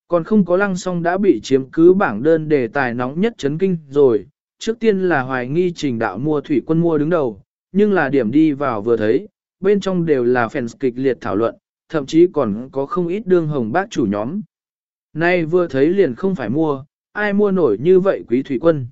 Còn không có lăng song đã bị chiếm cứ bảng đơn đề tài nóng nhất chấn kinh rồi, trước tiên là hoài nghi trình đạo mua thủy quân mua đứng đầu, nhưng là điểm đi vào vừa thấy, bên trong đều là fans kịch liệt thảo luận, thậm chí còn có không ít đương hồng bác chủ nhóm. Nay vừa thấy liền không phải mua, ai mua nổi như vậy quý thủy quân.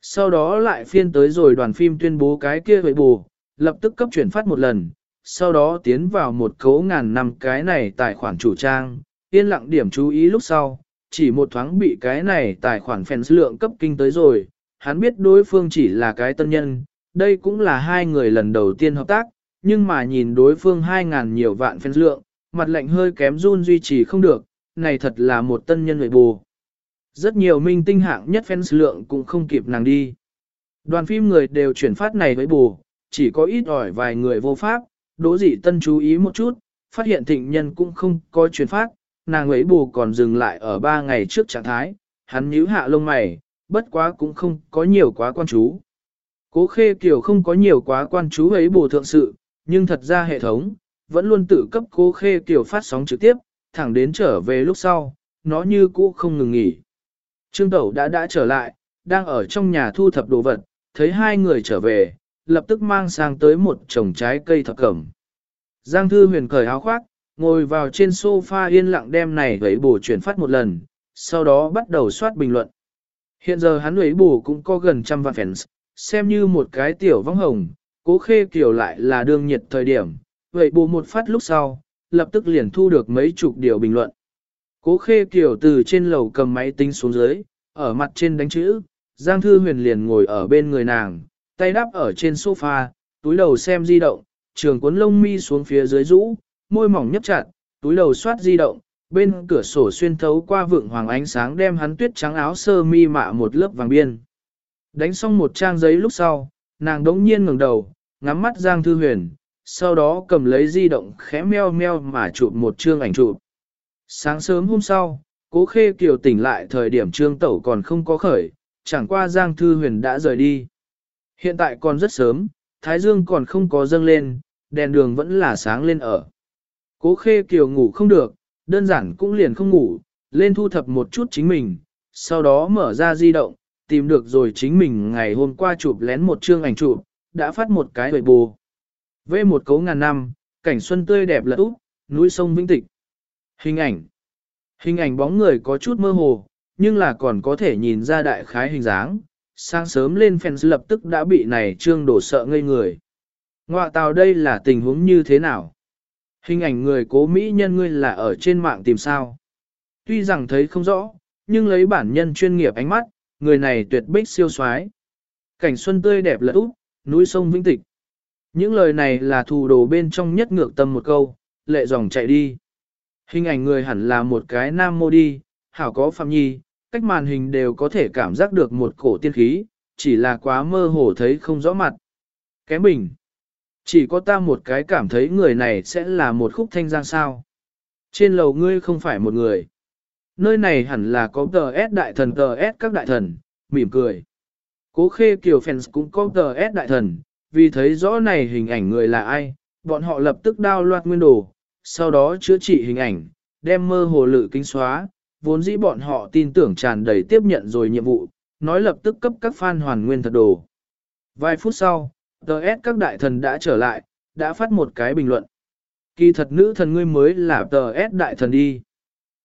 Sau đó lại phiên tới rồi đoàn phim tuyên bố cái kia vậy bù, lập tức cấp chuyển phát một lần, sau đó tiến vào một cấu ngàn năm cái này tài khoản chủ trang, yên lặng điểm chú ý lúc sau, chỉ một thoáng bị cái này tài khoản fans lượng cấp kinh tới rồi, hắn biết đối phương chỉ là cái tân nhân, đây cũng là hai người lần đầu tiên hợp tác, nhưng mà nhìn đối phương 2.000 nhiều vạn fans lượng, mặt lạnh hơi kém run duy trì không được, này thật là một tân nhân người bù. Rất nhiều minh tinh hạng nhất fans lượng cũng không kịp nàng đi. Đoàn phim người đều chuyển phát này với bù, chỉ có ít ỏi vài người vô pháp, đỗ dị tân chú ý một chút, phát hiện thịnh nhân cũng không có chuyển phát, nàng ấy bù còn dừng lại ở ba ngày trước trạng thái, hắn nhíu hạ lông mày, bất quá cũng không có nhiều quá quan chú. Cố khê kiểu không có nhiều quá quan chú ấy bù thượng sự, nhưng thật ra hệ thống, vẫn luôn tự cấp cố khê kiểu phát sóng trực tiếp, thẳng đến trở về lúc sau, nó như cũ không ngừng nghỉ. Trương Tẩu đã đã trở lại, đang ở trong nhà thu thập đồ vật, thấy hai người trở về, lập tức mang sang tới một chồng trái cây thập cẩm. Giang Thư Huyền cởi áo khoác, ngồi vào trên sofa yên lặng đem này ấy bổ chuyển phát một lần, sau đó bắt đầu soát bình luận. Hiện giờ hắn ấy bổ cũng có gần trăm vạn fans, xem như một cái tiểu vong hồng, cố khê kiểu lại là đương nhiệt thời điểm, vậy bổ một phát lúc sau, lập tức liền thu được mấy chục điều bình luận. Cố khê kiểu từ trên lầu cầm máy tính xuống dưới, ở mặt trên đánh chữ, Giang Thư Huyền liền ngồi ở bên người nàng, tay đắp ở trên sofa, túi đầu xem di động, trường cuốn lông mi xuống phía dưới rũ, môi mỏng nhấp chặt, túi đầu soát di động, bên cửa sổ xuyên thấu qua vượng hoàng ánh sáng đem hắn tuyết trắng áo sơ mi mạ một lớp vàng biên. Đánh xong một trang giấy lúc sau, nàng đống nhiên ngẩng đầu, ngắm mắt Giang Thư Huyền, sau đó cầm lấy di động khẽ meo meo mà chụp một chương ảnh chụp. Sáng sớm hôm sau, cố khê kiều tỉnh lại thời điểm trương tẩu còn không có khởi, chẳng qua Giang Thư Huyền đã rời đi. Hiện tại còn rất sớm, Thái Dương còn không có dâng lên, đèn đường vẫn là sáng lên ở. Cố khê kiều ngủ không được, đơn giản cũng liền không ngủ, lên thu thập một chút chính mình, sau đó mở ra di động, tìm được rồi chính mình ngày hôm qua chụp lén một chương ảnh chụp, đã phát một cái hồi bù. Vê một cấu ngàn năm, cảnh xuân tươi đẹp lật úp, núi sông vĩnh tịch. Hình ảnh. Hình ảnh bóng người có chút mơ hồ, nhưng là còn có thể nhìn ra đại khái hình dáng. Sáng sớm lên fans lập tức đã bị này trương đổ sợ ngây người. Ngoạ tào đây là tình huống như thế nào? Hình ảnh người cố Mỹ nhân ngươi là ở trên mạng tìm sao? Tuy rằng thấy không rõ, nhưng lấy bản nhân chuyên nghiệp ánh mắt, người này tuyệt bích siêu soái. Cảnh xuân tươi đẹp lật úp, núi sông vĩnh tịch. Những lời này là thù đồ bên trong nhất ngược tâm một câu, lệ dòng chạy đi. Hình ảnh người hẳn là một cái nam mô đi, hảo có phạm nhi, cách màn hình đều có thể cảm giác được một cổ tiên khí, chỉ là quá mơ hồ thấy không rõ mặt. Kém bình. Chỉ có ta một cái cảm thấy người này sẽ là một khúc thanh giang sao. Trên lầu ngươi không phải một người. Nơi này hẳn là có tờ S đại thần tờ S các đại thần, mỉm cười. Cố khê kiều fans cũng có tờ S đại thần, vì thấy rõ này hình ảnh người là ai, bọn họ lập tức đao loạt nguyên đồ, sau đó chữa trị hình ảnh, đem mơ hồ lự kinh xóa, vốn dĩ bọn họ tin tưởng tràn đầy tiếp nhận rồi nhiệm vụ, nói lập tức cấp các fan hoàn nguyên thật đồ. Vài phút sau, TS các đại thần đã trở lại, đã phát một cái bình luận. Kỳ thật nữ thần ngươi mới là TS đại thần đi.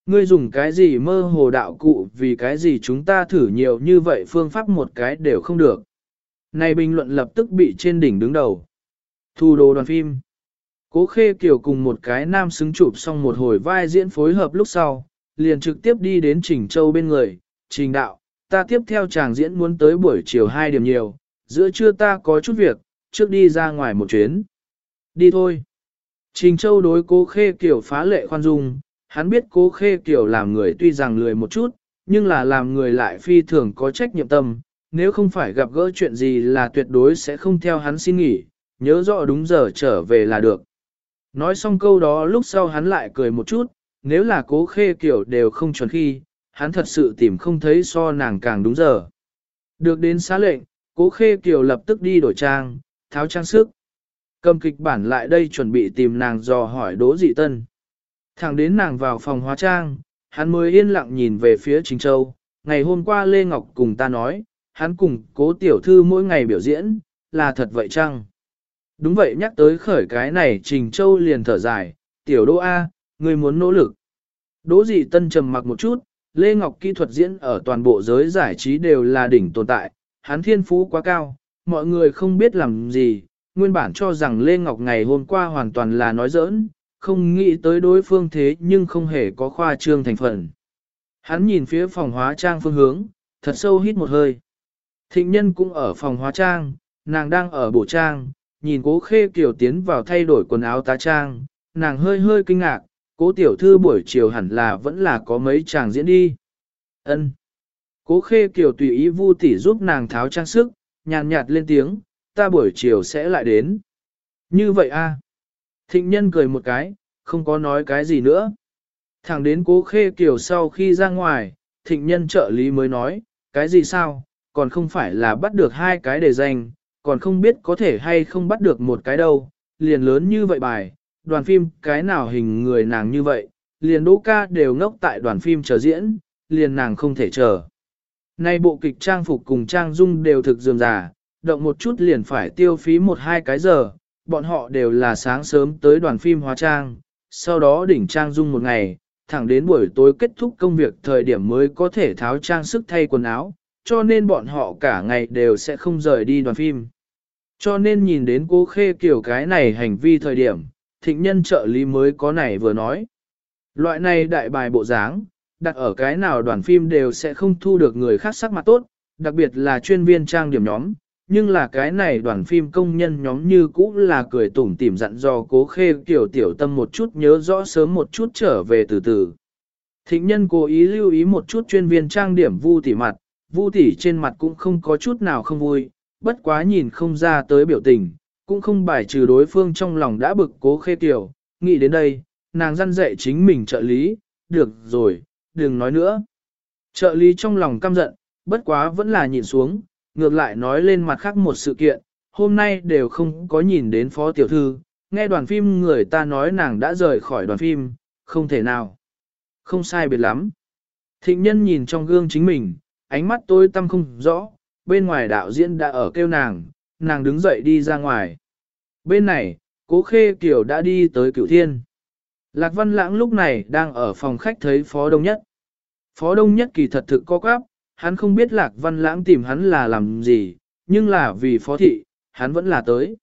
Ngươi dùng cái gì mơ hồ đạo cụ vì cái gì chúng ta thử nhiều như vậy phương pháp một cái đều không được. Này bình luận lập tức bị trên đỉnh đứng đầu. Thu đồ đoàn phim. Cố khê kiểu cùng một cái nam xứng chụp xong một hồi vai diễn phối hợp lúc sau, liền trực tiếp đi đến Trình Châu bên người. Trình đạo, ta tiếp theo chàng diễn muốn tới buổi chiều 2 điểm nhiều, giữa trưa ta có chút việc, trước đi ra ngoài một chuyến. Đi thôi. Trình Châu đối cố khê kiểu phá lệ khoan dung, hắn biết cố khê kiểu làm người tuy rằng lười một chút, nhưng là làm người lại phi thường có trách nhiệm tâm, nếu không phải gặp gỡ chuyện gì là tuyệt đối sẽ không theo hắn xin nghỉ, nhớ rõ đúng giờ trở về là được. Nói xong câu đó lúc sau hắn lại cười một chút, nếu là cố khê kiểu đều không chuẩn khi, hắn thật sự tìm không thấy so nàng càng đúng giờ. Được đến xá lệnh, cố khê kiểu lập tức đi đổi trang, tháo trang sức. Cầm kịch bản lại đây chuẩn bị tìm nàng dò hỏi đỗ dị tân. Thẳng đến nàng vào phòng hóa trang, hắn mới yên lặng nhìn về phía Trình Châu. Ngày hôm qua Lê Ngọc cùng ta nói, hắn cùng cố tiểu thư mỗi ngày biểu diễn, là thật vậy chăng? Đúng vậy nhắc tới khởi cái này Trình Châu liền thở dài, tiểu đô A, người muốn nỗ lực. Đỗ dị tân trầm mặc một chút, Lê Ngọc kỹ thuật diễn ở toàn bộ giới giải trí đều là đỉnh tồn tại, hắn thiên phú quá cao, mọi người không biết làm gì, nguyên bản cho rằng Lê Ngọc ngày hôm qua hoàn toàn là nói giỡn, không nghĩ tới đối phương thế nhưng không hề có khoa trương thành phần. Hắn nhìn phía phòng hóa trang phương hướng, thật sâu hít một hơi. Thịnh nhân cũng ở phòng hóa trang, nàng đang ở bộ trang, nhìn cố khê kiểu tiến vào thay đổi quần áo tá trang, nàng hơi hơi kinh ngạc, cố tiểu thư buổi chiều hẳn là vẫn là có mấy chàng diễn đi. ân Cố khê kiểu tùy ý vu tỷ giúp nàng tháo trang sức, nhàn nhạt lên tiếng, ta buổi chiều sẽ lại đến. Như vậy a Thịnh nhân cười một cái, không có nói cái gì nữa. Thẳng đến cố khê kiểu sau khi ra ngoài, thịnh nhân trợ lý mới nói, cái gì sao, còn không phải là bắt được hai cái để danh, còn không biết có thể hay không bắt được một cái đâu, liền lớn như vậy bài, đoàn phim cái nào hình người nàng như vậy, liền đỗ ca đều ngốc tại đoàn phim chờ diễn, liền nàng không thể chờ. Nay bộ kịch trang phục cùng trang dung đều thực dườm già, động một chút liền phải tiêu phí một hai cái giờ, bọn họ đều là sáng sớm tới đoàn phim hóa trang, sau đó đỉnh trang dung một ngày, thẳng đến buổi tối kết thúc công việc thời điểm mới có thể tháo trang sức thay quần áo, cho nên bọn họ cả ngày đều sẽ không rời đi đoàn phim. Cho nên nhìn đến cố khê kiểu cái này hành vi thời điểm, thịnh nhân trợ lý mới có này vừa nói. Loại này đại bài bộ dáng, đặt ở cái nào đoàn phim đều sẽ không thu được người khác sắc mặt tốt, đặc biệt là chuyên viên trang điểm nhóm, nhưng là cái này đoàn phim công nhân nhóm như cũ là cười tủm tỉm dặn dò cố khê kiểu tiểu tâm một chút nhớ rõ sớm một chút trở về từ từ. Thịnh nhân cố ý lưu ý một chút chuyên viên trang điểm vu tỷ mặt, vu tỷ trên mặt cũng không có chút nào không vui, bất quá nhìn không ra tới biểu tình, cũng không bài trừ đối phương trong lòng đã bực cố khê tiểu, nghĩ đến đây, nàng răn dạy chính mình trợ lý, được rồi, đừng nói nữa. Trợ lý trong lòng căm giận, bất quá vẫn là nhìn xuống, ngược lại nói lên mặt khác một sự kiện, hôm nay đều không có nhìn đến phó tiểu thư, nghe đoàn phim người ta nói nàng đã rời khỏi đoàn phim, không thể nào. Không sai biệt lắm. Thịnh nhân nhìn trong gương chính mình, ánh mắt tôi tâm không rõ, bên ngoài đạo diễn đã ở kêu nàng, nàng đứng dậy đi ra ngoài. Bên này, cố khê kiểu đã đi tới cửu thiên. Lạc Văn Lãng lúc này đang ở phòng khách thấy Phó Đông Nhất. Phó Đông Nhất kỳ thật thực có quáp, hắn không biết Lạc Văn Lãng tìm hắn là làm gì, nhưng là vì Phó Thị, hắn vẫn là tới.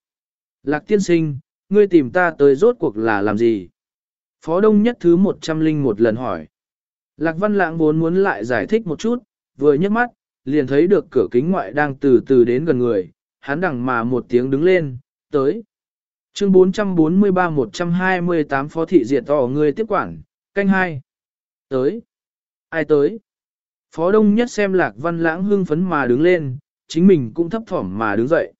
Lạc Tiên Sinh, ngươi tìm ta tới rốt cuộc là làm gì? Phó Đông Nhất thứ một trăm linh một lần hỏi. Lạc Văn Lãng vốn muốn lại giải thích một chút, vừa nhấc mắt, liền thấy được cửa kính ngoại đang từ từ đến gần người, hắn đằng mà một tiếng đứng lên, tới. Chương 443-128 Phó Thị Diệt tỏ người tiếp quản, canh hai Tới. Ai tới? Phó Đông Nhất xem Lạc Văn Lãng hưng phấn mà đứng lên, chính mình cũng thấp thỏm mà đứng dậy.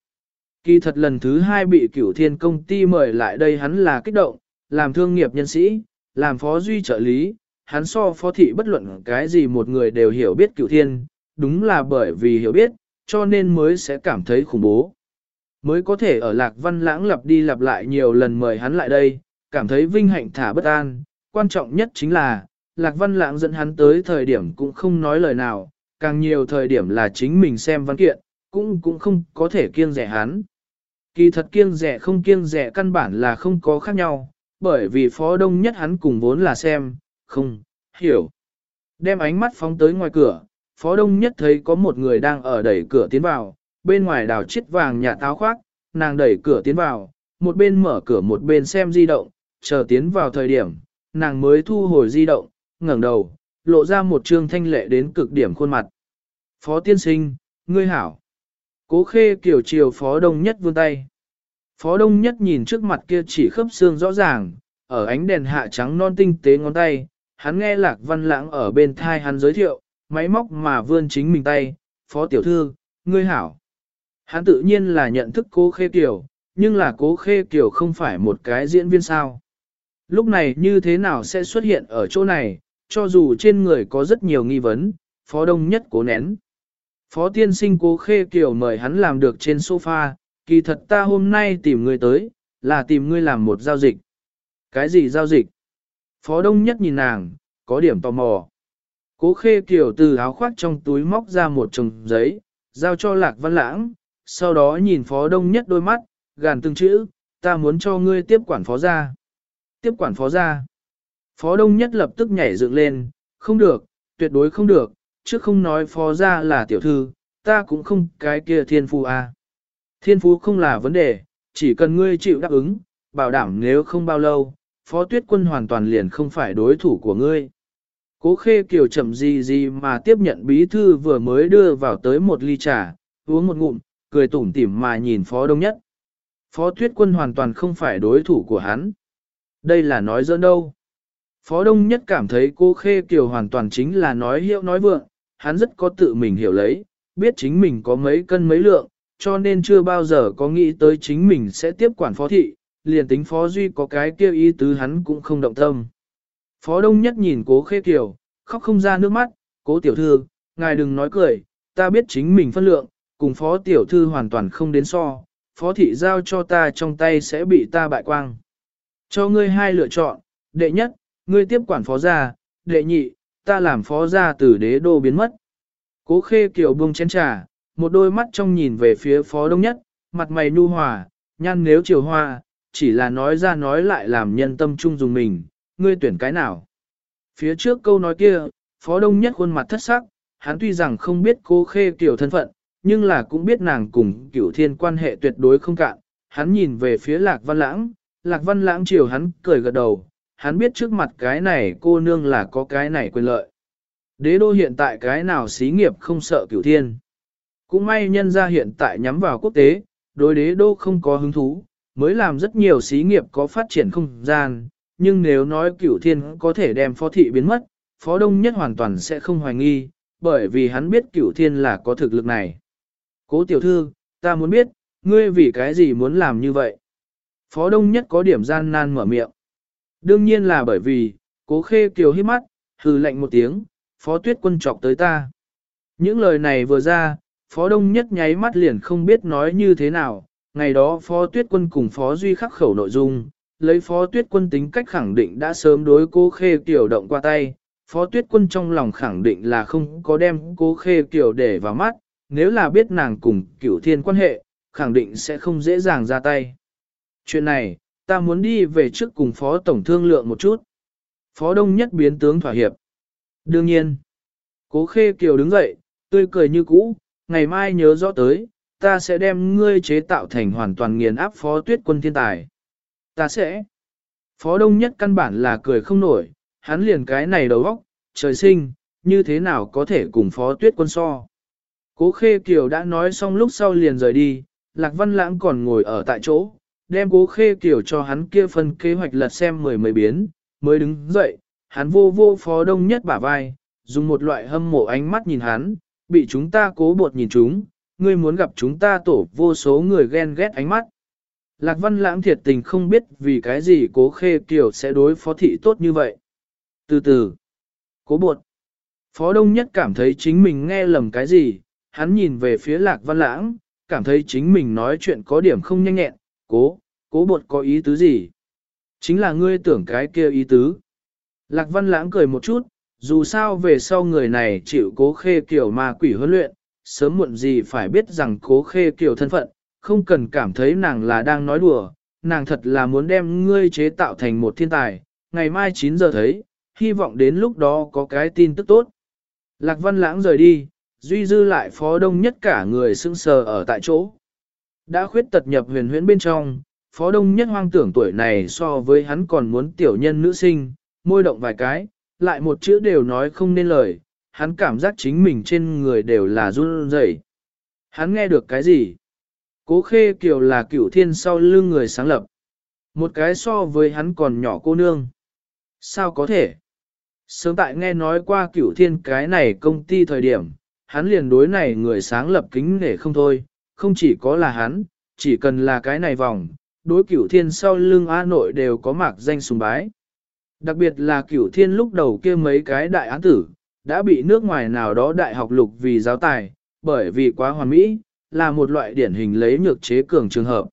Kỳ thật lần thứ hai bị cửu thiên công ty mời lại đây hắn là kích động, làm thương nghiệp nhân sĩ, làm phó duy trợ lý, hắn so phó thị bất luận cái gì một người đều hiểu biết cửu thiên, đúng là bởi vì hiểu biết, cho nên mới sẽ cảm thấy khủng bố. Mới có thể ở lạc văn lãng lặp đi lặp lại nhiều lần mời hắn lại đây, cảm thấy vinh hạnh thả bất an, quan trọng nhất chính là, lạc văn lãng dẫn hắn tới thời điểm cũng không nói lời nào, càng nhiều thời điểm là chính mình xem văn kiện, cũng cũng không có thể kiêng rẻ hắn. Kỳ thật kiêng rẻ không kiêng rẻ căn bản là không có khác nhau, bởi vì phó đông nhất hắn cùng vốn là xem, không, hiểu. Đem ánh mắt phóng tới ngoài cửa, phó đông nhất thấy có một người đang ở đẩy cửa tiến vào, bên ngoài đào chiếc vàng nhà táo khoác, nàng đẩy cửa tiến vào, một bên mở cửa một bên xem di động, chờ tiến vào thời điểm, nàng mới thu hồi di động, ngẩng đầu, lộ ra một trương thanh lệ đến cực điểm khuôn mặt. Phó tiên sinh, ngươi hảo. Cố khê kiểu chiều phó đông nhất vươn tay. Phó đông nhất nhìn trước mặt kia chỉ khớp xương rõ ràng, ở ánh đèn hạ trắng non tinh tế ngón tay, hắn nghe lạc văn lãng ở bên thai hắn giới thiệu, máy móc mà vươn chính mình tay, phó tiểu thư, ngươi hảo. Hắn tự nhiên là nhận thức cố khê kiểu, nhưng là cố khê kiểu không phải một cái diễn viên sao. Lúc này như thế nào sẽ xuất hiện ở chỗ này, cho dù trên người có rất nhiều nghi vấn, phó đông nhất cố nén. Phó tiên sinh cố khê kiểu mời hắn làm được trên sofa, kỳ thật ta hôm nay tìm ngươi tới, là tìm ngươi làm một giao dịch. Cái gì giao dịch? Phó Đông Nhất nhìn nàng, có điểm tò mò. Cố khê kiểu từ áo khoác trong túi móc ra một chồng giấy, giao cho Lạc Văn Lãng, sau đó nhìn Phó Đông Nhất đôi mắt, gàn từng chữ, ta muốn cho ngươi tiếp quản phó gia. Tiếp quản phó gia. Phó Đông Nhất lập tức nhảy dựng lên, không được, tuyệt đối không được, chứ không nói phó gia là tiểu thư, ta cũng không cái kia thiên phu à. Thiên phú không là vấn đề, chỉ cần ngươi chịu đáp ứng, bảo đảm nếu không bao lâu, phó tuyết quân hoàn toàn liền không phải đối thủ của ngươi. Cố khê kiều chậm gì gì mà tiếp nhận bí thư vừa mới đưa vào tới một ly trà, uống một ngụm, cười tủm tỉm mà nhìn phó đông nhất. Phó tuyết quân hoàn toàn không phải đối thủ của hắn. Đây là nói dỡn đâu. Phó đông nhất cảm thấy cô khê kiều hoàn toàn chính là nói hiệu nói vượng, hắn rất có tự mình hiểu lấy, biết chính mình có mấy cân mấy lượng, cho nên chưa bao giờ có nghĩ tới chính mình sẽ tiếp quản phó thị, liền tính phó duy có cái kêu ý tứ hắn cũng không động tâm. Phó đông nhất nhìn cố khê kiều, khóc không ra nước mắt, cố tiểu thư, ngài đừng nói cười, ta biết chính mình phân lượng, cùng phó tiểu thư hoàn toàn không đến so, phó thị giao cho ta trong tay sẽ bị ta bại quang. Cho ngươi hai lựa chọn, đệ nhất, ngươi tiếp quản phó gia, đệ nhị, ta làm phó gia từ đế đô biến mất. Cố khê kiều buông chén trà, một đôi mắt trong nhìn về phía phó đông nhất, mặt mày nu hòa, nhăn nếu chiều hoa, chỉ là nói ra nói lại làm nhân tâm trung dùng mình, ngươi tuyển cái nào. Phía trước câu nói kia, phó đông nhất khuôn mặt thất sắc, hắn tuy rằng không biết cô khê kiểu thân phận, nhưng là cũng biết nàng cùng cửu thiên quan hệ tuyệt đối không cạn. Hắn nhìn về phía lạc văn lãng, lạc văn lãng chiều hắn cười gật đầu, hắn biết trước mặt cái này cô nương là có cái này quyền lợi. Đế đô hiện tại cái nào xí nghiệp không sợ cửu thiên. Cũng may nhân ra hiện tại nhắm vào quốc tế, đối đế đô không có hứng thú, mới làm rất nhiều xí nghiệp có phát triển không gian, nhưng nếu nói cửu thiên có thể đem phó thị biến mất, Phó Đông Nhất hoàn toàn sẽ không hoài nghi, bởi vì hắn biết cửu thiên là có thực lực này. Cố tiểu thư, ta muốn biết, ngươi vì cái gì muốn làm như vậy? Phó Đông Nhất có điểm gian nan mở miệng. Đương nhiên là bởi vì, cố khê kiều hít mắt, hừ lạnh một tiếng, Phó Tuyết Quân chọc tới ta. Những lời này vừa ra, Phó Đông Nhất nháy mắt liền không biết nói như thế nào, ngày đó Phó Tuyết Quân cùng Phó Duy khắc khẩu nội dung, lấy Phó Tuyết Quân tính cách khẳng định đã sớm đối cố khê kiều động qua tay, Phó Tuyết Quân trong lòng khẳng định là không có đem cố khê kiều để vào mắt, nếu là biết nàng cùng cửu thiên quan hệ, khẳng định sẽ không dễ dàng ra tay. Chuyện này, ta muốn đi về trước cùng Phó Tổng thương lượng một chút. Phó Đông Nhất biến tướng thỏa hiệp. Đương nhiên, cố khê kiều đứng dậy, tươi cười như cũ, ngày mai nhớ rõ tới, ta sẽ đem ngươi chế tạo thành hoàn toàn nghiền áp Phó Tuyết Quân thiên tài. Ta sẽ. Phó Đông Nhất căn bản là cười không nổi, hắn liền cái này đầu óc, trời sinh, như thế nào có thể cùng phó tuyết quân so. Cố Khê Kiều đã nói xong lúc sau liền rời đi, Lạc Văn Lãng còn ngồi ở tại chỗ, đem Cố Khê Kiều cho hắn kia phân kế hoạch lật xem mười mấy biến, mới đứng dậy, hắn vô vô phó đông nhất bả vai, dùng một loại hâm mộ ánh mắt nhìn hắn, bị chúng ta cố bột nhìn chúng, ngươi muốn gặp chúng ta tổ vô số người ghen ghét ánh mắt. Lạc Văn Lãng thiệt tình không biết vì cái gì Cố Khê Kiều sẽ đối phó thị tốt như vậy. Từ từ, cố bột. Phó Đông Nhất cảm thấy chính mình nghe lầm cái gì, hắn nhìn về phía Lạc Văn Lãng, cảm thấy chính mình nói chuyện có điểm không nhanh nhẹn, cố, cố bột có ý tứ gì? Chính là ngươi tưởng cái kia ý tứ. Lạc Văn Lãng cười một chút, dù sao về sau người này chịu cố khê kiểu ma quỷ huấn luyện, sớm muộn gì phải biết rằng cố khê kiểu thân phận, không cần cảm thấy nàng là đang nói đùa, nàng thật là muốn đem ngươi chế tạo thành một thiên tài, ngày mai 9 giờ thấy, hy vọng đến lúc đó có cái tin tức tốt. Lạc Văn Lãng rời đi, duy dư lại phó đông nhất cả người sững sờ ở tại chỗ. Đã khuyết tật nhập huyền huyễn bên trong, phó đông nhất hoang tưởng tuổi này so với hắn còn muốn tiểu nhân nữ sinh, môi động vài cái, lại một chữ đều nói không nên lời, hắn cảm giác chính mình trên người đều là run rẩy. Hắn nghe được cái gì? Cố khê kiều là cửu thiên sau lưng người sáng lập. Một cái so với hắn còn nhỏ cô nương. Sao có thể? Sớm tại nghe nói qua cửu thiên cái này công ty thời điểm, hắn liền đối này người sáng lập kính nể không thôi, không chỉ có là hắn, chỉ cần là cái này vòng, đối cửu thiên sau lưng A nội đều có mạc danh sùng bái. Đặc biệt là cửu thiên lúc đầu kia mấy cái đại án tử, đã bị nước ngoài nào đó đại học lục vì giáo tài, bởi vì quá hoàn mỹ, là một loại điển hình lấy nhược chế cường trường hợp.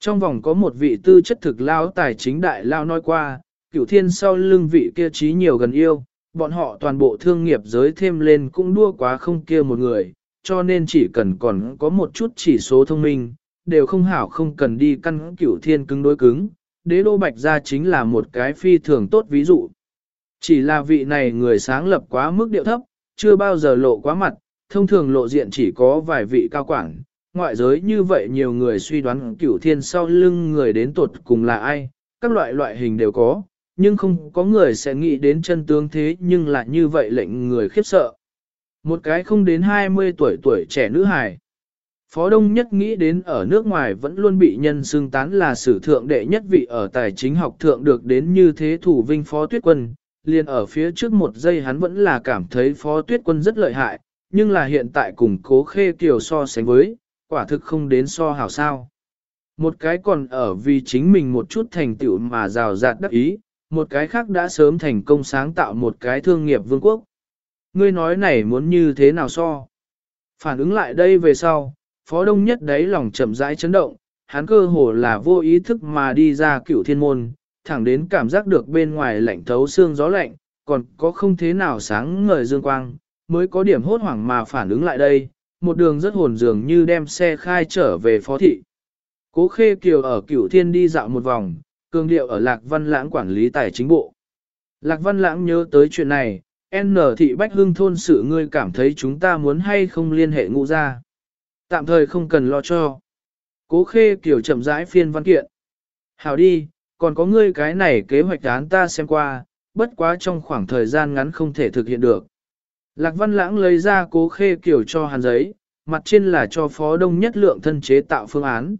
Trong vòng có một vị tư chất thực lao tài chính đại lao nói qua, cửu thiên sau lưng vị kia trí nhiều gần yêu, bọn họ toàn bộ thương nghiệp giới thêm lên cũng đua quá không kia một người, cho nên chỉ cần còn có một chút chỉ số thông minh, đều không hảo không cần đi căn cửu thiên cứng đối cứng, đế đô bạch ra chính là một cái phi thường tốt ví dụ. Chỉ là vị này người sáng lập quá mức điệu thấp, chưa bao giờ lộ quá mặt, thông thường lộ diện chỉ có vài vị cao quản. Ngoại giới như vậy nhiều người suy đoán cửu thiên sau lưng người đến tột cùng là ai, các loại loại hình đều có, nhưng không có người sẽ nghĩ đến chân tướng thế nhưng lại như vậy lệnh người khiếp sợ. Một cái không đến 20 tuổi tuổi trẻ nữ hài. Phó Đông Nhất nghĩ đến ở nước ngoài vẫn luôn bị nhân xưng tán là sử thượng đệ nhất vị ở tài chính học thượng được đến như thế thủ vinh Phó Tuyết Quân, liền ở phía trước một giây hắn vẫn là cảm thấy Phó Tuyết Quân rất lợi hại, nhưng là hiện tại cùng cố khê kiều so sánh với, quả thực không đến so hảo sao. Một cái còn ở vì chính mình một chút thành tựu mà rào rạt đắc ý, một cái khác đã sớm thành công sáng tạo một cái thương nghiệp vương quốc. Ngươi nói này muốn như thế nào so? Phản ứng lại đây về sau, phó đông nhất đấy lòng chậm rãi chấn động, hắn cơ hồ là vô ý thức mà đi ra cựu thiên môn, thẳng đến cảm giác được bên ngoài lạnh thấu xương gió lạnh, còn có không thế nào sáng ngời dương quang, mới có điểm hốt hoảng mà phản ứng lại đây, một đường rất hồn dường như đem xe khai trở về phó thị. Cố khê kiều ở cửu thiên đi dạo một vòng, cường điệu ở Lạc Văn Lãng quản lý tài chính bộ. Lạc Văn Lãng nhớ tới chuyện này, N thị Bách Hưng thôn sự ngươi cảm thấy chúng ta muốn hay không liên hệ ngũ gia Tạm thời không cần lo cho. Cố khê kiều chậm rãi phiên văn kiện. Hảo đi, còn có ngươi cái này kế hoạch án ta xem qua, bất quá trong khoảng thời gian ngắn không thể thực hiện được. Lạc Văn Lãng lấy ra cố khê kiểu cho hàn giấy, mặt trên là cho phó đông nhất lượng thân chế tạo phương án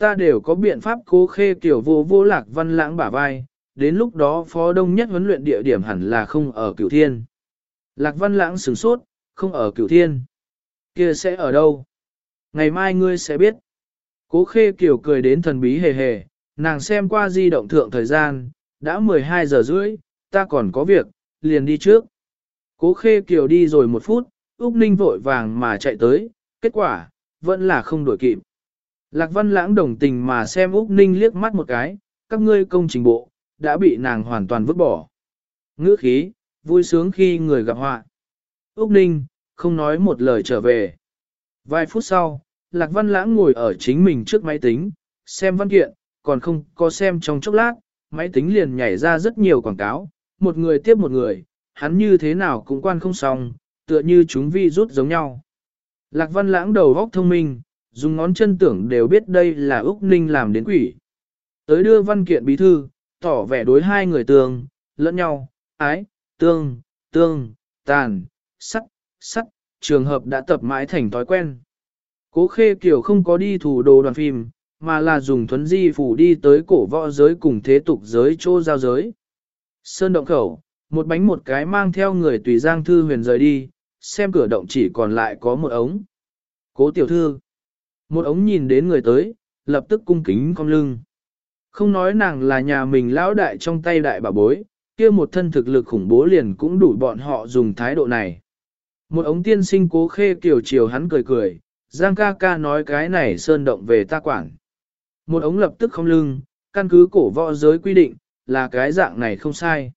ta đều có biện pháp cố khê kiểu vô vô lạc văn lãng bả vai, đến lúc đó phó đông nhất huấn luyện địa điểm hẳn là không ở cửu thiên. Lạc Văn Lãng sửng sốt, không ở cửu thiên. kia sẽ ở đâu? Ngày mai ngươi sẽ biết. Cố khê kiểu cười đến thần bí hề hề, nàng xem qua di động thượng thời gian, đã 12 giờ rưỡi, ta còn có việc, liền đi trước. Cố khê kiều đi rồi một phút, Úc Ninh vội vàng mà chạy tới, kết quả, vẫn là không đổi kịp. Lạc Văn Lãng đồng tình mà xem Úc Ninh liếc mắt một cái, các ngươi công trình bộ, đã bị nàng hoàn toàn vứt bỏ. Ngữ khí, vui sướng khi người gặp họa. Úc Ninh, không nói một lời trở về. Vài phút sau, Lạc Văn Lãng ngồi ở chính mình trước máy tính, xem văn kiện, còn không có xem trong chốc lát, máy tính liền nhảy ra rất nhiều quảng cáo, một người tiếp một người, hắn như thế nào cũng quan không xong, tựa như chúng vi rút giống nhau. Lạc Văn Lãng đầu góc thông minh, dùng ngón chân tưởng đều biết đây là Úc Ninh làm đến quỷ. Tới đưa văn kiện bí thư, tỏ vẻ đối hai người tương, lẫn nhau, ái, tương, tương, tàn, sắt, sắt, trường hợp đã tập mãi thành thói quen. Cố khê kiểu không có đi thủ đồ đoàn phim, mà là dùng thuấn di phủ đi tới cổ võ giới cùng thế tục giới chỗ giao giới. Sơn động khẩu, một bánh một cái mang theo người tùy giang thư huyền rời đi, xem cửa động chỉ còn lại có một ống. Cố tiểu thư, một ống nhìn đến người tới, lập tức cung kính cong lưng. Không nói nàng là nhà mình lão đại trong tay đại bà bối, kia một thân thực lực khủng bố liền cũng đủ bọn họ dùng thái độ này. Một ống tiên sinh cố khê kiểu chiều hắn cười cười, Giang ca ca nói cái này sơn động về ta quảng một ống lập tức không lưng, căn cứ cổ võ giới quy định, là cái dạng này không sai.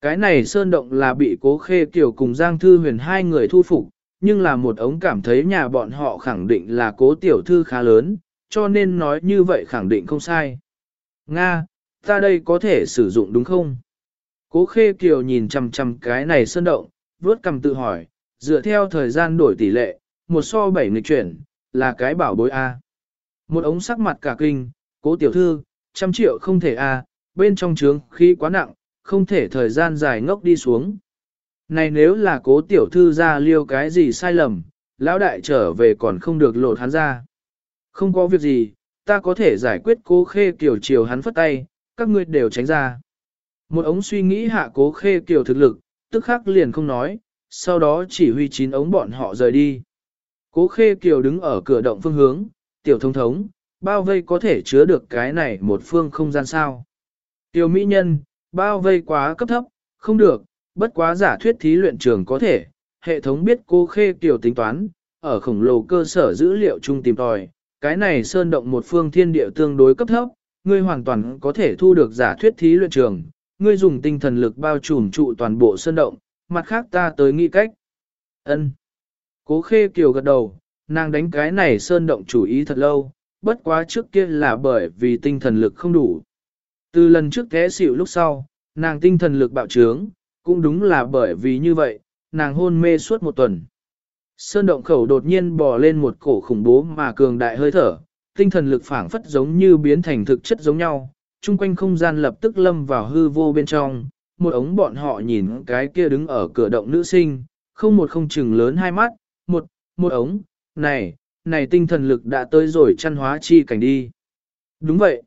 Cái này sơn động là bị cố khê kiểu cùng Giang Thư huyền hai người thu phục, nhưng là một ống cảm thấy nhà bọn họ khẳng định là cố tiểu thư khá lớn, cho nên nói như vậy khẳng định không sai. Nga, ta đây có thể sử dụng đúng không? Cố khê kiều nhìn chằm chằm cái này sơn động, vuốt cầm tự hỏi, dựa theo thời gian đổi tỷ lệ, một so bảy nghịch chuyển, là cái bảo bối A. Một ống sắc mặt cả kinh, cố tiểu thư, trăm triệu không thể A, bên trong trướng khí quá nặng, không thể thời gian dài ngốc đi xuống. Này nếu là cố tiểu thư ra liêu cái gì sai lầm, lão đại trở về còn không được lột hắn ra. Không có việc gì, ta có thể giải quyết cố khê kiểu chiều hắn phất tay, các ngươi đều tránh ra. Một ống suy nghĩ hạ cố khê kiểu thực lực, tức khắc liền không nói, sau đó chỉ huy chín ống bọn họ rời đi. Cố khê kiều đứng ở cửa động phương hướng, tiểu thông thống, bao vây có thể chứa được cái này một phương không gian sao. Tiểu mỹ nhân, bao vây quá cấp thấp, không được, bất quá giả thuyết thí luyện trường có thể, hệ thống biết cô khê tiểu tính toán, ở khổng lồ cơ sở dữ liệu chung tìm tòi, cái này sơn động một phương thiên địa tương đối cấp thấp, ngươi hoàn toàn có thể thu được giả thuyết thí luyện trường, ngươi dùng tinh thần lực bao trùm trụ toàn bộ sơn động, mặt khác ta tới nghĩ cách. Ân. Cố khê kiều gật đầu, nàng đánh cái này sơn động chủ ý thật lâu, bất quá trước kia là bởi vì tinh thần lực không đủ. Từ lần trước thế xỉu lúc sau, nàng tinh thần lực bạo trướng, cũng đúng là bởi vì như vậy, nàng hôn mê suốt một tuần. Sơn động khẩu đột nhiên bò lên một cổ khủng bố mà cường đại hơi thở, tinh thần lực phảng phất giống như biến thành thực chất giống nhau, chung quanh không gian lập tức lâm vào hư vô bên trong, một ống bọn họ nhìn cái kia đứng ở cửa động nữ sinh, không một không chừng lớn hai mắt, một, một ống, này, này tinh thần lực đã tới rồi chăn hóa chi cảnh đi. Đúng vậy.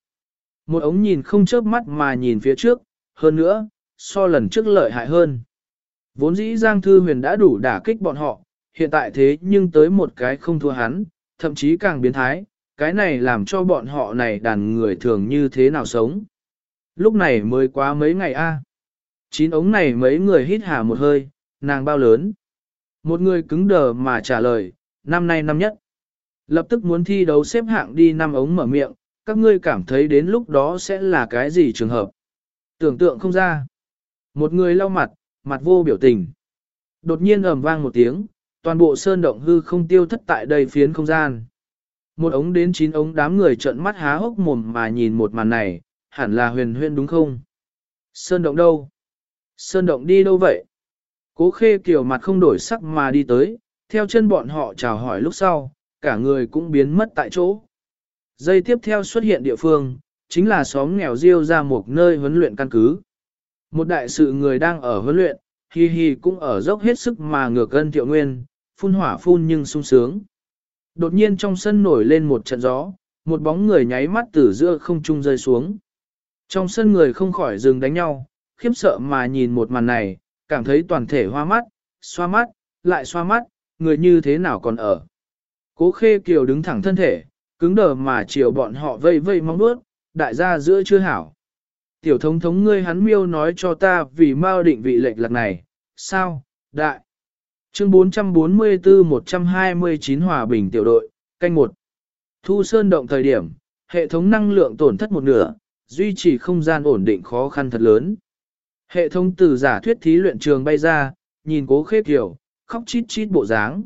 Một ống nhìn không chớp mắt mà nhìn phía trước, hơn nữa, so lần trước lợi hại hơn. Vốn dĩ Giang Thư Huyền đã đủ đả kích bọn họ, hiện tại thế nhưng tới một cái không thua hắn, thậm chí càng biến thái, cái này làm cho bọn họ này đàn người thường như thế nào sống. Lúc này mới quá mấy ngày a. Chín ống này mấy người hít hà một hơi, nàng bao lớn. Một người cứng đờ mà trả lời, năm nay năm nhất. Lập tức muốn thi đấu xếp hạng đi năm ống mở miệng, các ngươi cảm thấy đến lúc đó sẽ là cái gì trường hợp. Tưởng tượng không ra. Một người lau mặt, mặt vô biểu tình. Đột nhiên ầm vang một tiếng, toàn bộ sơn động hư không tiêu thất tại đây phiến không gian. Một ống đến chín ống đám người trợn mắt há hốc mồm mà nhìn một màn này, hẳn là huyền huyên đúng không? Sơn động đâu? Sơn động đi đâu vậy? Cố khê kiểu mặt không đổi sắc mà đi tới, theo chân bọn họ chào hỏi lúc sau, cả người cũng biến mất tại chỗ. dây tiếp theo xuất hiện địa phương, chính là xóm nghèo riêu ra một nơi huấn luyện căn cứ. Một đại sự người đang ở huấn luyện, hi hi cũng ở dốc hết sức mà ngược gân thiệu nguyên, phun hỏa phun nhưng sung sướng. Đột nhiên trong sân nổi lên một trận gió, một bóng người nháy mắt từ giữa không trung rơi xuống. Trong sân người không khỏi dừng đánh nhau, khiếp sợ mà nhìn một màn này, cảm thấy toàn thể hoa mắt, xoa mắt, lại xoa mắt, người như thế nào còn ở. Cố khê kiều đứng thẳng thân thể, cứng đờ mà chiều bọn họ vây vây mong bước, đại gia giữa chưa hảo. Tiểu thống thống ngươi hắn miêu nói cho ta vì mau định vị lệch lạc này, sao, đại. Chương 444-129 Hòa Bình tiểu đội, canh một Thu sơn động thời điểm, hệ thống năng lượng tổn thất một nửa, duy trì không gian ổn định khó khăn thật lớn. Hệ thống từ giả thuyết thí luyện trường bay ra, nhìn cố khê kiểu, khóc chít chít bộ dáng.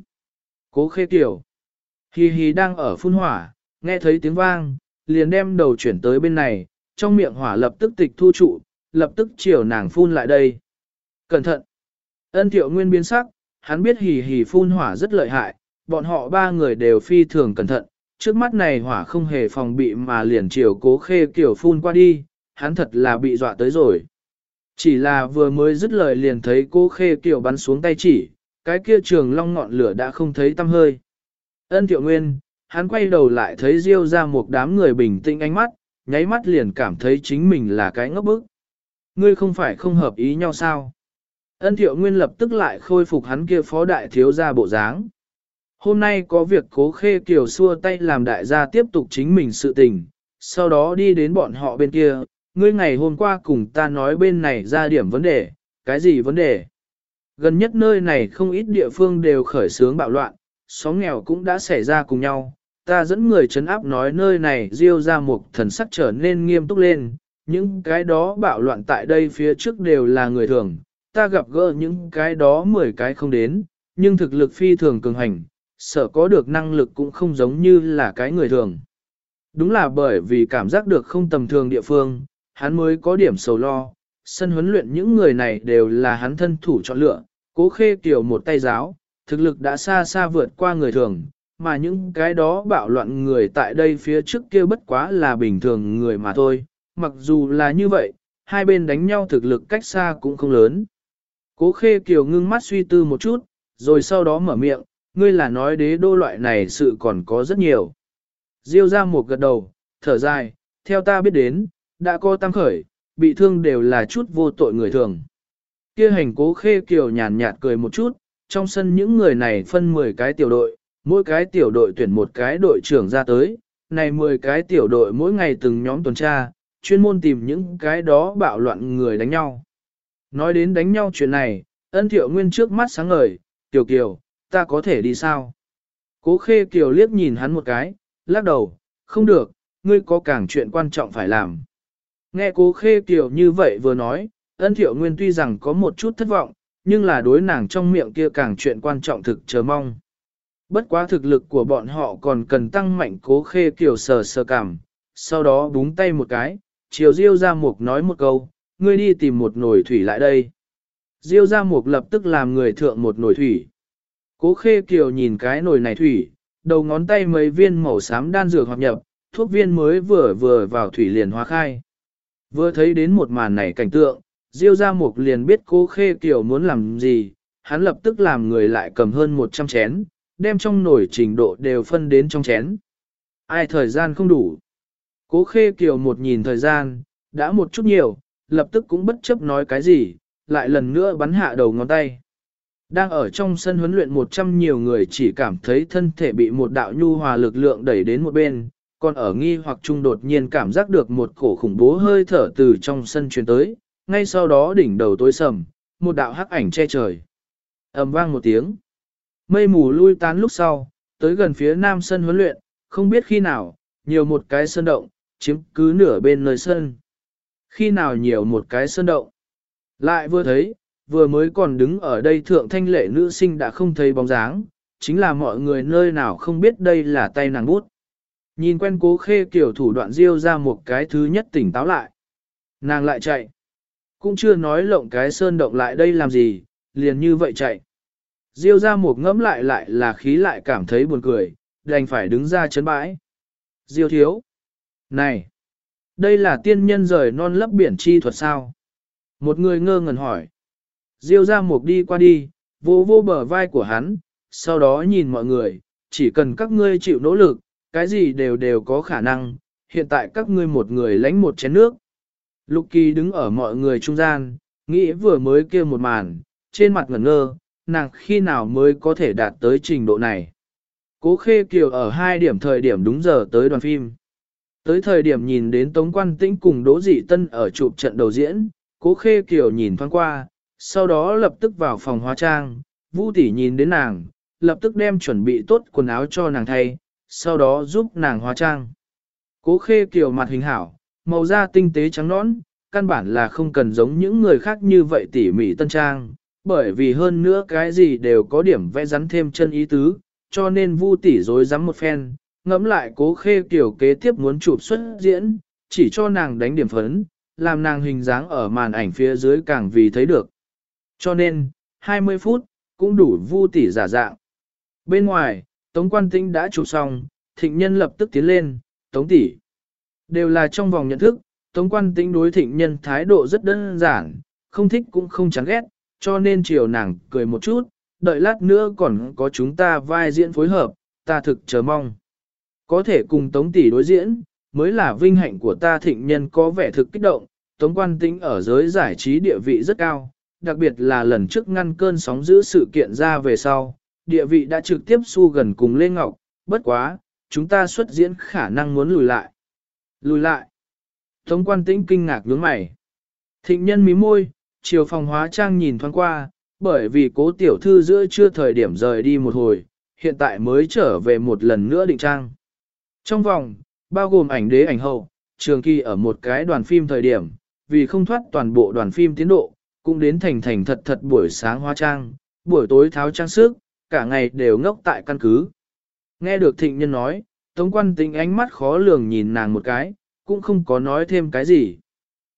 Cố khê kiểu, hì hì đang ở phun hỏa, nghe thấy tiếng vang, liền đem đầu chuyển tới bên này, trong miệng hỏa lập tức tịch thu trụ, lập tức chiều nàng phun lại đây. Cẩn thận! Ân thiệu nguyên biến sắc, hắn biết hì hì phun hỏa rất lợi hại, bọn họ ba người đều phi thường cẩn thận, trước mắt này hỏa không hề phòng bị mà liền chiều cố khê kiểu phun qua đi, hắn thật là bị dọa tới rồi. Chỉ là vừa mới dứt lời liền thấy cố khê kiểu bắn xuống tay chỉ, cái kia trường long ngọn lửa đã không thấy tăm hơi. Ân thiệu nguyên, hắn quay đầu lại thấy Diêu ra một đám người bình tĩnh ánh mắt, nháy mắt liền cảm thấy chính mình là cái ngốc bức. Ngươi không phải không hợp ý nhau sao? Ân thiệu nguyên lập tức lại khôi phục hắn kia phó đại thiếu gia bộ dáng. Hôm nay có việc cố khê kiều xua tay làm đại gia tiếp tục chính mình sự tình, sau đó đi đến bọn họ bên kia, ngươi ngày hôm qua cùng ta nói bên này ra điểm vấn đề, cái gì vấn đề? Gần nhất nơi này không ít địa phương đều khởi sướng bạo loạn, xóm nghèo cũng đã xảy ra cùng nhau, ta dẫn người chấn áp nói nơi này diêu ra một thần sắc trở nên nghiêm túc lên, những cái đó bạo loạn tại đây phía trước đều là người thường, ta gặp gỡ những cái đó 10 cái không đến, nhưng thực lực phi thường cường hành, sợ có được năng lực cũng không giống như là cái người thường. Đúng là bởi vì cảm giác được không tầm thường địa phương, hắn mới có điểm sầu lo, sân huấn luyện những người này đều là hắn thân thủ chọn lựa, cố khê kiểu một tay giáo, thực lực đã xa xa vượt qua người thường, mà những cái đó bạo loạn người tại đây phía trước kia bất quá là bình thường người mà thôi, mặc dù là như vậy, hai bên đánh nhau thực lực cách xa cũng không lớn. Cố khê kiều ngưng mắt suy tư một chút, rồi sau đó mở miệng, ngươi là nói đế đô loại này sự còn có rất nhiều. Diêu ra một gật đầu, thở dài, theo ta biết đến, đã có tăng khởi, bị thương đều là chút vô tội người thường. Kia hành cố khê kiều nhàn nhạt cười một chút, trong sân những người này phân 10 cái tiểu đội, mỗi cái tiểu đội tuyển một cái đội trưởng ra tới, này 10 cái tiểu đội mỗi ngày từng nhóm tuần tra, chuyên môn tìm những cái đó bạo loạn người đánh nhau. Nói đến đánh nhau chuyện này, ân thiệu nguyên trước mắt sáng ngời, tiểu kiều, ta có thể đi sao? Cố khê kiều liếc nhìn hắn một cái, lắc đầu, không được, ngươi có càng chuyện quan trọng phải làm. Nghe cố khê kiều như vậy vừa nói, ân thiệu nguyên tuy rằng có một chút thất vọng, nhưng là đối nàng trong miệng kia càng chuyện quan trọng thực chờ mong. Bất quá thực lực của bọn họ còn cần tăng mạnh cố khê kiểu sờ sờ cảm, sau đó búng tay một cái, chiều Diêu ra mục nói một câu, ngươi đi tìm một nồi thủy lại đây. Diêu ra mục lập tức làm người thượng một nồi thủy. Cố khê kiều nhìn cái nồi này thủy, đầu ngón tay mấy viên màu xám đan dược hợp nhập, thuốc viên mới vừa vừa vào thủy liền hóa khai. Vừa thấy đến một màn này cảnh tượng, Diêu gia mục liền biết cố khê kiều muốn làm gì, hắn lập tức làm người lại cầm hơn 100 chén, đem trong nồi trình độ đều phân đến trong chén. Ai thời gian không đủ. Cố khê kiều một nhìn thời gian, đã một chút nhiều, lập tức cũng bất chấp nói cái gì, lại lần nữa bắn hạ đầu ngón tay. Đang ở trong sân huấn luyện 100 nhiều người chỉ cảm thấy thân thể bị một đạo nhu hòa lực lượng đẩy đến một bên, còn ở nghi hoặc trung đột nhiên cảm giác được một cổ khủng bố hơi thở từ trong sân truyền tới, ngay sau đó đỉnh đầu tối sầm, một đạo hắc ảnh che trời. ầm vang một tiếng. Mây mù lui tán lúc sau, tới gần phía nam sân huấn luyện, không biết khi nào, nhiều một cái sơn động, chiếm cứ nửa bên nơi sân. Khi nào nhiều một cái sơn động. Lại vừa thấy, vừa mới còn đứng ở đây thượng thanh lệ nữ sinh đã không thấy bóng dáng, chính là mọi người nơi nào không biết đây là tay nàng bút. Nhìn quen cố khê kiểu thủ đoạn diêu ra một cái thứ nhất tỉnh táo lại. Nàng lại chạy. Cũng chưa nói lộng cái sơn động lại đây làm gì, liền như vậy chạy. Diêu ra một ngẫm lại lại là khí lại cảm thấy buồn cười, đành phải đứng ra chấn bãi. Diêu thiếu. Này! Đây là tiên nhân rời non lấp biển chi thuật sao? Một người ngơ ngẩn hỏi. Diêu ra một đi qua đi, vô vô bờ vai của hắn, sau đó nhìn mọi người, chỉ cần các ngươi chịu nỗ lực, cái gì đều đều có khả năng, hiện tại các ngươi một người lánh một chén nước. Lục kỳ đứng ở mọi người trung gian, nghĩ vừa mới kia một màn, trên mặt ngẩn ngơ, nàng khi nào mới có thể đạt tới trình độ này. Cố khê kiều ở hai điểm thời điểm đúng giờ tới đoàn phim. Tới thời điểm nhìn đến Tống Quan Tĩnh cùng Đỗ Dị Tân ở chụp trận đầu diễn, cố khê kiều nhìn thoáng qua, sau đó lập tức vào phòng hóa trang, Vu tỷ nhìn đến nàng, lập tức đem chuẩn bị tốt quần áo cho nàng thay, sau đó giúp nàng hóa trang. Cố khê kiểu mặt hình hảo, màu da tinh tế trắng nõn, căn bản là không cần giống những người khác như vậy tỉ mỉ tân trang, bởi vì hơn nữa cái gì đều có điểm vẽ rắn thêm chân ý tứ, cho nên Vu tỷ dối rắm một phen, ngẫm lại cố khê kiểu kế tiếp muốn chụp xuất diễn, chỉ cho nàng đánh điểm phấn, làm nàng hình dáng ở màn ảnh phía dưới càng vì thấy được. Cho nên, 20 phút, cũng đủ Vu tỷ giả dạng. Bên ngoài, Tống Quan Tinh đã chụp xong, thịnh nhân lập tức tiến lên, Tống tỷ Đều là trong vòng nhận thức, Tống Quan Tinh đối thịnh nhân thái độ rất đơn giản, không thích cũng không chán ghét, cho nên chiều nàng cười một chút, đợi lát nữa còn có chúng ta vai diễn phối hợp, ta thực chờ mong. Có thể cùng Tống tỷ đối diễn, mới là vinh hạnh của ta thịnh nhân có vẻ thực kích động, Tống Quan Tinh ở giới giải trí địa vị rất cao, đặc biệt là lần trước ngăn cơn sóng giữ sự kiện ra về sau, địa vị đã trực tiếp xu gần cùng Lê Ngọc, bất quá, chúng ta xuất diễn khả năng muốn lùi lại. Lùi lại. Tống Quan Tĩnh kinh ngạc nhướng mày. Thịnh nhân mí môi, chiều phòng hóa trang nhìn thoáng qua, bởi vì cố tiểu thư giữa chưa thời điểm rời đi một hồi, hiện tại mới trở về một lần nữa định trang. Trong vòng, bao gồm ảnh đế ảnh hậu, trường kỳ ở một cái đoàn phim thời điểm, vì không thoát toàn bộ đoàn phim tiến độ, cũng đến thành thành thật thật buổi sáng hóa trang, buổi tối tháo trang sức, cả ngày đều ngốc tại căn cứ. Nghe được thịnh nhân nói, Tống quan tình ánh mắt khó lường nhìn nàng một cái, cũng không có nói thêm cái gì.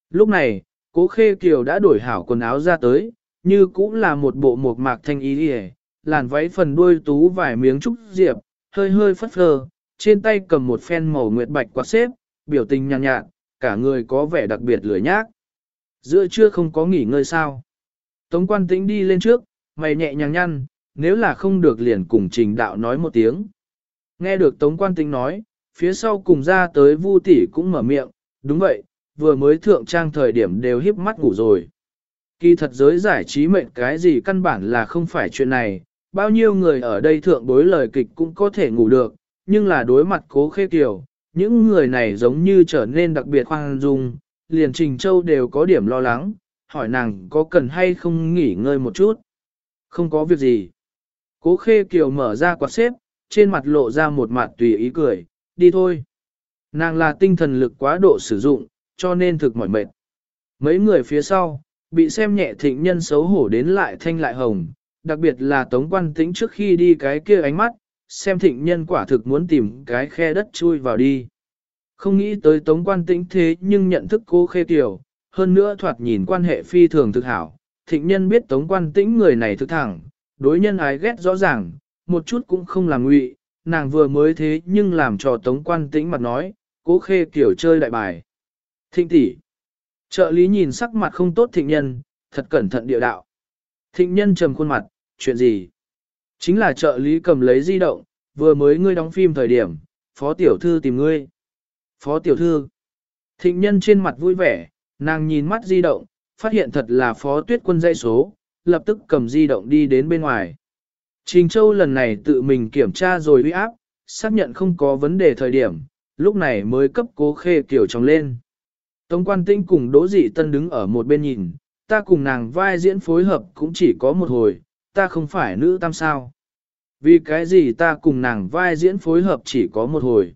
Lúc này, cố khê kiều đã đổi hảo quần áo ra tới, như cũng là một bộ mộc mạc thanh ý hề, làn váy phần đuôi tú vài miếng trúc diệp, hơi hơi phất phơ, trên tay cầm một phen màu nguyệt bạch quạt xếp, biểu tình nhàn nhạt, nhạt, cả người có vẻ đặc biệt lười nhác. Giữa trưa không có nghỉ ngơi sao. Tống quan tĩnh đi lên trước, mày nhẹ nhàng nhăn, nếu là không được liền cùng trình đạo nói một tiếng. Nghe được tống quan tĩnh nói, phía sau cùng ra tới vu tỷ cũng mở miệng, đúng vậy, vừa mới thượng trang thời điểm đều híp mắt ngủ rồi. Kỳ thật giới giải trí mệnh cái gì căn bản là không phải chuyện này, bao nhiêu người ở đây thượng bối lời kịch cũng có thể ngủ được, nhưng là đối mặt cố khê kiều, những người này giống như trở nên đặc biệt khoan dung, liền Trình Châu đều có điểm lo lắng, hỏi nàng có cần hay không nghỉ ngơi một chút. Không có việc gì. Cố khê kiều mở ra quạt xếp, trên mặt lộ ra một mặt tùy ý cười, đi thôi. Nàng là tinh thần lực quá độ sử dụng, cho nên thực mỏi mệt. Mấy người phía sau, bị xem nhẹ thịnh nhân xấu hổ đến lại thanh lại hồng, đặc biệt là tống quan tĩnh trước khi đi cái kia ánh mắt, xem thịnh nhân quả thực muốn tìm cái khe đất chui vào đi. Không nghĩ tới tống quan tĩnh thế nhưng nhận thức cô khê tiểu, hơn nữa thoạt nhìn quan hệ phi thường thực hảo. Thịnh nhân biết tống quan tĩnh người này thực thẳng, đối nhân ái ghét rõ ràng, một chút cũng không làm ngụy, nàng vừa mới thế nhưng làm cho tống quan tĩnh mặt nói, cố khê kiểu chơi đại bài. Thịnh tỷ, Trợ lý nhìn sắc mặt không tốt thịnh nhân, thật cẩn thận địa đạo. Thịnh nhân trầm khuôn mặt, chuyện gì? Chính là trợ lý cầm lấy di động, vừa mới ngươi đóng phim thời điểm, phó tiểu thư tìm ngươi. Phó tiểu thư. Thịnh nhân trên mặt vui vẻ, nàng nhìn mắt di động, phát hiện thật là phó tuyết quân dây số, lập tức cầm di động đi đến bên ngoài. Trình Châu lần này tự mình kiểm tra rồi uy áp, xác nhận không có vấn đề thời điểm, lúc này mới cấp cố khê kiểu trong lên. Tống quan tinh cùng Đỗ Dị Tân đứng ở một bên nhìn, ta cùng nàng vai diễn phối hợp cũng chỉ có một hồi, ta không phải nữ tam sao. Vì cái gì ta cùng nàng vai diễn phối hợp chỉ có một hồi.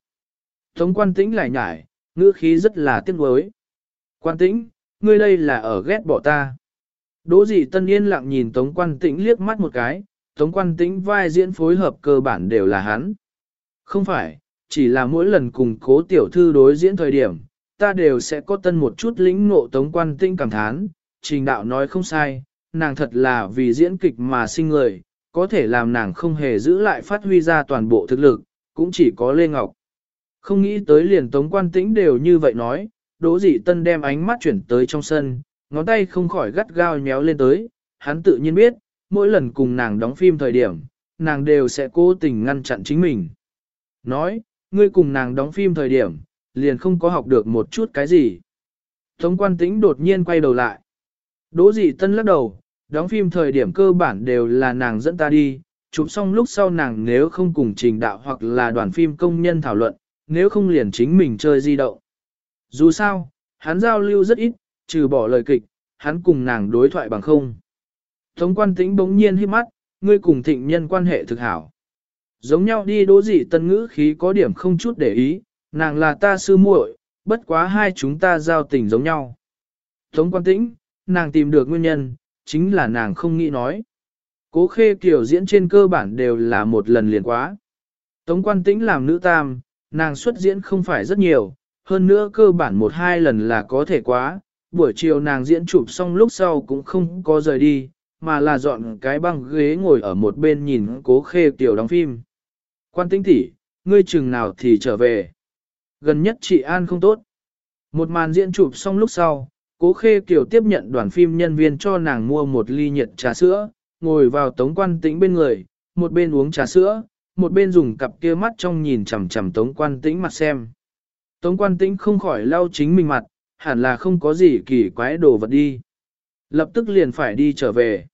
Tống quan tĩnh lại nhải, ngữ khí rất là tiếc nuối. Quan tĩnh, ngươi đây là ở ghét bỏ ta. Đỗ dị tân yên lặng nhìn tống quan tĩnh liếc mắt một cái, tống quan tĩnh vai diễn phối hợp cơ bản đều là hắn. Không phải, chỉ là mỗi lần cùng cố tiểu thư đối diễn thời điểm, ta đều sẽ có tân một chút lĩnh ngộ tống quan Tĩnh cảm thán, trình đạo nói không sai, nàng thật là vì diễn kịch mà sinh người, có thể làm nàng không hề giữ lại phát huy ra toàn bộ thực lực, cũng chỉ có Lê Ngọc. Không nghĩ tới liền tống quan tĩnh đều như vậy nói, đỗ dị tân đem ánh mắt chuyển tới trong sân, ngón tay không khỏi gắt gao nhéo lên tới, hắn tự nhiên biết, mỗi lần cùng nàng đóng phim thời điểm, nàng đều sẽ cố tình ngăn chặn chính mình. Nói, ngươi cùng nàng đóng phim thời điểm, liền không có học được một chút cái gì. Tống quan tĩnh đột nhiên quay đầu lại. Đỗ dị tân lắc đầu, đóng phim thời điểm cơ bản đều là nàng dẫn ta đi, chụp xong lúc sau nàng nếu không cùng trình đạo hoặc là đoàn phim công nhân thảo luận, nếu không liền chính mình chơi di động. Dù sao, hắn giao lưu rất ít, trừ bỏ lời kịch, hắn cùng nàng đối thoại bằng không. Tống quan tĩnh bỗng nhiên hít mắt, ngươi cùng thịnh nhân quan hệ thực hảo. Giống nhau đi đỗ dị tân ngữ khí có điểm không chút để ý, nàng là ta sư muội, bất quá hai chúng ta giao tình giống nhau. Tống quan tĩnh, nàng tìm được nguyên nhân, chính là nàng không nghĩ nói. Cố khê kiểu diễn trên cơ bản đều là một lần liền quá. Tống quan tĩnh làm nữ tam, nàng xuất diễn không phải rất nhiều, hơn nữa cơ bản một hai lần là có thể quá. Buổi chiều nàng diễn chụp xong lúc sau cũng không có rời đi, mà là dọn cái băng ghế ngồi ở một bên nhìn cố khê tiểu đóng phim. Quan tĩnh tỷ, ngươi chừng nào thì trở về. Gần nhất chị An không tốt. Một màn diễn chụp xong lúc sau, cố khê kiểu tiếp nhận đoàn phim nhân viên cho nàng mua một ly nhiệt trà sữa, ngồi vào tống quan tĩnh bên người, một bên uống trà sữa, một bên dùng cặp kia mắt trong nhìn chằm chằm tống quan tĩnh mặt xem. Tống quan tĩnh không khỏi lau chính mình mặt, hẳn là không có gì kỳ quái đồ vật đi. Lập tức liền phải đi trở về.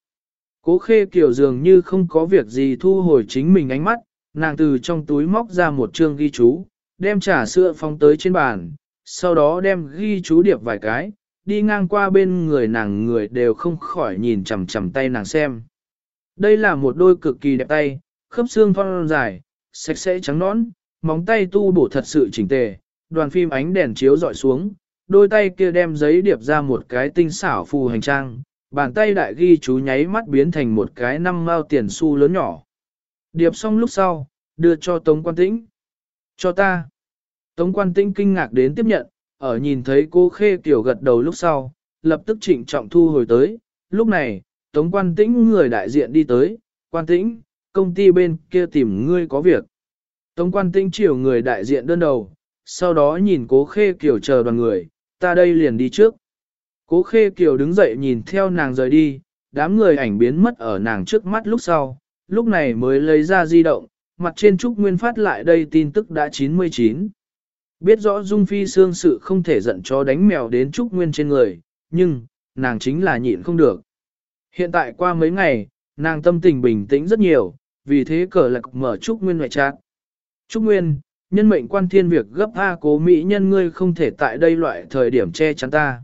Cố khê kiểu dường như không có việc gì thu hồi chính mình ánh mắt, nàng từ trong túi móc ra một chương ghi chú, đem trà sữa phong tới trên bàn, sau đó đem ghi chú điệp vài cái, đi ngang qua bên người nàng người đều không khỏi nhìn chằm chằm tay nàng xem. Đây là một đôi cực kỳ đẹp tay, khớp xương thon dài, sạch sẽ trắng nõn, móng tay tu bổ thật sự chỉnh tề, đoàn phim ánh đèn chiếu dọi xuống, đôi tay kia đem giấy điệp ra một cái tinh xảo phù hành trang, bàn tay đại ghi chú nháy mắt biến thành một cái năm mao tiền xu lớn nhỏ. Điệp xong lúc sau, đưa cho Tống Quan Tĩnh. Cho ta. Tống Quan Tĩnh kinh ngạc đến tiếp nhận, ở nhìn thấy cô Khê Kiều gật đầu lúc sau, lập tức trịnh trọng thu hồi tới. Lúc này, Tống Quan Tĩnh người đại diện đi tới, Quan Tĩnh, công ty bên kia tìm ngươi có việc. Tống Quan Tĩnh chiều người đại diện đơn đầu, sau đó nhìn cố Khê Kiều chờ đoàn người, ta đây liền đi trước. Cố Khê Kiều đứng dậy nhìn theo nàng rời đi, đám người ảnh biến mất ở nàng trước mắt lúc sau, lúc này mới lấy ra di động, mặt trên Trúc Nguyên phát lại đây tin tức đã 99. Biết rõ Dung Phi xương sự không thể giận cho đánh mèo đến Trúc Nguyên trên người, nhưng, nàng chính là nhịn không được. Hiện tại qua mấy ngày, nàng tâm tình bình tĩnh rất nhiều, vì thế cờ lạc mở Trúc Nguyên ngoại trạng. Trúc Nguyên, nhân mệnh quan thiên việc gấp A cố Mỹ nhân ngươi không thể tại đây loại thời điểm che chắn ta.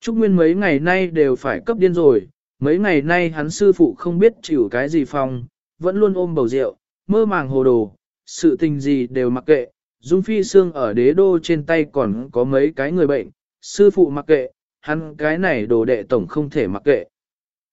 Trúc Nguyên mấy ngày nay đều phải cấp điên rồi, mấy ngày nay hắn sư phụ không biết chịu cái gì phong, vẫn luôn ôm bầu rượu, mơ màng hồ đồ, sự tình gì đều mặc kệ, Dung Phi Sương ở đế đô trên tay còn có mấy cái người bệnh, sư phụ mặc kệ, hắn cái này đồ đệ tổng không thể mặc kệ.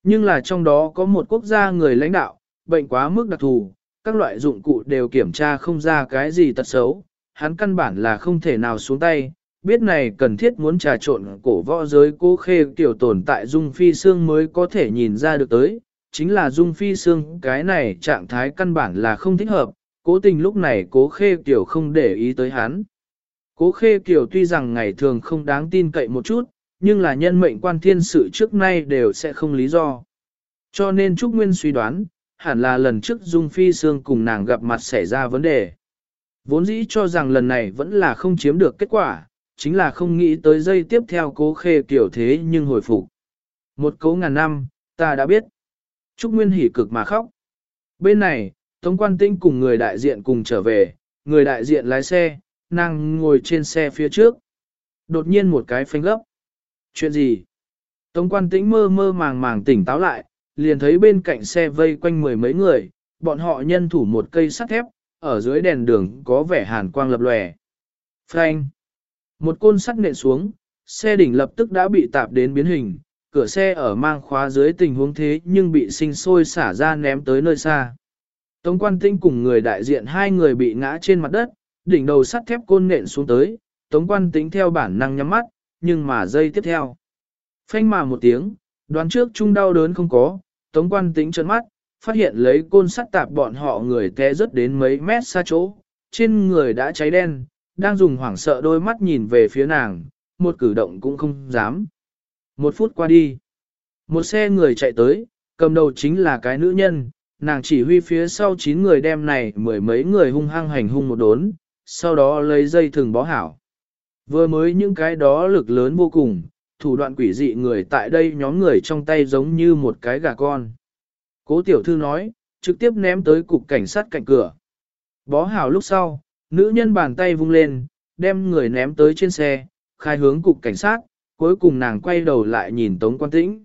Nhưng là trong đó có một quốc gia người lãnh đạo, bệnh quá mức đặc thù, các loại dụng cụ đều kiểm tra không ra cái gì tật xấu, hắn căn bản là không thể nào xuống tay, biết này cần thiết muốn trà trộn cổ võ giới cố khê tiểu tồn tại Dung Phi Sương mới có thể nhìn ra được tới, chính là Dung Phi Sương cái này trạng thái căn bản là không thích hợp, cố tình lúc này cố khê tiểu không để ý tới hắn. Cố khê tiểu tuy rằng ngày thường không đáng tin cậy một chút, nhưng là nhân mệnh quan thiên sự trước nay đều sẽ không lý do. Cho nên Trúc Nguyên suy đoán, hẳn là lần trước Dung Phi Sương cùng nàng gặp mặt xảy ra vấn đề. Vốn dĩ cho rằng lần này vẫn là không chiếm được kết quả, chính là không nghĩ tới giây tiếp theo cố khê kiểu thế nhưng hồi phục. Một cấu ngàn năm, ta đã biết. Trúc Nguyên hỉ cực mà khóc. Bên này, Tống Quan Tinh cùng người đại diện cùng trở về, người đại diện lái xe, nàng ngồi trên xe phía trước. Đột nhiên một cái phanh gấp. Chuyện gì? Tống Quan Tĩnh mơ mơ màng màng tỉnh táo lại, liền thấy bên cạnh xe vây quanh mười mấy người, bọn họ nhân thủ một cây sắt thép, ở dưới đèn đường có vẻ hàn quang lập lòe. Phanh! Một côn sắt nện xuống, xe đỉnh lập tức đã bị tạp đến biến hình, cửa xe ở mang khóa dưới tình huống thế nhưng bị sinh sôi xả ra ném tới nơi xa. Tống quan tinh cùng người đại diện hai người bị ngã trên mặt đất, đỉnh đầu sắt thép côn nện xuống tới, tống quan tính theo bản năng nhắm mắt, nhưng mà dây tiếp theo. Phanh mà một tiếng, đoán trước chung đau đớn không có, tống quan tính trấn mắt, phát hiện lấy côn sắt tạp bọn họ người té rớt đến mấy mét xa chỗ, trên người đã cháy đen, đang dùng hoảng sợ đôi mắt nhìn về phía nàng, một cử động cũng không dám. Một phút qua đi, một xe người chạy tới, cầm đầu chính là cái nữ nhân, nàng chỉ huy phía sau chín người đem này mười mấy người hung hăng hành hung một đốn, sau đó lấy dây thừng bó hảo. Vừa mới những cái đó lực lớn vô cùng, thủ đoạn quỷ dị người tại đây nhóm người trong tay giống như một cái gà con. Cố tiểu thư nói, trực tiếp ném tới cục cảnh sát cạnh cửa. Bó hào lúc sau, nữ nhân bàn tay vung lên, đem người ném tới trên xe, khai hướng cục cảnh sát, cuối cùng nàng quay đầu lại nhìn Tống Quan Tĩnh.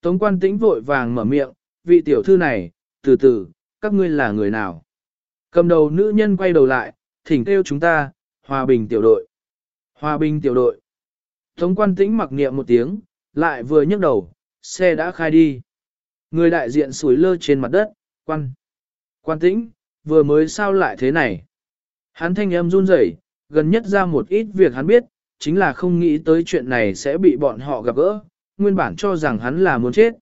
Tống Quan Tĩnh vội vàng mở miệng, vị tiểu thư này, từ từ, các ngươi là người nào? Cầm đầu nữ nhân quay đầu lại, thỉnh kêu chúng ta, Hòa Bình tiểu đội. Hòa Bình tiểu đội. Tống Quan Tĩnh mặc niệm một tiếng, lại vừa nhấc đầu, xe đã khai đi. Người đại diện sủi lơ trên mặt đất, quan. Quan Tĩnh, vừa mới sao lại thế này? Hắn thanh âm run rẩy, gần nhất ra một ít việc hắn biết, chính là không nghĩ tới chuyện này sẽ bị bọn họ gặp gỡ, nguyên bản cho rằng hắn là muốn chết.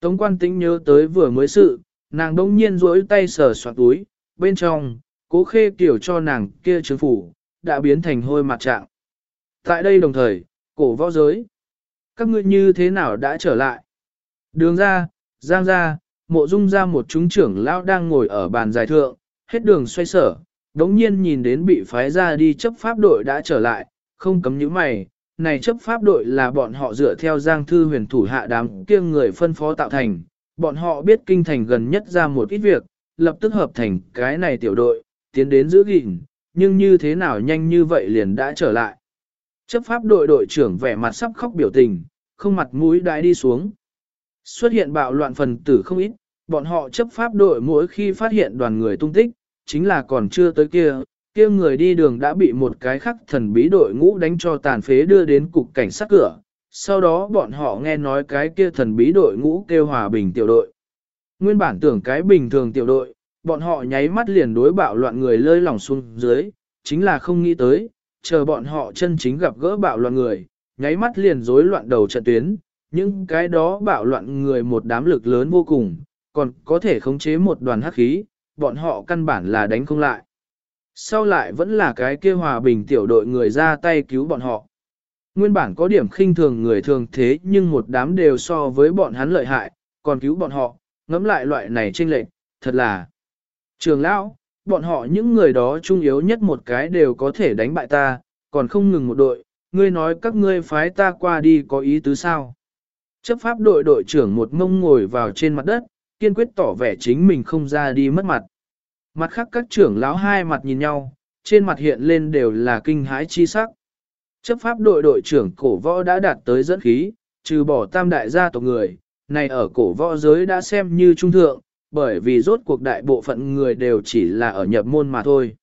Tống quan tĩnh nhớ tới vừa mới sự, nàng đông nhiên rỗi tay sờ soạt túi, bên trong, cố khê kiểu cho nàng kia chứng phủ, đã biến thành hôi mặt trạng. Tại đây đồng thời, cổ võ giới. Các ngươi như thế nào đã trở lại? Đường ra, giang ra, mộ dung ra một chúng trưởng lão đang ngồi ở bàn giải thượng, hết đường xoay sở, đống nhiên nhìn đến bị phái ra đi chấp pháp đội đã trở lại, không cấm những mày, này chấp pháp đội là bọn họ dựa theo giang thư huyền thủ hạ đám kia người phân phó tạo thành, bọn họ biết kinh thành gần nhất ra một ít việc, lập tức hợp thành cái này tiểu đội, tiến đến giữ gìn, nhưng như thế nào nhanh như vậy liền đã trở lại. Chấp pháp đội đội trưởng vẻ mặt sắp khóc biểu tình, không mặt mũi đãi đi xuống. Xuất hiện bạo loạn phần tử không ít, bọn họ chấp pháp đội mỗi khi phát hiện đoàn người tung tích, chính là còn chưa tới kia, kia người đi đường đã bị một cái khắc thần bí đội ngũ đánh cho tàn phế đưa đến cục cảnh sát cửa. Sau đó bọn họ nghe nói cái kia thần bí đội ngũ kêu hòa bình tiểu đội. Nguyên bản tưởng cái bình thường tiểu đội, bọn họ nháy mắt liền đối bạo loạn người lơi lỏng xuống dưới, chính là không nghĩ tới, chờ bọn họ chân chính gặp gỡ bạo loạn người, nháy mắt liền rối loạn đầu trận tuyến, những cái đó bạo loạn người một đám lực lớn vô cùng, còn có thể khống chế một đoàn hắc khí, bọn họ căn bản là đánh không lại. Sau lại vẫn là cái kia hòa bình tiểu đội người ra tay cứu bọn họ. Nguyên bản có điểm khinh thường người thường thế nhưng một đám đều so với bọn hắn lợi hại, còn cứu bọn họ, ngẫm lại loại này chênh lệch, thật là trường lão, bọn họ những người đó trung yếu nhất một cái đều có thể đánh bại ta, còn không ngừng một đội, ngươi nói các ngươi phái ta qua đi có ý tứ sao. Chấp pháp đội đội trưởng một mông ngồi vào trên mặt đất, kiên quyết tỏ vẻ chính mình không ra đi mất mặt. Mặt khác các trưởng lão hai mặt nhìn nhau, trên mặt hiện lên đều là kinh hãi chi sắc. Chấp pháp đội đội trưởng cổ võ đã đạt tới dẫn khí, trừ bỏ tam đại gia tộc người, này ở cổ võ giới đã xem như trung thượng, bởi vì rốt cuộc đại bộ phận người đều chỉ là ở nhập môn mà thôi.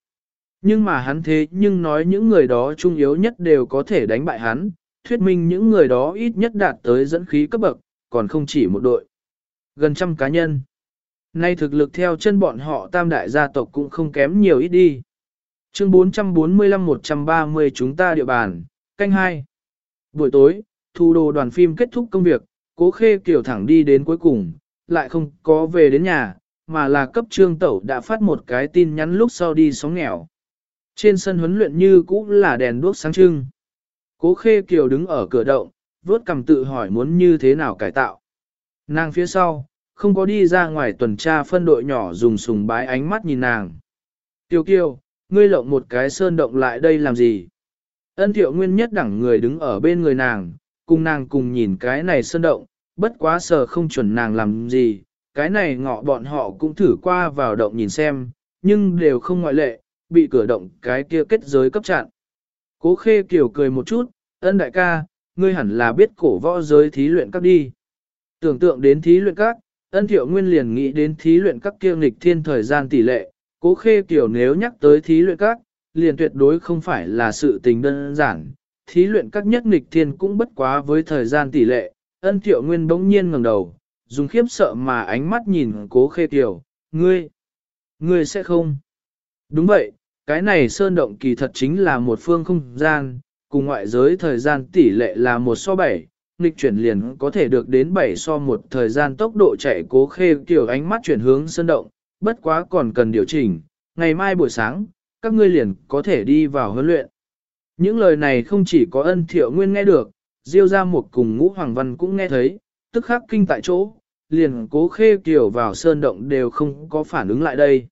Nhưng mà hắn thế nhưng nói những người đó trung yếu nhất đều có thể đánh bại hắn, thuyết minh những người đó ít nhất đạt tới dẫn khí cấp bậc, còn không chỉ một đội. Gần trăm cá nhân. Nay thực lực theo chân bọn họ tam đại gia tộc cũng không kém nhiều ít đi. Chương 445-130 chúng ta địa bàn, canh hai. Buổi tối, thu đồ đoàn phim kết thúc công việc, cố khê kiểu thẳng đi đến cuối cùng, lại không có về đến nhà, mà là cấp trương tẩu đã phát một cái tin nhắn lúc sau đi sóng nghèo. Trên sân huấn luyện như cũ là đèn đuốc sáng trưng. Cố khê kiều đứng ở cửa động, vớt cầm tự hỏi muốn như thế nào cải tạo. Nàng phía sau, không có đi ra ngoài tuần tra phân đội nhỏ dùng sùng bái ánh mắt nhìn nàng. Tiêu kiều, ngươi lộng một cái sơn động lại đây làm gì? Ân thiệu nguyên nhất đẳng người đứng ở bên người nàng, cùng nàng cùng nhìn cái này sơn động, bất quá sờ không chuẩn nàng làm gì, cái này ngọ bọn họ cũng thử qua vào động nhìn xem, nhưng đều không ngoại lệ, bị cửa động cái kia kết giới cấp chặn. Cố khê kiều cười một chút, ân đại ca, ngươi hẳn là biết cổ võ giới thí luyện các đi. Tưởng tượng đến thí luyện các, ân thiệu nguyên liền nghĩ đến thí luyện các kiêng lịch thiên thời gian tỷ lệ, cố khê kiều nếu nhắc tới thí luyện các, liền tuyệt đối không phải là sự tình đơn giản. Thí luyện các nhất nghịch thiên cũng bất quá với thời gian tỷ lệ, ân thiệu nguyên bỗng nhiên ngẩng đầu, dùng khiếp sợ mà ánh mắt nhìn cố khê tiểu. ngươi, ngươi sẽ không. Đúng vậy, cái này sơn động kỳ thật chính là một phương không gian, cùng ngoại giới thời gian tỷ lệ là một so 7, nghịch chuyển liền có thể được đến 7 so một thời gian tốc độ chạy cố khê tiểu ánh mắt chuyển hướng sơn động, bất quá còn cần điều chỉnh, ngày mai buổi sáng, các ngươi liền có thể đi vào huấn luyện. Những lời này không chỉ có ân thiệu nguyên nghe được, diêu ra một cùng ngũ hoàng văn cũng nghe thấy, tức khắc kinh tại chỗ, liền cố khê kiểu vào sơn động đều không có phản ứng lại đây.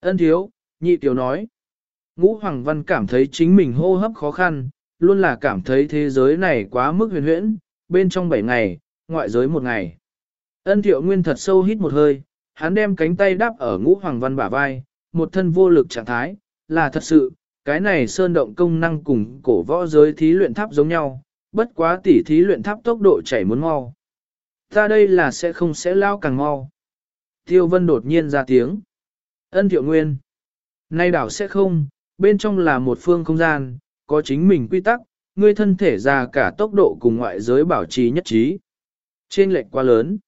Ân thiếu, nhị tiểu nói. Ngũ Hoàng Văn cảm thấy chính mình hô hấp khó khăn, luôn là cảm thấy thế giới này quá mức huyền huyễn, bên trong 7 ngày, ngoại giới một ngày. Ân thiệu nguyên thật sâu hít một hơi, hắn đem cánh tay đắp ở ngũ hoàng văn bả vai, một thân vô lực trạng thái, là thật sự, cái này sơn động công năng cùng cổ võ giới thí luyện tháp giống nhau, bất quá tỉ thí luyện tháp tốc độ chảy muốn mau. Ta đây là sẽ không sẽ lao càng mau. Tiêu vân đột nhiên ra tiếng. Ân thiệu nguyên. Nay đảo sẽ không, bên trong là một phương không gian, có chính mình quy tắc, ngươi thân thể ra cả tốc độ cùng ngoại giới bảo trì nhất trí. Trên lệch quá lớn.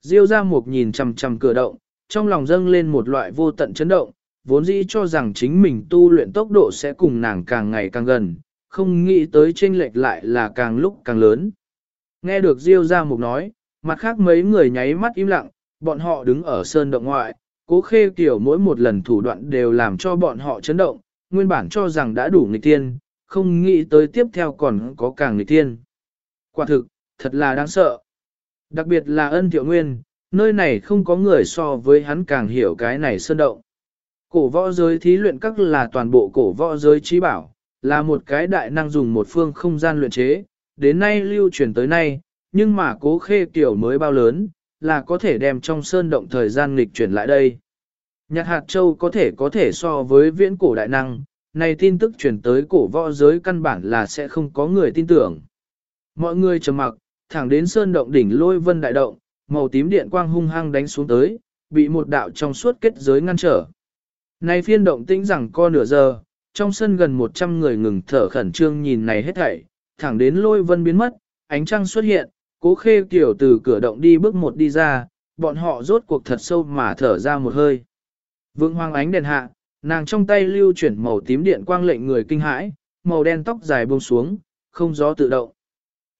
Diêu ra một nhìn chằm chằm cửa động, trong lòng dâng lên một loại vô tận chấn động, vốn dĩ cho rằng chính mình tu luyện tốc độ sẽ cùng nàng càng ngày càng gần, không nghĩ tới tranh lệch lại là càng lúc càng lớn. Nghe được Diêu Gia Mục nói, mặt khác mấy người nháy mắt im lặng, bọn họ đứng ở sơn động ngoại, cố khê kiểu mỗi một lần thủ đoạn đều làm cho bọn họ chấn động, nguyên bản cho rằng đã đủ nghịch tiên, không nghĩ tới tiếp theo còn có càng nghịch tiên. Quả thực, thật là đáng sợ. Đặc biệt là ân thiệu nguyên, nơi này không có người so với hắn càng hiểu cái này sơn động. Cổ võ giới thí luyện các là toàn bộ cổ võ giới trí bảo, là một cái đại năng dùng một phương không gian luyện chế, đến nay lưu truyền tới nay, nhưng mà cố khê kiểu mới bao lớn, là có thể đem trong sơn động thời gian nghịch chuyển lại đây. Nhạc hạt châu có thể có thể so với viễn cổ đại năng, này tin tức truyền tới cổ võ giới căn bản là sẽ không có người tin tưởng. Mọi người trầm mặc, thẳng đến sơn động đỉnh lôi vân đại động, màu tím điện quang hung hăng đánh xuống tới, bị một đạo trong suốt kết giới ngăn trở. Này phiên động tĩnh rằng co nửa giờ, trong sân gần 100 người ngừng thở khẩn trương nhìn này hết thảy, thẳng đến lôi vân biến mất, ánh trăng xuất hiện, cố khê kiểu từ cửa động đi bước một đi ra, bọn họ rốt cuộc thật sâu mà thở ra một hơi. Vương hoang ánh đèn hạ, nàng trong tay lưu chuyển màu tím điện quang lệnh người kinh hãi, màu đen tóc dài buông xuống, không gió tự động.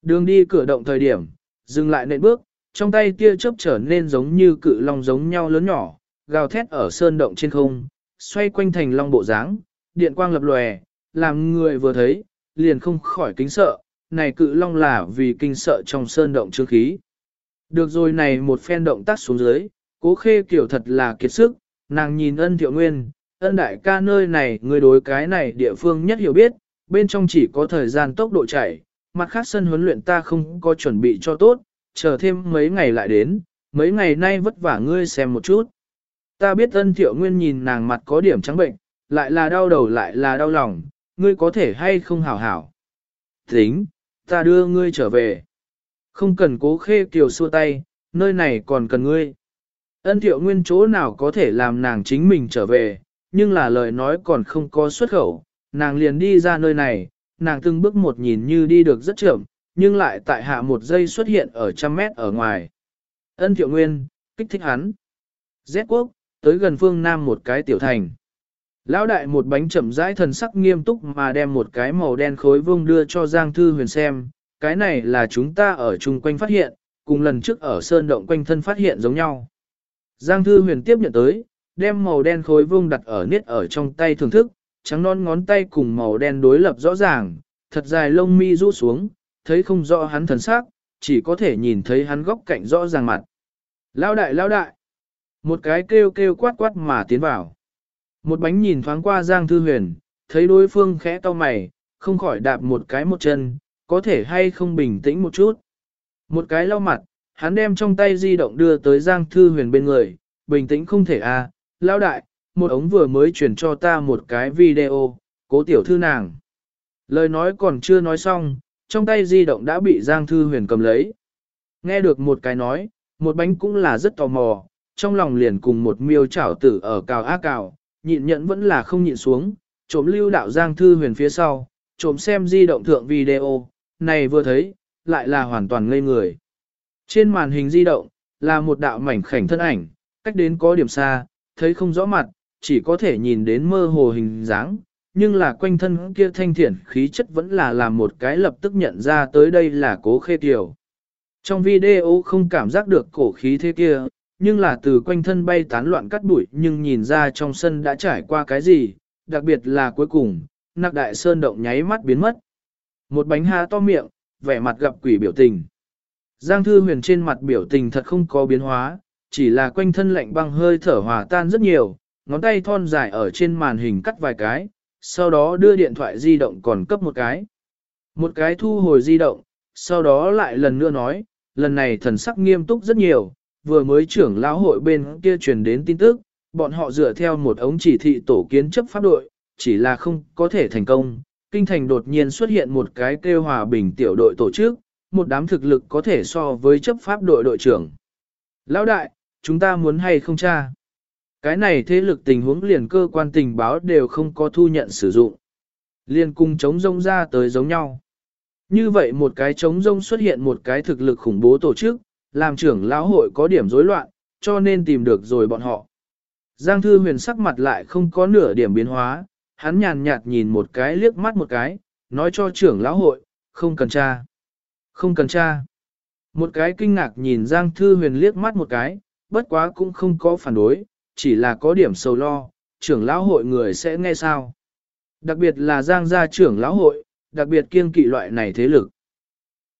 Đường đi cửa động thời điểm, dừng lại nện bước, trong tay tia chớp trở nên giống như cự long giống nhau lớn nhỏ, gào thét ở sơn động trên không, xoay quanh thành long bộ dáng, điện quang lập lòe, làm người vừa thấy, liền không khỏi kính sợ, này cự long là vì kinh sợ trong sơn động trước khí. Được rồi này một phen động tác xuống dưới, cố khê kiểu thật là kiệt sức, nàng nhìn ân thiệu nguyên, ân đại ca nơi này người đối cái này địa phương nhất hiểu biết, bên trong chỉ có thời gian tốc độ chạy, mặt khác sân huấn luyện ta không có chuẩn bị cho tốt, chờ thêm mấy ngày lại đến, mấy ngày nay vất vả ngươi xem một chút. Ta biết ân thiệu nguyên nhìn nàng mặt có điểm trắng bệnh, lại là đau đầu lại là đau lòng, ngươi có thể hay không hảo hảo. Tính, ta đưa ngươi trở về. Không cần cố khê kiều xua tay, nơi này còn cần ngươi. Ân thiệu nguyên chỗ nào có thể làm nàng chính mình trở về, nhưng là lời nói còn không có xuất khẩu, nàng liền đi ra nơi này, nàng từng bước một nhìn như đi được rất chậm, nhưng lại tại hạ một giây xuất hiện ở trăm mét ở ngoài. Ân thiệu nguyên, kích thích hắn. Z quốc, tới gần phương Nam một cái tiểu thành. Lão đại một bánh chậm rãi thần sắc nghiêm túc mà đem một cái màu đen khối vương đưa cho Giang Thư Huyền xem, cái này là chúng ta ở chung quanh phát hiện, cùng lần trước ở sơn động quanh thân phát hiện giống nhau. Giang Thư Huyền tiếp nhận tới, đem màu đen khối vương đặt ở niết ở trong tay thưởng thức, trắng non ngón tay cùng màu đen đối lập rõ ràng, thật dài lông mi rũ xuống, thấy không rõ hắn thần sắc, chỉ có thể nhìn thấy hắn góc cạnh rõ ràng mặt. Lão đại lão đại, một cái kêu kêu quát quát mà tiến vào. Một bánh nhìn thoáng qua Giang Thư Huyền, thấy đối phương khẽ to mày, không khỏi đạp một cái một chân, có thể hay không bình tĩnh một chút. Một cái lau mặt, hắn đem trong tay di động đưa tới Giang Thư Huyền bên người, bình tĩnh không thể à, lao đại, một ống vừa mới chuyển cho ta một cái video, cố tiểu thư nàng. Lời nói còn chưa nói xong, trong tay di động đã bị Giang Thư Huyền cầm lấy. Nghe được một cái nói, một bánh cũng là rất tò mò, trong lòng liền cùng một miêu chảo tử ở cào á cào, nhịn nhận vẫn là không nhịn xuống, trộm lưu đạo Giang Thư Huyền phía sau, trộm xem di động thượng video, này vừa thấy, lại là hoàn toàn ngây người. Trên màn hình di động, là một đạo mảnh khảnh thân ảnh, cách đến có điểm xa, thấy không rõ mặt, chỉ có thể nhìn đến mơ hồ hình dáng, nhưng là quanh thân kia thanh thiện khí chất vẫn là làm một cái lập tức nhận ra tới đây là cố khê tiểu. Trong video không cảm giác được cổ khí thế kia, nhưng là từ quanh thân bay tán loạn cắt bụi nhưng nhìn ra trong sân đã trải qua cái gì, đặc biệt là cuối cùng, nặc đại sơn động nháy mắt biến mất. Một bánh há to miệng, vẻ mặt gặp quỷ biểu tình. Giang Thư Huyền trên mặt biểu tình thật không có biến hóa, chỉ là quanh thân lạnh băng hơi thở hòa tan rất nhiều, ngón tay thon dài ở trên màn hình cắt vài cái, sau đó đưa điện thoại di động còn cấp một cái. Một cái thu hồi di động, sau đó lại lần nữa nói, lần này thần sắc nghiêm túc rất nhiều, vừa mới trưởng lão hội bên kia truyền đến tin tức, bọn họ dựa theo một ống chỉ thị tổ kiến chấp pháp đội, chỉ là không có thể thành công. Kinh thành đột nhiên xuất hiện một cái kêu hòa bình tiểu đội tổ chức, một đám thực lực có thể so với chấp pháp đội đội trưởng. Lão đại, chúng ta muốn hay không cha? Cái này thế lực tình huống liền cơ quan tình báo đều không có thu nhận sử dụng. Liên cung chống rông ra tới giống nhau. Như vậy một cái chống rông xuất hiện một cái thực lực khủng bố tổ chức, làm trưởng lão hội có điểm rối loạn, cho nên tìm được rồi bọn họ. Giang Thư Huyền sắc mặt lại không có nửa điểm biến hóa, hắn nhàn nhạt nhìn một cái liếc mắt một cái, nói cho trưởng lão hội, không cần tra. Không cần tra. Một cái kinh ngạc nhìn Giang Thư Huyền liếc mắt một cái, bất quá cũng không có phản đối, chỉ là có điểm sầu lo, trưởng lão hội người sẽ nghe sao. Đặc biệt là Giang gia trưởng lão hội, đặc biệt kiêng kỵ loại này thế lực.